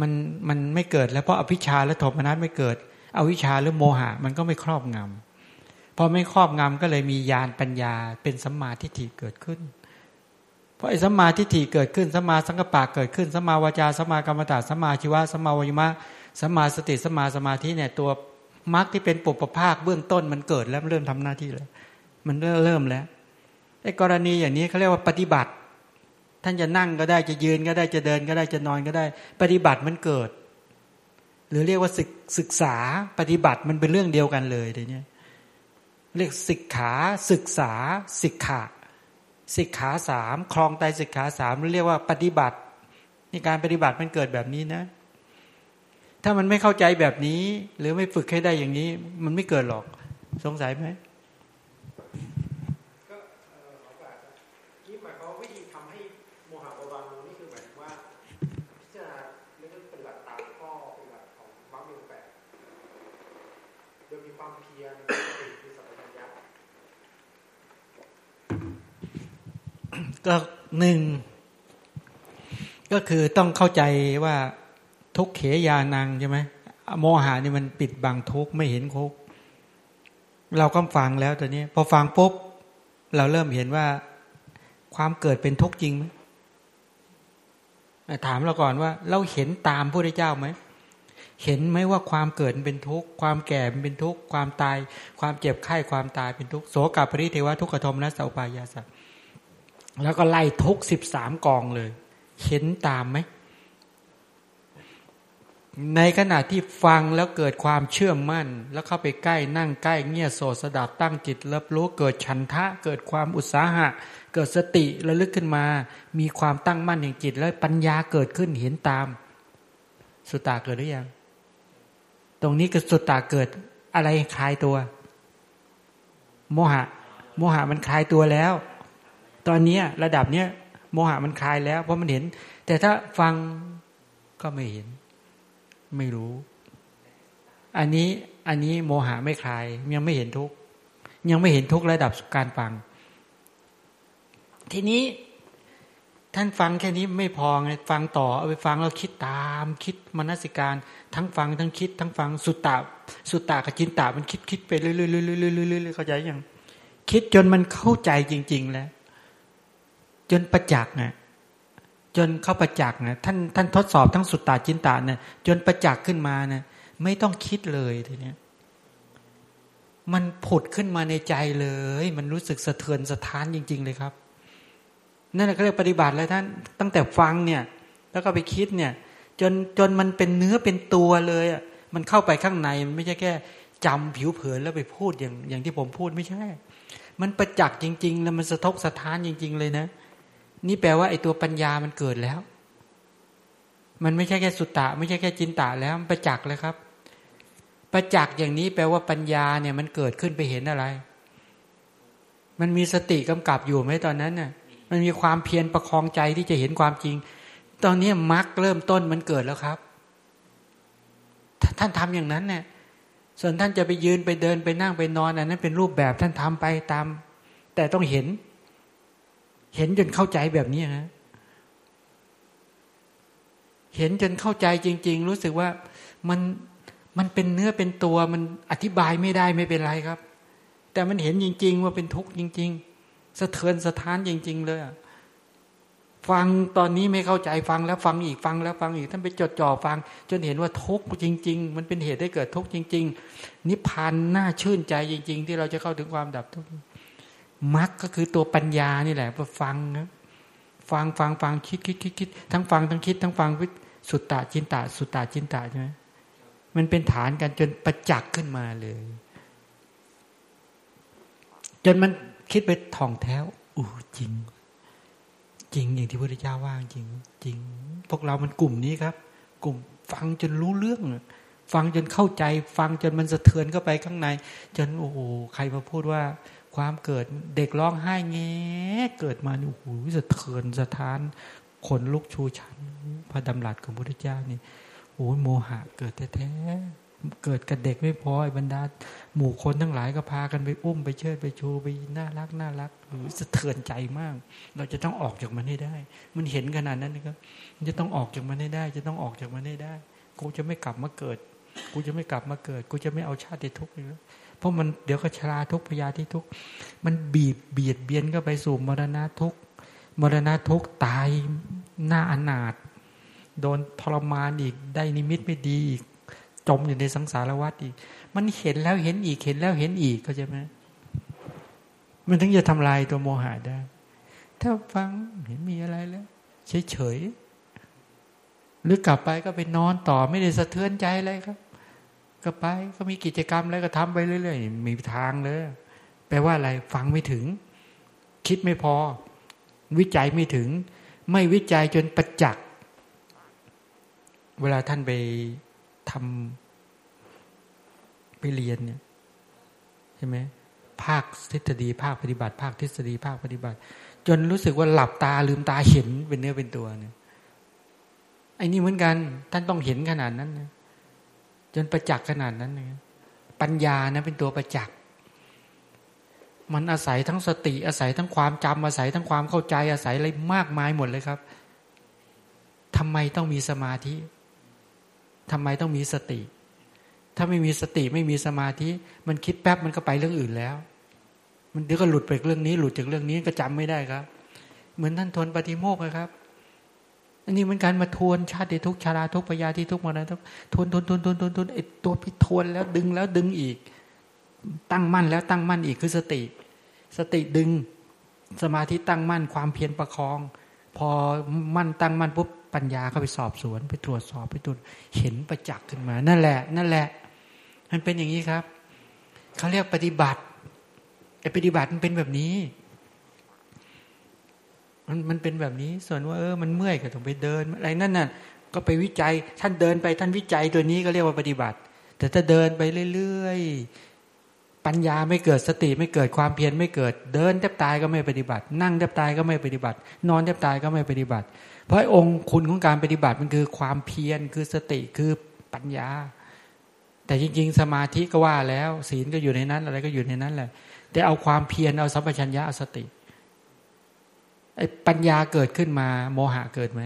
มันมันไม่เกิดแล้วเพราะอภิชาและโทมนัสไม่เกิด อวิชาหรือโมหะ มันก็ไม่ครอบงำพอไม่ครอบงำก็เลยมีญาณปัญญาเป็นสัมมาทิฏฐิเกิดขึ้นเพราะไอ้สัมมาทิฏฐิเกิดขึ้นสัมมาสังกปะเกิดขึ้นสัมมาวาจาสัมมากรรมตาสัมมาชีวะสัมมาวิมะสัมมาสติสัมมาสมาธิเนี่ยตัวมรรคที่เป็นปุปภาคเบื้องต้นมันเกิดแล้วเริ่มทำหน้าที่แล้วมันเริ่มเริ่มแล้ว ไอ้กรณีอย่างนี้เขาเรียกว่าปฏิบัติ ท่านจะนั่งก็ได้จะยืนก็ได้จะเดินก็ได้จะนอนก็ได้ ปฏิบัติมันเกิด หรือเรียกว่าศึกศึกษาปฏิบัติมันเป็นเรื่องเดียวกันเลยเดี๋ยวนี้เรียกศึกขาศึกษาศึกขาศึกขาสามคลองไตศึกขาสามเรียกว่าปฏิบัติในการปฏิบัติมันเกิดแบบนี้นะ ถ้ามันไม่เข้าใจแบบนี้ หรือไม่ฝึกให้ได้อย่างนี้ มันไม่เกิดหรอก สงสัยไหมความเพียรมีสัมปชัญญะ ก็หนึ่งก็คือต้องเข้าใจว่าทุกเขยานังใช่ไหมโมหะนี่มันปิดบังทุกไม่เห็นทุกเราก็ฟังแล้วตัวนี้พอฟังปุ๊บเราเริ่มเห็นว่าความเกิดเป็นทุกข์จริงไหมถามเราก่อนว่า เราเห็นตามพระพุทธเจ้าไหมเห็นไหมว่าความเกิดเป็นทุกข์ความแก่เป็นทุกข์ความตาย ความเจ็บไข้ความตายเป็นทุกข์โสกับปริเทวะทุกขโทมนัสอุปายาสั แล้วก็ไล่ทุกสิบสามกองเลย เห็นตามไหม ในขณะที่ฟังแล้วเกิดความเชื่อมั่น แล้วเข้าไปใกล้นั่งใกล้เงียโสสดับตั้งจิตรับรู้เกิดฉันทะ เกิดความอุตสาหะ เกิดสติระลึกขึ้นมา มีความตั้งมั่นอย่างจิต แล้วปัญญาเกิดขึ้นเห็นตาม สุตตาเกิดหรือยัง ตรงนี้ก็สุตตาเกิดอะไรคลายตัว โมหะ โมหะมันคลายตัวแล้ว ตอนนี้ระดับเนี้ยโมหะมันคลายแล้ว เพราะมันเห็น แต่ถ้าฟังก็ไม่เห็น ไม่รู้ อันนี้อันนี้โมหะไม่คลาย ยังไม่เห็นทุกยังไม่เห็นทุกระดับการฟัง ทีนี้ท่านฟังแค่นี้ไม่พอไงฟังต่อเอาไปฟังแล้วคิดตามคิดมนสิการ ทั้งฟังทั้งคิด ทั้งฟังสุตตะสุตตะกับจินตะมันคิดคิดไปเรื่อยๆเรื่อยๆเข้าใจยังคิดจนมันเข้าใจจริง ๆ แล้ว จนประจักษ์เนี่ยจนเข้าประจักษ์นะท่านท่านทดสอบทั้งสุตตาจินตานะจนประจักษ์ขึ้นมานะไม่ต้องคิดเลยทีเนี้ยมันผุดขึ้นมาในใจเลย มันรู้สึกสะเทือนสะท้านจริง ๆ เลยครับนั่นแหละก็เรียกปฏิบัติแล้วท่านตั้งแต่ฟังเนี่ย แล้วก็ไปคิดเนี่ย จนจนมันเป็นเนื้อเป็นตัวเลยอะมันเข้าไปข้างในมันไม่ใช่แค่จำผิวเผินแล้วไปพูดอย่างอย่างที่ผมพูดไม่ใช่ มันประจักษ์จริง ๆ แล้วมันสะทกสะท้านจริง ๆ เลยนะ นี่แปลว่าไอ้ตัวปัญญามันเกิดแล้ว มันไม่ใช่แค่สุตตะ ไม่ใช่แค่จินตะแล้วมันประจักษ์เลยครับ ประจักษ์อย่างนี้แปลว่าปัญญาเนี่ยมันเกิดขึ้นไปเห็นอะไร มันมีสติกำกับอยู่ไหมตอนนั้นน่ะ มันมีความเพียรประคองใจที่จะเห็นความจริง ตอนนี้มรรคเริ่มต้นมันเกิดแล้วครับ ท่านทำอย่างนั้นเนี่ยส่วนท่านจะไปยืนไปเดินไปนั่งไปนอนอันนั้นเป็นรูปแบบท่านทำไปตาม แต่ต้องเห็น เห็นจนเข้าใจแบบนี้นะเห็นจนเข้าใจจริง ๆ รู้สึกว่ามันมันเป็นเนื้อเป็นตัวมันอธิบายไม่ได้ไม่เป็นไรครับ แต่มันเห็นจริง ๆ ว่าเป็นทุกข์จริง ๆ สะเทือนสะท้านจริง ๆ เลยฟังตอนนี้ไม่เข้าใจฟังแล้วฟังอีกฟังแล้วฟังอีกท่านไปจดจ่อฟัง จนเห็นว่าทุกข์จริง ๆ มันเป็นเหตุให้เกิดทุกข์จริง ๆ นิพพานน่าชื่นใจจริง ๆ ที่เราจะเข้าถึงความดับทุกข์ มรรคก็คือตัวปัญญานี่แหละพอฟังนะฟังฟังฟังคิดคิดคิดคิดทั้งฟังทั้งคิด ทั้งฟังวิสุตตะจินตะ สุตตะจินตะใช่ไหมมันเป็นฐานกันจนประจักษ์ขึ้นมาเลย จนมันคิดไปท่องแท้วอู้จริง จริงอย่างที่พระพุทธเจ้าว่าจริง จริง พวกเรามันกลุ่มนี้ครับ กลุ่มฟังจนรู้เรื่องฟังจนเข้าใจ ฟังจนมันสะเทือนเข้าไปข้างใน จนโอ้โหใครมาพูดว่า ความเกิดเด็กร้องไห้แงเกิดมาโอ้โหสะเทือนสะท้านขนลุกชูชันพระดำรัสของพระพุทธเจ้านี่โอ้โมหะเกิดแท้ๆเกิดกับเด็กไม่พอไอ้บรรดา หมู่คนทั้งหลายก็พากันไปอุ้มไปเชิดไปชูไปน่ารักน่ารักหรือสะเทือนใจมาก เราจะต้องออกจากมันให้ได้ มันเห็นขนาดนั้นนะครับจะต้องออกจากมันให้ได้ จะต้องออกจากมันให้ได้ กูจะไม่กลับมาเกิด กูจะไม่กลับมาเกิด กูจะไม่เอาชาติทุกข์เลย เพราะมันเดี๋ยวก็ชราทุกพยาธิทุก มันบีบเบียดเบียนก็ไปสู่มรณะทุกมรณะทุกตายหน้าอนาถโดนทรมานอีกได้นิมิตไม่ดีอีกจมอยู่ในสังสารวัฏอีก มันเห็นแล้วเห็นอีกเห็นแล้วเห็นอีกเข้าใจไหมมันถึงจะทำลายตัวโมหะได้ ถ้าฟังเห็นมีอะไรแล้ว เฉยๆหรือกลับไปก็ไปนอนต่อไม่ได้สะเทือนใจอะไรครับ ก็ไปก็มีกิจกรรมอะไรก็ทำไปเรื่อยๆมีทางเลยแปลว่าอะไรฟังไม่ถึง คิดไม่พอ วิจัยไม่ถึง ไม่วิจัยจนประจักษ์เวลาท่านไปทำไปเรียนเนี่ยใช่ไหมภาคทฤษฎีภาคปฏิบัติ ภาคทฤษฎีภาคปฏิบัติ จนรู้สึกว่าหลับตาลืมตาเห็นเป็นเนื้อเป็นตัวเนี่ยไอ้นี่เหมือนกัน ท่านต้องเห็นขนาดนั้นนะ จนประจักษ์ขนาดนั้นเลยปัญญานะเป็นตัวประจักษ์มันอาศัยทั้งสติอาศัยทั้งความจำอาศัยทั้งความเข้าใจอาศัยอะไรมากมายหมดเลยครับทำไมต้องมีสมาธิทำไมต้องมีสติ ถ้าไม่มีสติไม่มีสมาธิ มันคิดแป๊บมันก็ไปเรื่องอื่นแล้ว มันเดี๋ยวก็หลุดไปเรื่องนี้ หลุดจากเรื่องนี้ก็จำไม่ได้ครับ เหมือนท่านทนปฏิโมกนะครับ อันนี้มันการมาทวนชาติทุกชาราทุกพยาธิทุกมรณะทุกทวนทวนทวนทวนทวนทวนไอตัวพิทวนแล้วดึงแล้วดึงอีก ตั้งมั่นแล้วตั้งมั่นอีกคือสติ สติดึงสมาธิตั้งมั่นความเพียรประคอง พอมั่นตั้งมั่นปุ๊บปัญญาเข้าไปสอบสวน ไปตรวจสอบไปตรวจเห็นประจักษ์ขึ้นมา นั่นแหละ นั่นแหละ มันเป็นอย่างนี้ครับเขาเรียกปฏิบัติไอ้ปฏิบัติมันเป็นแบบนี้ มันมันเป็นแบบนี้ ส่วนว่าเออมันเมื่อยก็ต้องไปเดินอะไรนั่นน่ะก็ไปวิจัยท่านเดินไปท่านวิจัยตัวนี้ก็เรียกว่าปฏิบัติ แต่ถ้าเดินไปเรื่อยๆ ปัญญาไม่เกิดสติไม่เกิดความเพียรไม่เกิด เดินแทบตายก็ไม่ปฏิบัติ นั่งแทบตายก็ไม่ปฏิบัติ นอนแทบตายก็ไม่ปฏิบัติ เพราะองค์คุณของการปฏิบัติมันคือความเพียรคือสติคือปัญญา แต่จริง ๆ สมาธิก็ว่าแล้ว ศีลก็อยู่ในนั้นอะไรก็อยู่ในนั้นแหละแต่เอาความเพียรเอาสัมปชัญญะเอาสติ ไอ้ปัญญาเกิดขึ้นมา โมหะเกิดไหม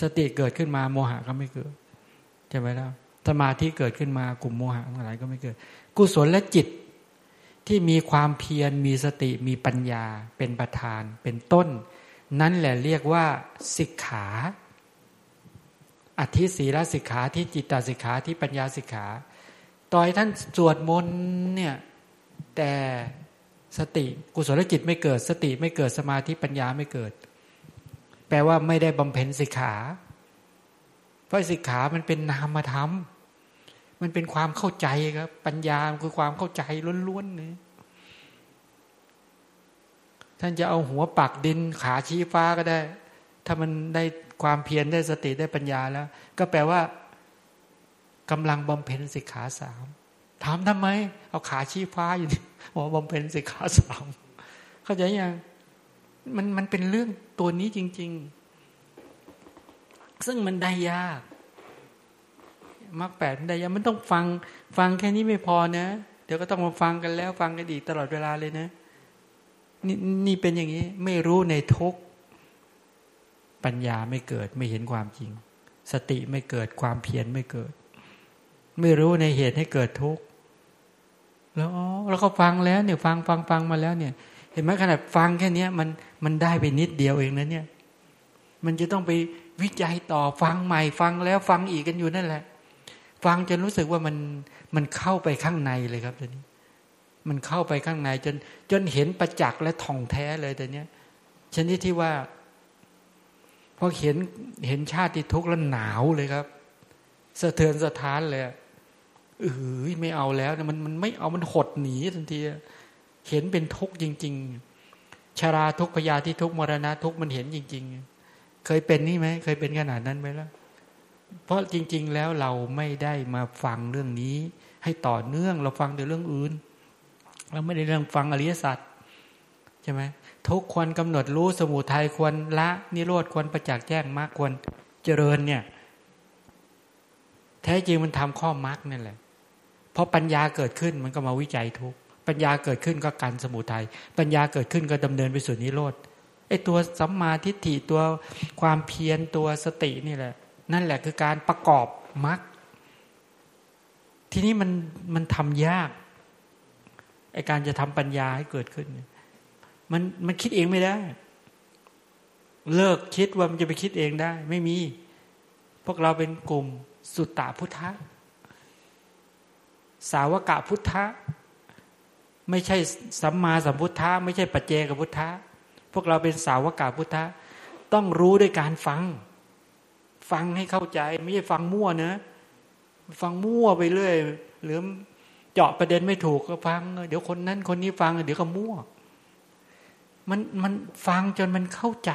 สติเกิดขึ้นมา โมหะก็ไม่เกิดใช่ไหมล่ะสมาธิเกิดขึ้นมากลุ่มโมหะอะไรก็ไม่เกิด กุศลและจิตที่มีความเพียรมีสติมีปัญญาเป็นประธานเป็นต้น นั่นแหละเรียกว่าสิกขาอธิศีลสิกขาที่จิตตสิกขาที่ปัญญาสิกขาต่อยท่านสวดมนต์เนี่ยแต่ สติกุศลจิตไม่เกิด สติไม่เกิดสมาธิปัญญาไม่เกิด แปลว่าไม่ได้บำเพ็ญสิกขา เพราะสิกขามันเป็นนามธรรม มันเป็นความเข้าใจครับ ปัญญาคือความเข้าใจล้วนๆนี่ท่านจะเอาหัวปักดินขาชี้ฟ้าก็ได้ ถ้ามันได้ความเพียรได้สติได้ปัญญาแล้ว ก็แปลว่ากำลังบำเพ็ญสิกขาสามถามทำไม เอาขาชี้ฟ้าอยู่นี่ บอกบำเพ็ญสิกขาสามเข้าใจยังมันมันเป็นเรื่องตัวนี้จริง ๆ ซึ่งมันได้ยากมรรคแปดได้ยากมันต้องฟัง ฟังแค่นี้ไม่พอนะ เดี๋ยวก็ต้องมาฟังกันแล้ว ฟังกันอีกตลอดเวลาเลยนะนี่นี่เป็นอย่างนี้ ไม่รู้ในทุกปัญญาไม่เกิดไม่เห็นความจริง สติไม่เกิดความเพียรไม่เกิด ไม่รู้ในเหตุให้เกิดทุกข์ แล้วอ๋อเราก็ฟังแล้วเนี่ยฟังฟังฟังมาแล้วเนี่ย เห็นไหมขนาดฟังแค่นี้มันมันได้ไปนิดเดียวเองนะเนี่ย มันจะต้องไปวิจัยต่อฟังใหม่ฟังแล้วฟังอีกกันอยู่นั่นแหละ ฟังจนรู้สึกว่ามันมันเข้าไปข้างในเลยครับตอนนี้ มันเข้าไปข้างในจนจนเห็นประจักษ์และท่องแท้เลยตอนนี้ชนิดที่ว่าพอเห็นเห็นชาติทุกข์แล้วหนาวเลยครับ สะเทือนสะท้านเลย เออไม่เอาแล้วมันมันไม่เอามันหดหนีทันทีเห็นเป็นทุกข์จริง ๆ ชาราทุกพยาที่ทุกมรณะทุกมันเห็นจริง ๆ เคยเป็นนี่ไหมเคยเป็นขนาดนั้นไหมล่ะเพราะจริง ๆ แล้วเราไม่ได้มาฟังเรื่องนี้ ให้ต่อเนื่องเราฟังแต่เรื่องอื่น เราไม่ได้เรื่องฟังอริยสัจใช่ไหมทุกควรกำหนดรู้สมุทัยควรละนิโรธควรประจักษ์แจ้งมากควรเจริญเนี่ย แท้จริงมันทำข้อมรรคนั่นแหละ พอปัญญาเกิดขึ้นมันก็มาวิจัยทุกปัญญาเกิดขึ้นก็การสมุทัยปัญญาเกิดขึ้นก็ดำเนินไปสู่นิโรธไอ้ตัวสัมมาทิฏฐิตัวความเพียรตัวสตินี่แหละ นั่นแหละคือการประกอบมรรคทีนี้มันมันทำยากไอการจะทำปัญญาให้เกิดขึ้น มันมันคิดเองไม่ได้ เลิกคิดว่ามันจะไปคิดเองได้ ไม่มี พวกเราเป็นกลุ่มสุตตะพุทธะ สาวกะพุทธะ ไม่ใช่สัมมาสัมพุทธะ ไม่ใช่ปัจเจกพุทธะ พวกเราเป็นสาวกะพุทธะ ต้องรู้ด้วยการฟัง ฟังให้เข้าใจ ไม่ใช่ฟังมั่วเนะ ฟังมั่วไปเรื่อยหรือเจาะประเด็นไม่ถูกก็ฟัง เดี๋ยวคนนั้นคนนี้ฟัง เดี๋ยวก็มั่ว มันมันฟังจนมันเข้าใจ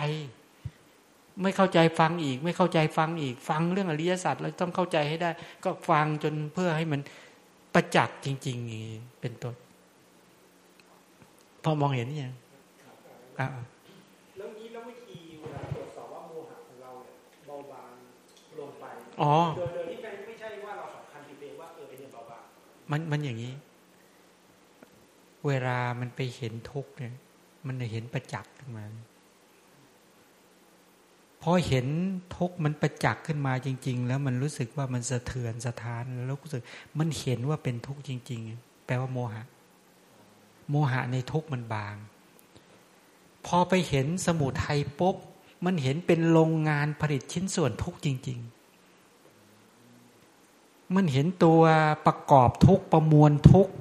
ไม่เข้าใจฟังอีก ไม่เข้าใจฟังอีก ฟังเรื่องอริยสัจเราต้องเข้าใจให้ได้ ก็ฟังจนเพื่อให้มัน ประจักษ์จริง ๆ นี้เป็นต้นพอมองเห็นยังอ่าแล้วนี้แล้ววิธีเวลาตรวจสอบว่าโมหะของเราเนี่ยเบาบางลงไปอ๋อโดยโดยที่ไม่ใช่ว่าเราสำคัญผิดเองว่าเออเป็นเบาบางมันมันอย่างนี้ เวลามันไปเห็นทุกเนี่ย มันเห็นประจักษ์ขึ้นมาพ อเห็นทุกมันประจักษ์ขึ้นมาจริง ๆ แล้วมันรู้สึกว่ามันสะเทือนสะท้านแล้วรู้สึก มันเห็นว่าเป็นทุกข์จริง ๆ แปลว่าโมหะ โมหะในทุกข์มันบาง พอไปเห็นสมุทัยปุ๊บมันเห็นเป็นโรงงานผลิตชิ้นส่วนทุกข์จริง ๆมันเห็นตัวประกอบทุกข์ประมวลทุกข์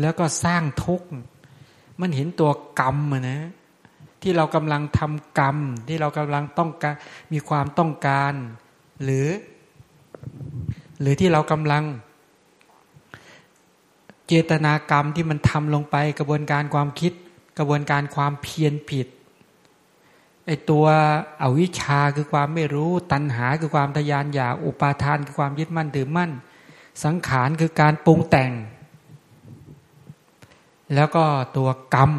แล้วก็สร้างทุกข์มันเห็นตัวกรรมนะ ที่เรากำลังทำกรรม ที่เรากำลังต้องการมีความต้องการ หรือ หรือที่เรากำลัง เจตนากรรมที่มันทำลงไปกระบวนการความคิด กระบวนการความเพียรผิดไอตัวอวิชชาคือความไม่รู้ตัณหาคือความทยานอยากอุปาทานคือความยึดมั่นถือมั่น สังขารคือการปรุงแต่ง แล้วก็ตัวกรรม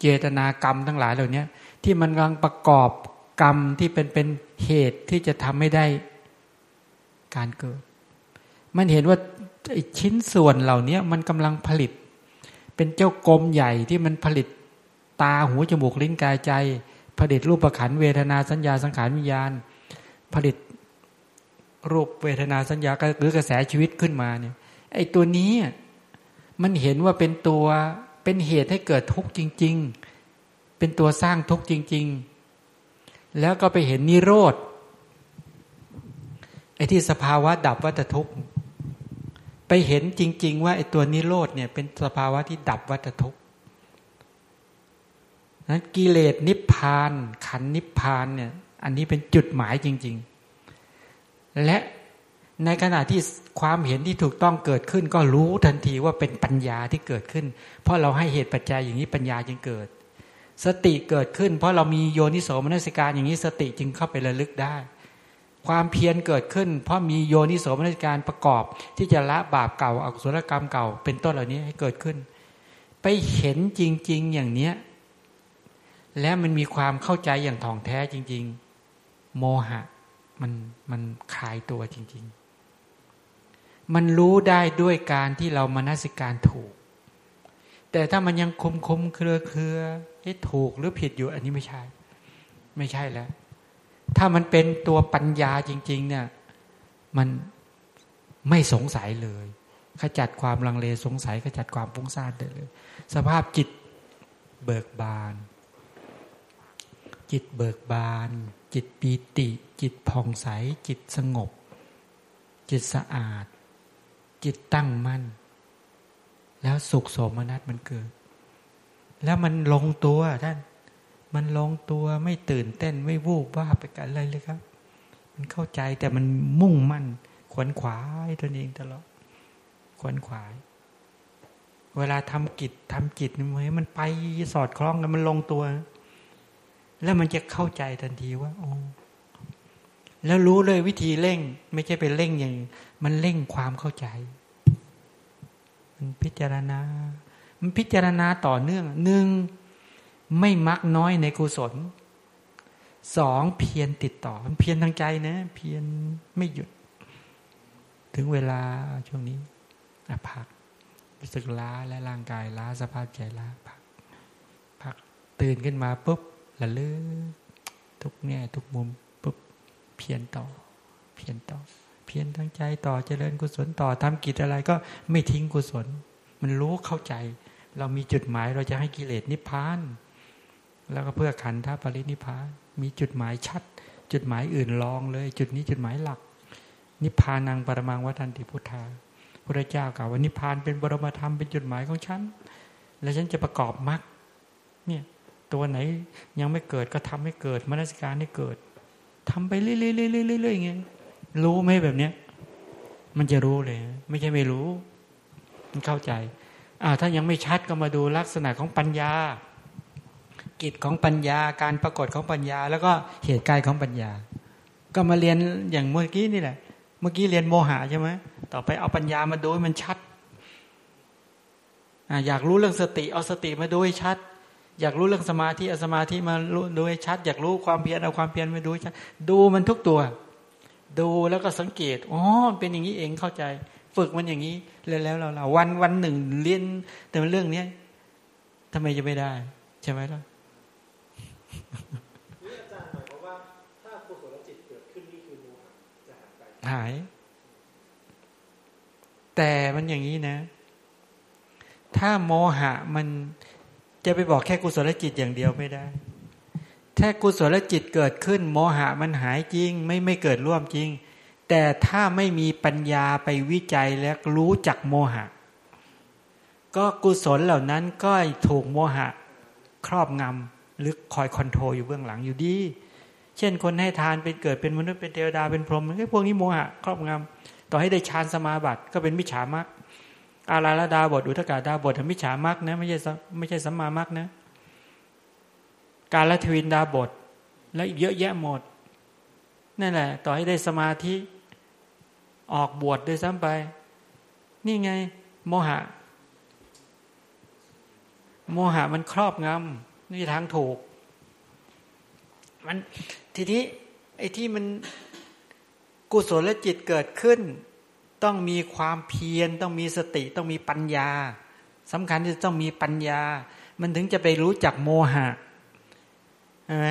เจตนากรรมทั้งหลายเหล่านี้ที่มันกำลังประกอบกรรมที่เป็นเป็นเหตุที่จะทำให้ได้การเกิด มันเห็นว่าชิ้นส่วนเหล่านี้มันกำลังผลิต เป็นเจ้ากรมใหญ่ที่มันผลิตตาหูจมูกลิ้นกายใจ ผลิตรูปประขันเวทนาสัญญาสังขารวิญญาณ ผลิตรูปเวทนาสัญญาหรือกระแสชีวิตขึ้นมาเนี่ยไอ้ตัวนี้มันเห็นว่าเป็นตัว เป็นเหตุให้เกิดทุกข์จริง ๆ เป็นตัวสร้างทุกข์จริง ๆ แล้วก็ไปเห็นนิโรธไอ้ที่สภาวะดับวัฏทุกข์ ไปเห็นจริง ๆ ว่าไอ้ตัวนิโรธเนี่ยเป็นสภาวะที่ดับวัฏทุกข์นั้นกิเลสนิพพาน ขันนิพพานเนี่ยอันนี้เป็นจุดหมายจริง ๆ และ ในขณะที่ความเห็นที่ถูกต้องเกิดขึ้น ก็รู้ทันทีว่าเป็นปัญญาที่เกิดขึ้น เพราะเราให้เหตุปัจจัยอย่างนี้ปัญญาจึงเกิด สติเกิดขึ้น เพราะเรามีโยนิโสมนสิการอย่างนี้สติจึงเข้าไประลึกได้ ความเพียรเกิดขึ้น เพราะมีโยนิโสมนสิการประกอบ ที่จะละบาปเก่าอกุศลกรรมเก่า เป็นต้นเหล่านี้ให้เกิดขึ้น ไปเห็นจริง ๆอย่างเนี้ยและมันมีความเข้าใจอย่างถ่องแท้จริง ๆ โมหะ มันมันคลายตัวจริง ๆ มันรู้ได้ด้วยการที่เรามานสิการถูก แต่ถ้ามันยังคมคมเครือเครือให้ถูกหรือผิดอยู่อันนี้ไม่ใช่ ไม่ใช่แล้ว ถ้ามันเป็นตัวปัญญาจริง ๆ เนี่ย มันไม่สงสัยเลย ขจัดความลังเลสงสัย ขจัดความฟุ้งซ่านได้เลย สภาพจิตเบิกบาน จิตเบิกบาน จิตปีติ จิตผ่องใส จิตสงบ จิตสะอาด จิตตั้งมั่น แล้วสุขโสมนัสมันเกิด แล้วมันลงตัวท่าน มันลงตัวไม่ตื่นเต้นไม่วูบว่าไปกันอะไรเลยครับ มันเข้าใจแต่มันมุ่งมั่น ขวนขวายตัวเองตลอดขวนขวาย เวลาทำกิจทำจิตมันไปสอดคล้องกันมันลงตัว แล้วมันจะเข้าใจทันทีว่าโอ้แล้วรู้เลยวิธีเร่ง ไม่ใช่ไปเร่งอย่าง มันเร่งความเข้าใจ มันพิจารณา มันพิจารณาต่อเนื่องหนึ่งไม่มักน้อยในกุศลสองเพียรติดต่อ มันเพียรทางใจนะ เพียรไม่หยุด ถึงเวลาช่วงนี้อพักรู้สึกล้าและร่างกายล้าสภาพใจล้าพักพักตื่นขึ้นมาปุ๊บละลึกทุกแง่ทุกมุมปุ๊บเพียรต่อ เพียรต่อ เพียรทั้งใจต่อเจริญกุศลต่อทำกิจอะไรก็ไม่ทิ้งกุศล มันรู้เข้าใจ เรามีจุดหมายเราจะให้กิเลสนิพพาน แล้วก็เพื่อขันธปรินิพพาน มีจุดหมายชัด จุดหมายอื่นลองเลย จุดนี้จุดหมายหลัก นิพพานังปรมังวัฏันติพุทธาพระเจ้ากล่าวว่านิพพานเป็นบรมธรรมเป็นจุดหมายของฉันแล้วฉันจะประกอบมรรคเนี่ยตัวไหนยังไม่เกิดก็ทำให้เกิดมนสิการให้เกิดทำไปเรื่อยๆเรื่อยๆอย่างเงี้ย รู้ไหมแบบเนี้ย มันจะรู้เลย ไม่ใช่ไม่รู้ มันเข้าใจอ่าถ้ายังไม่ชัดก็มาดูลักษณะของปัญญา กิจของปัญญาการปรากฏของปัญญา แล้วก็เหตุการณ์ของปัญญา ก็มาเรียนอย่างเมื่อกี้นี่แหละ เมื่อกี้เรียนโมหะใช่ไหมต่อไปเอาปัญญามาดูให้มันชัดออยากรู้เรื่องสติเอาสติมาดูให้ชัด อยากรู้เรื่องสมาธิเอาสมาธิมาดูให้ชัด อยากรู้ความเพียรเอาความเพียรมาดูให้ชัด ดูมันทุกตัว ดูแล้วก็สังเกตอ๋อเป็นอย่างนี้เองเข้าใจ ฝึกมันอย่างนี้แล้วแล้วเราเราวันวันหนึ่งเรียนแต่เรื่องเนี้ยทำไมจะไม่ได้ ใช่ไหมล่ะนี่อาจารย์หมายความว่าถ้ากุศลจิตเกิดขึ้นนี่คือโมหะจะหายไปหาย แต่มันอย่างนี้นะ ถ้าโมหะมันจะไปบอกแค่กุศลจิตอย่างเดียวไม่ได้ ถ้ากุศลจิตเกิดขึ้น โมหะมันหายจริง ไม่ไม่เกิดร่วมจริง แต่ถ้าไม่มีปัญญาไปวิจัยและรู้จักโมหะ ก็กุศลเหล่านั้นก็ถูกโมหะ ครอบงำหรือคอย control อยู่เบื้องหลังอยู่ดี เช่นคนให้ทานเป็นเกิดเป็นมนุษย์เป็นเทวดาเป็นพรหมไอ้พวกนี้โมหะ ครอบงำต่อให้ได้ฌานสมาบัติก็เป็นมิจฉามรรคอาราลดาบทอุทกาดาบทมิจฉามรรคนะไม่ใช่ไม่ใช่สัมมามรรคนะ การละทวินดาบท แล้วอีกเยอะแยะหมดนั่นแหละ ต่อให้ได้สมาธิออกบวชด้วยซ้ำไป นี่ไง โมหะ โมหะมันครอบงำนี่ทางถูก มันทีนี้ไอ้ที่มันกุศลและจิตเกิดขึ้น ต้องมีความเพียร ต้องมีสติ ต้องมีปัญญาสำคัญที่ต้องมีปัญญา มันถึงจะไปรู้จักโมหะ ใช่ไหม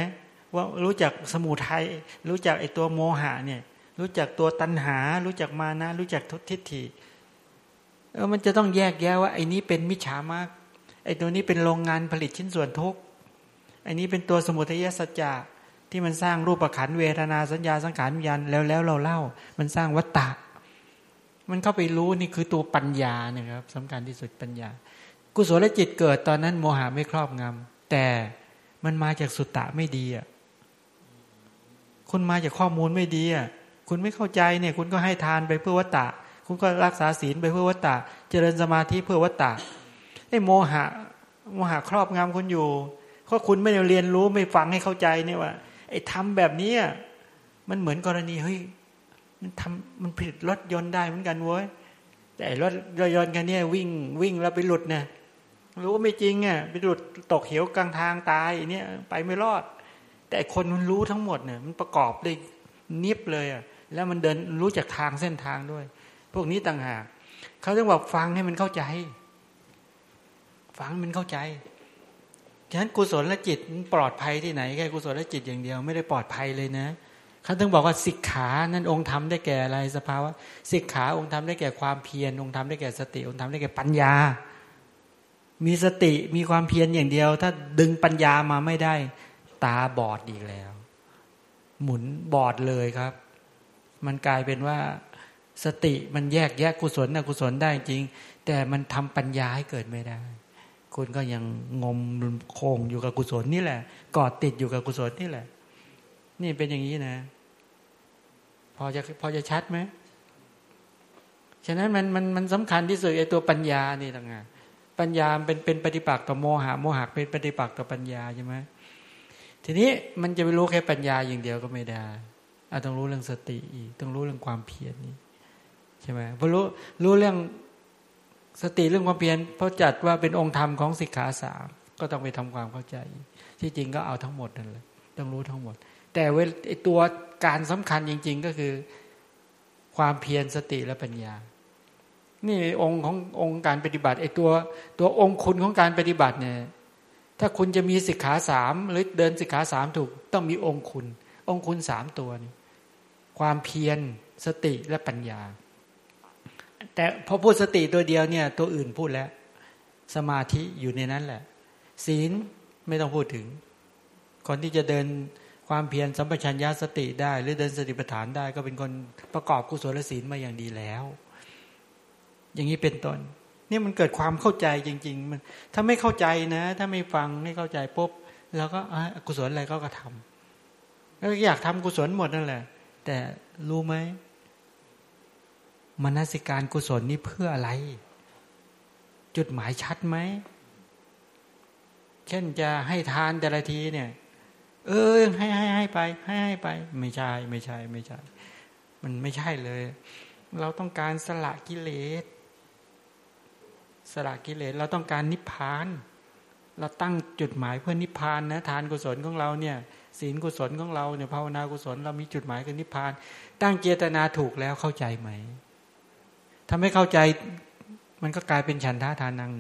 ว่ารู้จักสมุทัยรู้จักไอตัวโมหะเนี่ย รู้จักตัวตัณหา รู้จักมานะ รู้จักทุทิฏฐิเออมันจะต้องแยกแยะว่าไอ้นี้เป็นมิจฉามากไอ้ตัวนี้เป็นโรงงานผลิตชิ้นส่วนทุกไอ้นี้เป็นตัวสมุทัยสัจจะที่มันสร้างรูปขันเวทนาสัญญาสังขารวิญญาณแล้วแล้วเราเล่า มันสร้างวัตตะมันเข้าไปรู้นี่คือตัวปัญญานะครับสำคัญที่สุดปัญญา กุศลจิตเกิดตอนนั้นโมหะไม่ครอบงำแต่ มันมาจากสุตตะไม่ดีอะคุณมาจากข้อมูลไม่ดีอะคุณไม่เข้าใจเนี่ย คุณก็ให้ทานไปเพื่อวัตตะ คุณก็รักษาศีลไปเพื่อวัตตะ เจริญสมาธิเพื่อวัตตะไอ้โมหะ โมหะครอบงำคุณอยู่เพราะคุณไม่ได้เรียนรู้ไม่ฟังให้เข้าใจเนี่ยว่าไอ้ทำแบบนี้มันเหมือนกรณีเฮ้ยมันทำมันผลิตรถยนต์ได้เหมือนกันเว้ยแต่รถยนต์กันเนี่ยวิ่งวิ่งแล้วไปหลุดเนี่ย รู้ว่าไม่จริงอะไปหลุดตกเหวกลางทางตายเนี่ยไปไม่รอด แต่คนมันรู้ทั้งหมดเนี่ยมันประกอบได้นิบเลยอะแล้วมันเดินรู้จากทางเส้นทางด้วย พวกนี้ต่างหากเขาต้องบอกฟังให้มันเข้าใจ ฟังมันเข้าใจฉะนั้นกุศลและจิตปลอดภัยที่ไหนแค่กุศลและจิตอย่างเดียวไม่ได้ปลอดภัยเลยนะเขาต้องบอกว่าสิกขานั่นองค์ธรรมได้แก่อะไรสภาวะสิกขาองค์ธรรมได้แก่ความเพียรองค์ธรรมได้แก่สติองค์ธรรมได้แก่ปัญญา มีสติมีความเพียรอย่างเดียว ถ้าดึงปัญญามาไม่ได้ ตาบอดอีกแล้ว หมุนบอดเลยครับ มันกลายเป็นว่า สติมันแยกแยกกุศลอกุศลได้จริง แต่มันทำปัญญาให้เกิดไม่ได้ คุณก็ยังงมโคงอยู่กับกุศลนี่แหละกอดติดอยู่กับกุศลนี่แหละ นี่เป็นอย่างนี้นะ พอจะพอจะชัดไหมฉะนั้นมันมันมันสำคัญที่สุดไอ้ตัวปัญญานี่ต่างหาก ปัญญาเป็นเป็นปฏิปักษ์ต่อโมหะโมหะเป็นปฏิปักษ์ต่อปัญญาใช่ไหมทีนี้มันจะไปรู้แค่ปัญญาอย่างเดียวก็ไม่ได้อาต้องรู้เรื่องสติอีกต้องรู้เรื่องความเพียรนี่ใช่ไหมพอรู้รู้เรื่องสติเรื่องความเพียรเพราะจัดว่าเป็นองค์ธรรมของสิกขาสามก็ต้องไปทำความเข้าใจ ที่จริงก็เอาทั้งหมดนั่นแหละต้องรู้ทั้งหมด แต่เวไอตัวการสำคัญจริง ๆ ก็คือ ความเพียรสติและปัญญา นี่องค์ขององค์การปฏิบัติไอ้ตัวตัวองค์คุณของการปฏิบัติเนี่ยถ้าคุณจะมีสิกขาสามหรือเดินสิกขาสามถูก ต้องมีองค์คุณ องค์คุณสามตัวนี่ความเพียรสติและปัญญา แต่พอพูดสติตัวเดียวเนี่ย ตัวอื่นพูดแล้ว สมาธิอยู่ในนั้นแหละ ศีลไม่ต้องพูดถึง คนที่จะเดินความเพียรสัมปชัญญะสติได้ หรือเดินสติปัฏฐานได้ ก็เป็นคนประกอบกุศลศีลมาอย่างดีแล้ว อย่างนี้เป็นต้นนี่มันเกิดความเข้าใจจริง ๆ มัน ถ้าไม่เข้าใจนะ ถ้าไม่ฟังไม่เข้าใจปุ๊บเราก็กุศลอะไรก็กระทำแล้วอยากทำกุศลหมดนั่นแหละ แต่รู้ไหมมนสิการกุศลนี่เพื่ออะไร จุดหมายชัดไหมเช่นจะให้ทานแต่ละทีเนี่ย เออให้ให้ให้ไป ให้ให้ไป ไม่ใช่ไม่ใช่ไม่ใช่ มันไม่ใช่เลย เราต้องการสละกิเลส สละกิเลสเราต้องการนิพพาน เราตั้งจุดหมายเพื่อนิพพานนะทานกุศลของเราเนี่ยศีลกุศลของเราเนี่ยภาวนากุศลเรามีจุดหมายคือนิพพาน ตั้งเจตนาถูกแล้วเข้าใจไหมถ้าไม่เข้าใจมันก็กลายเป็นฉันทาทานัง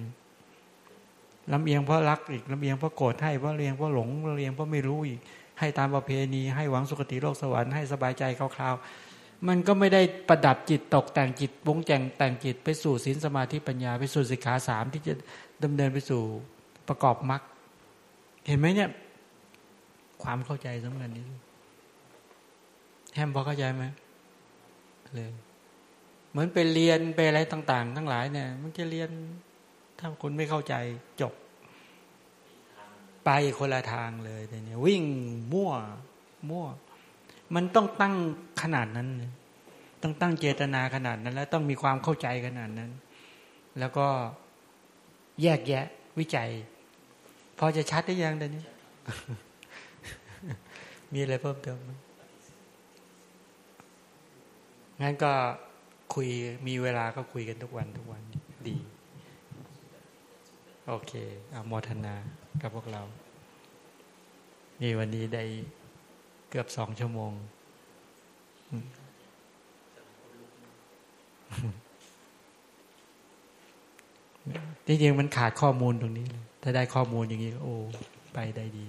ลำเอียงเพราะรักอีกลำเอียงเพราะโกรธให้เพราะเลียงเพราะหลงลำเอียงเพราะไม่รู้อีก ให้ตามประเพณี ให้หวังสุคติโลกสวรรค์ให้สบายใจคราวๆ มันก็ไม่ได้ประดับจิตตกแต่งจิตวงแจงแต่งจิตไปสู่ศีลสมาธิปัญญา ไปสู่สิกขาสามที่จะดำเนินไปสู่ประกอบมรรคเห็นไหมเนี่ย ความเข้าใจสำคัญนี้แฮมพอเข้าใจไหมเลยเหมือนไปเรียนไปอะไรต่าง ๆ ทั้งหลายเนี่ย มันจะเรียนถ้าคุณไม่เข้าใจจบ ไปคนละทางเลยแต่เนี่ยวิ่งมั่ว มั่ว มันต้องตั้งขนาดนั้น ต้องตั้งเจตนาขนาดนั้น แล้วต้องมีความเข้าใจขนาดนั้น แล้วก็แยกแยะวิจัย พอจะชัดได้ยังเดี๋ยวนี้ มีอะไรเพิ่มเติมไหมงั้นก็คุยมีเวลาก็คุยกันทุกวันทุกวันดี โอเคอโมทนากับพวกเรา นี่วันนี้ได้ เกือบสองชั่วโมงจริงๆมันขาดข้อมูลตรงนี้เลยถ้าได้ข้อมูลอย่างนี้ โอ้ ไปได้ดี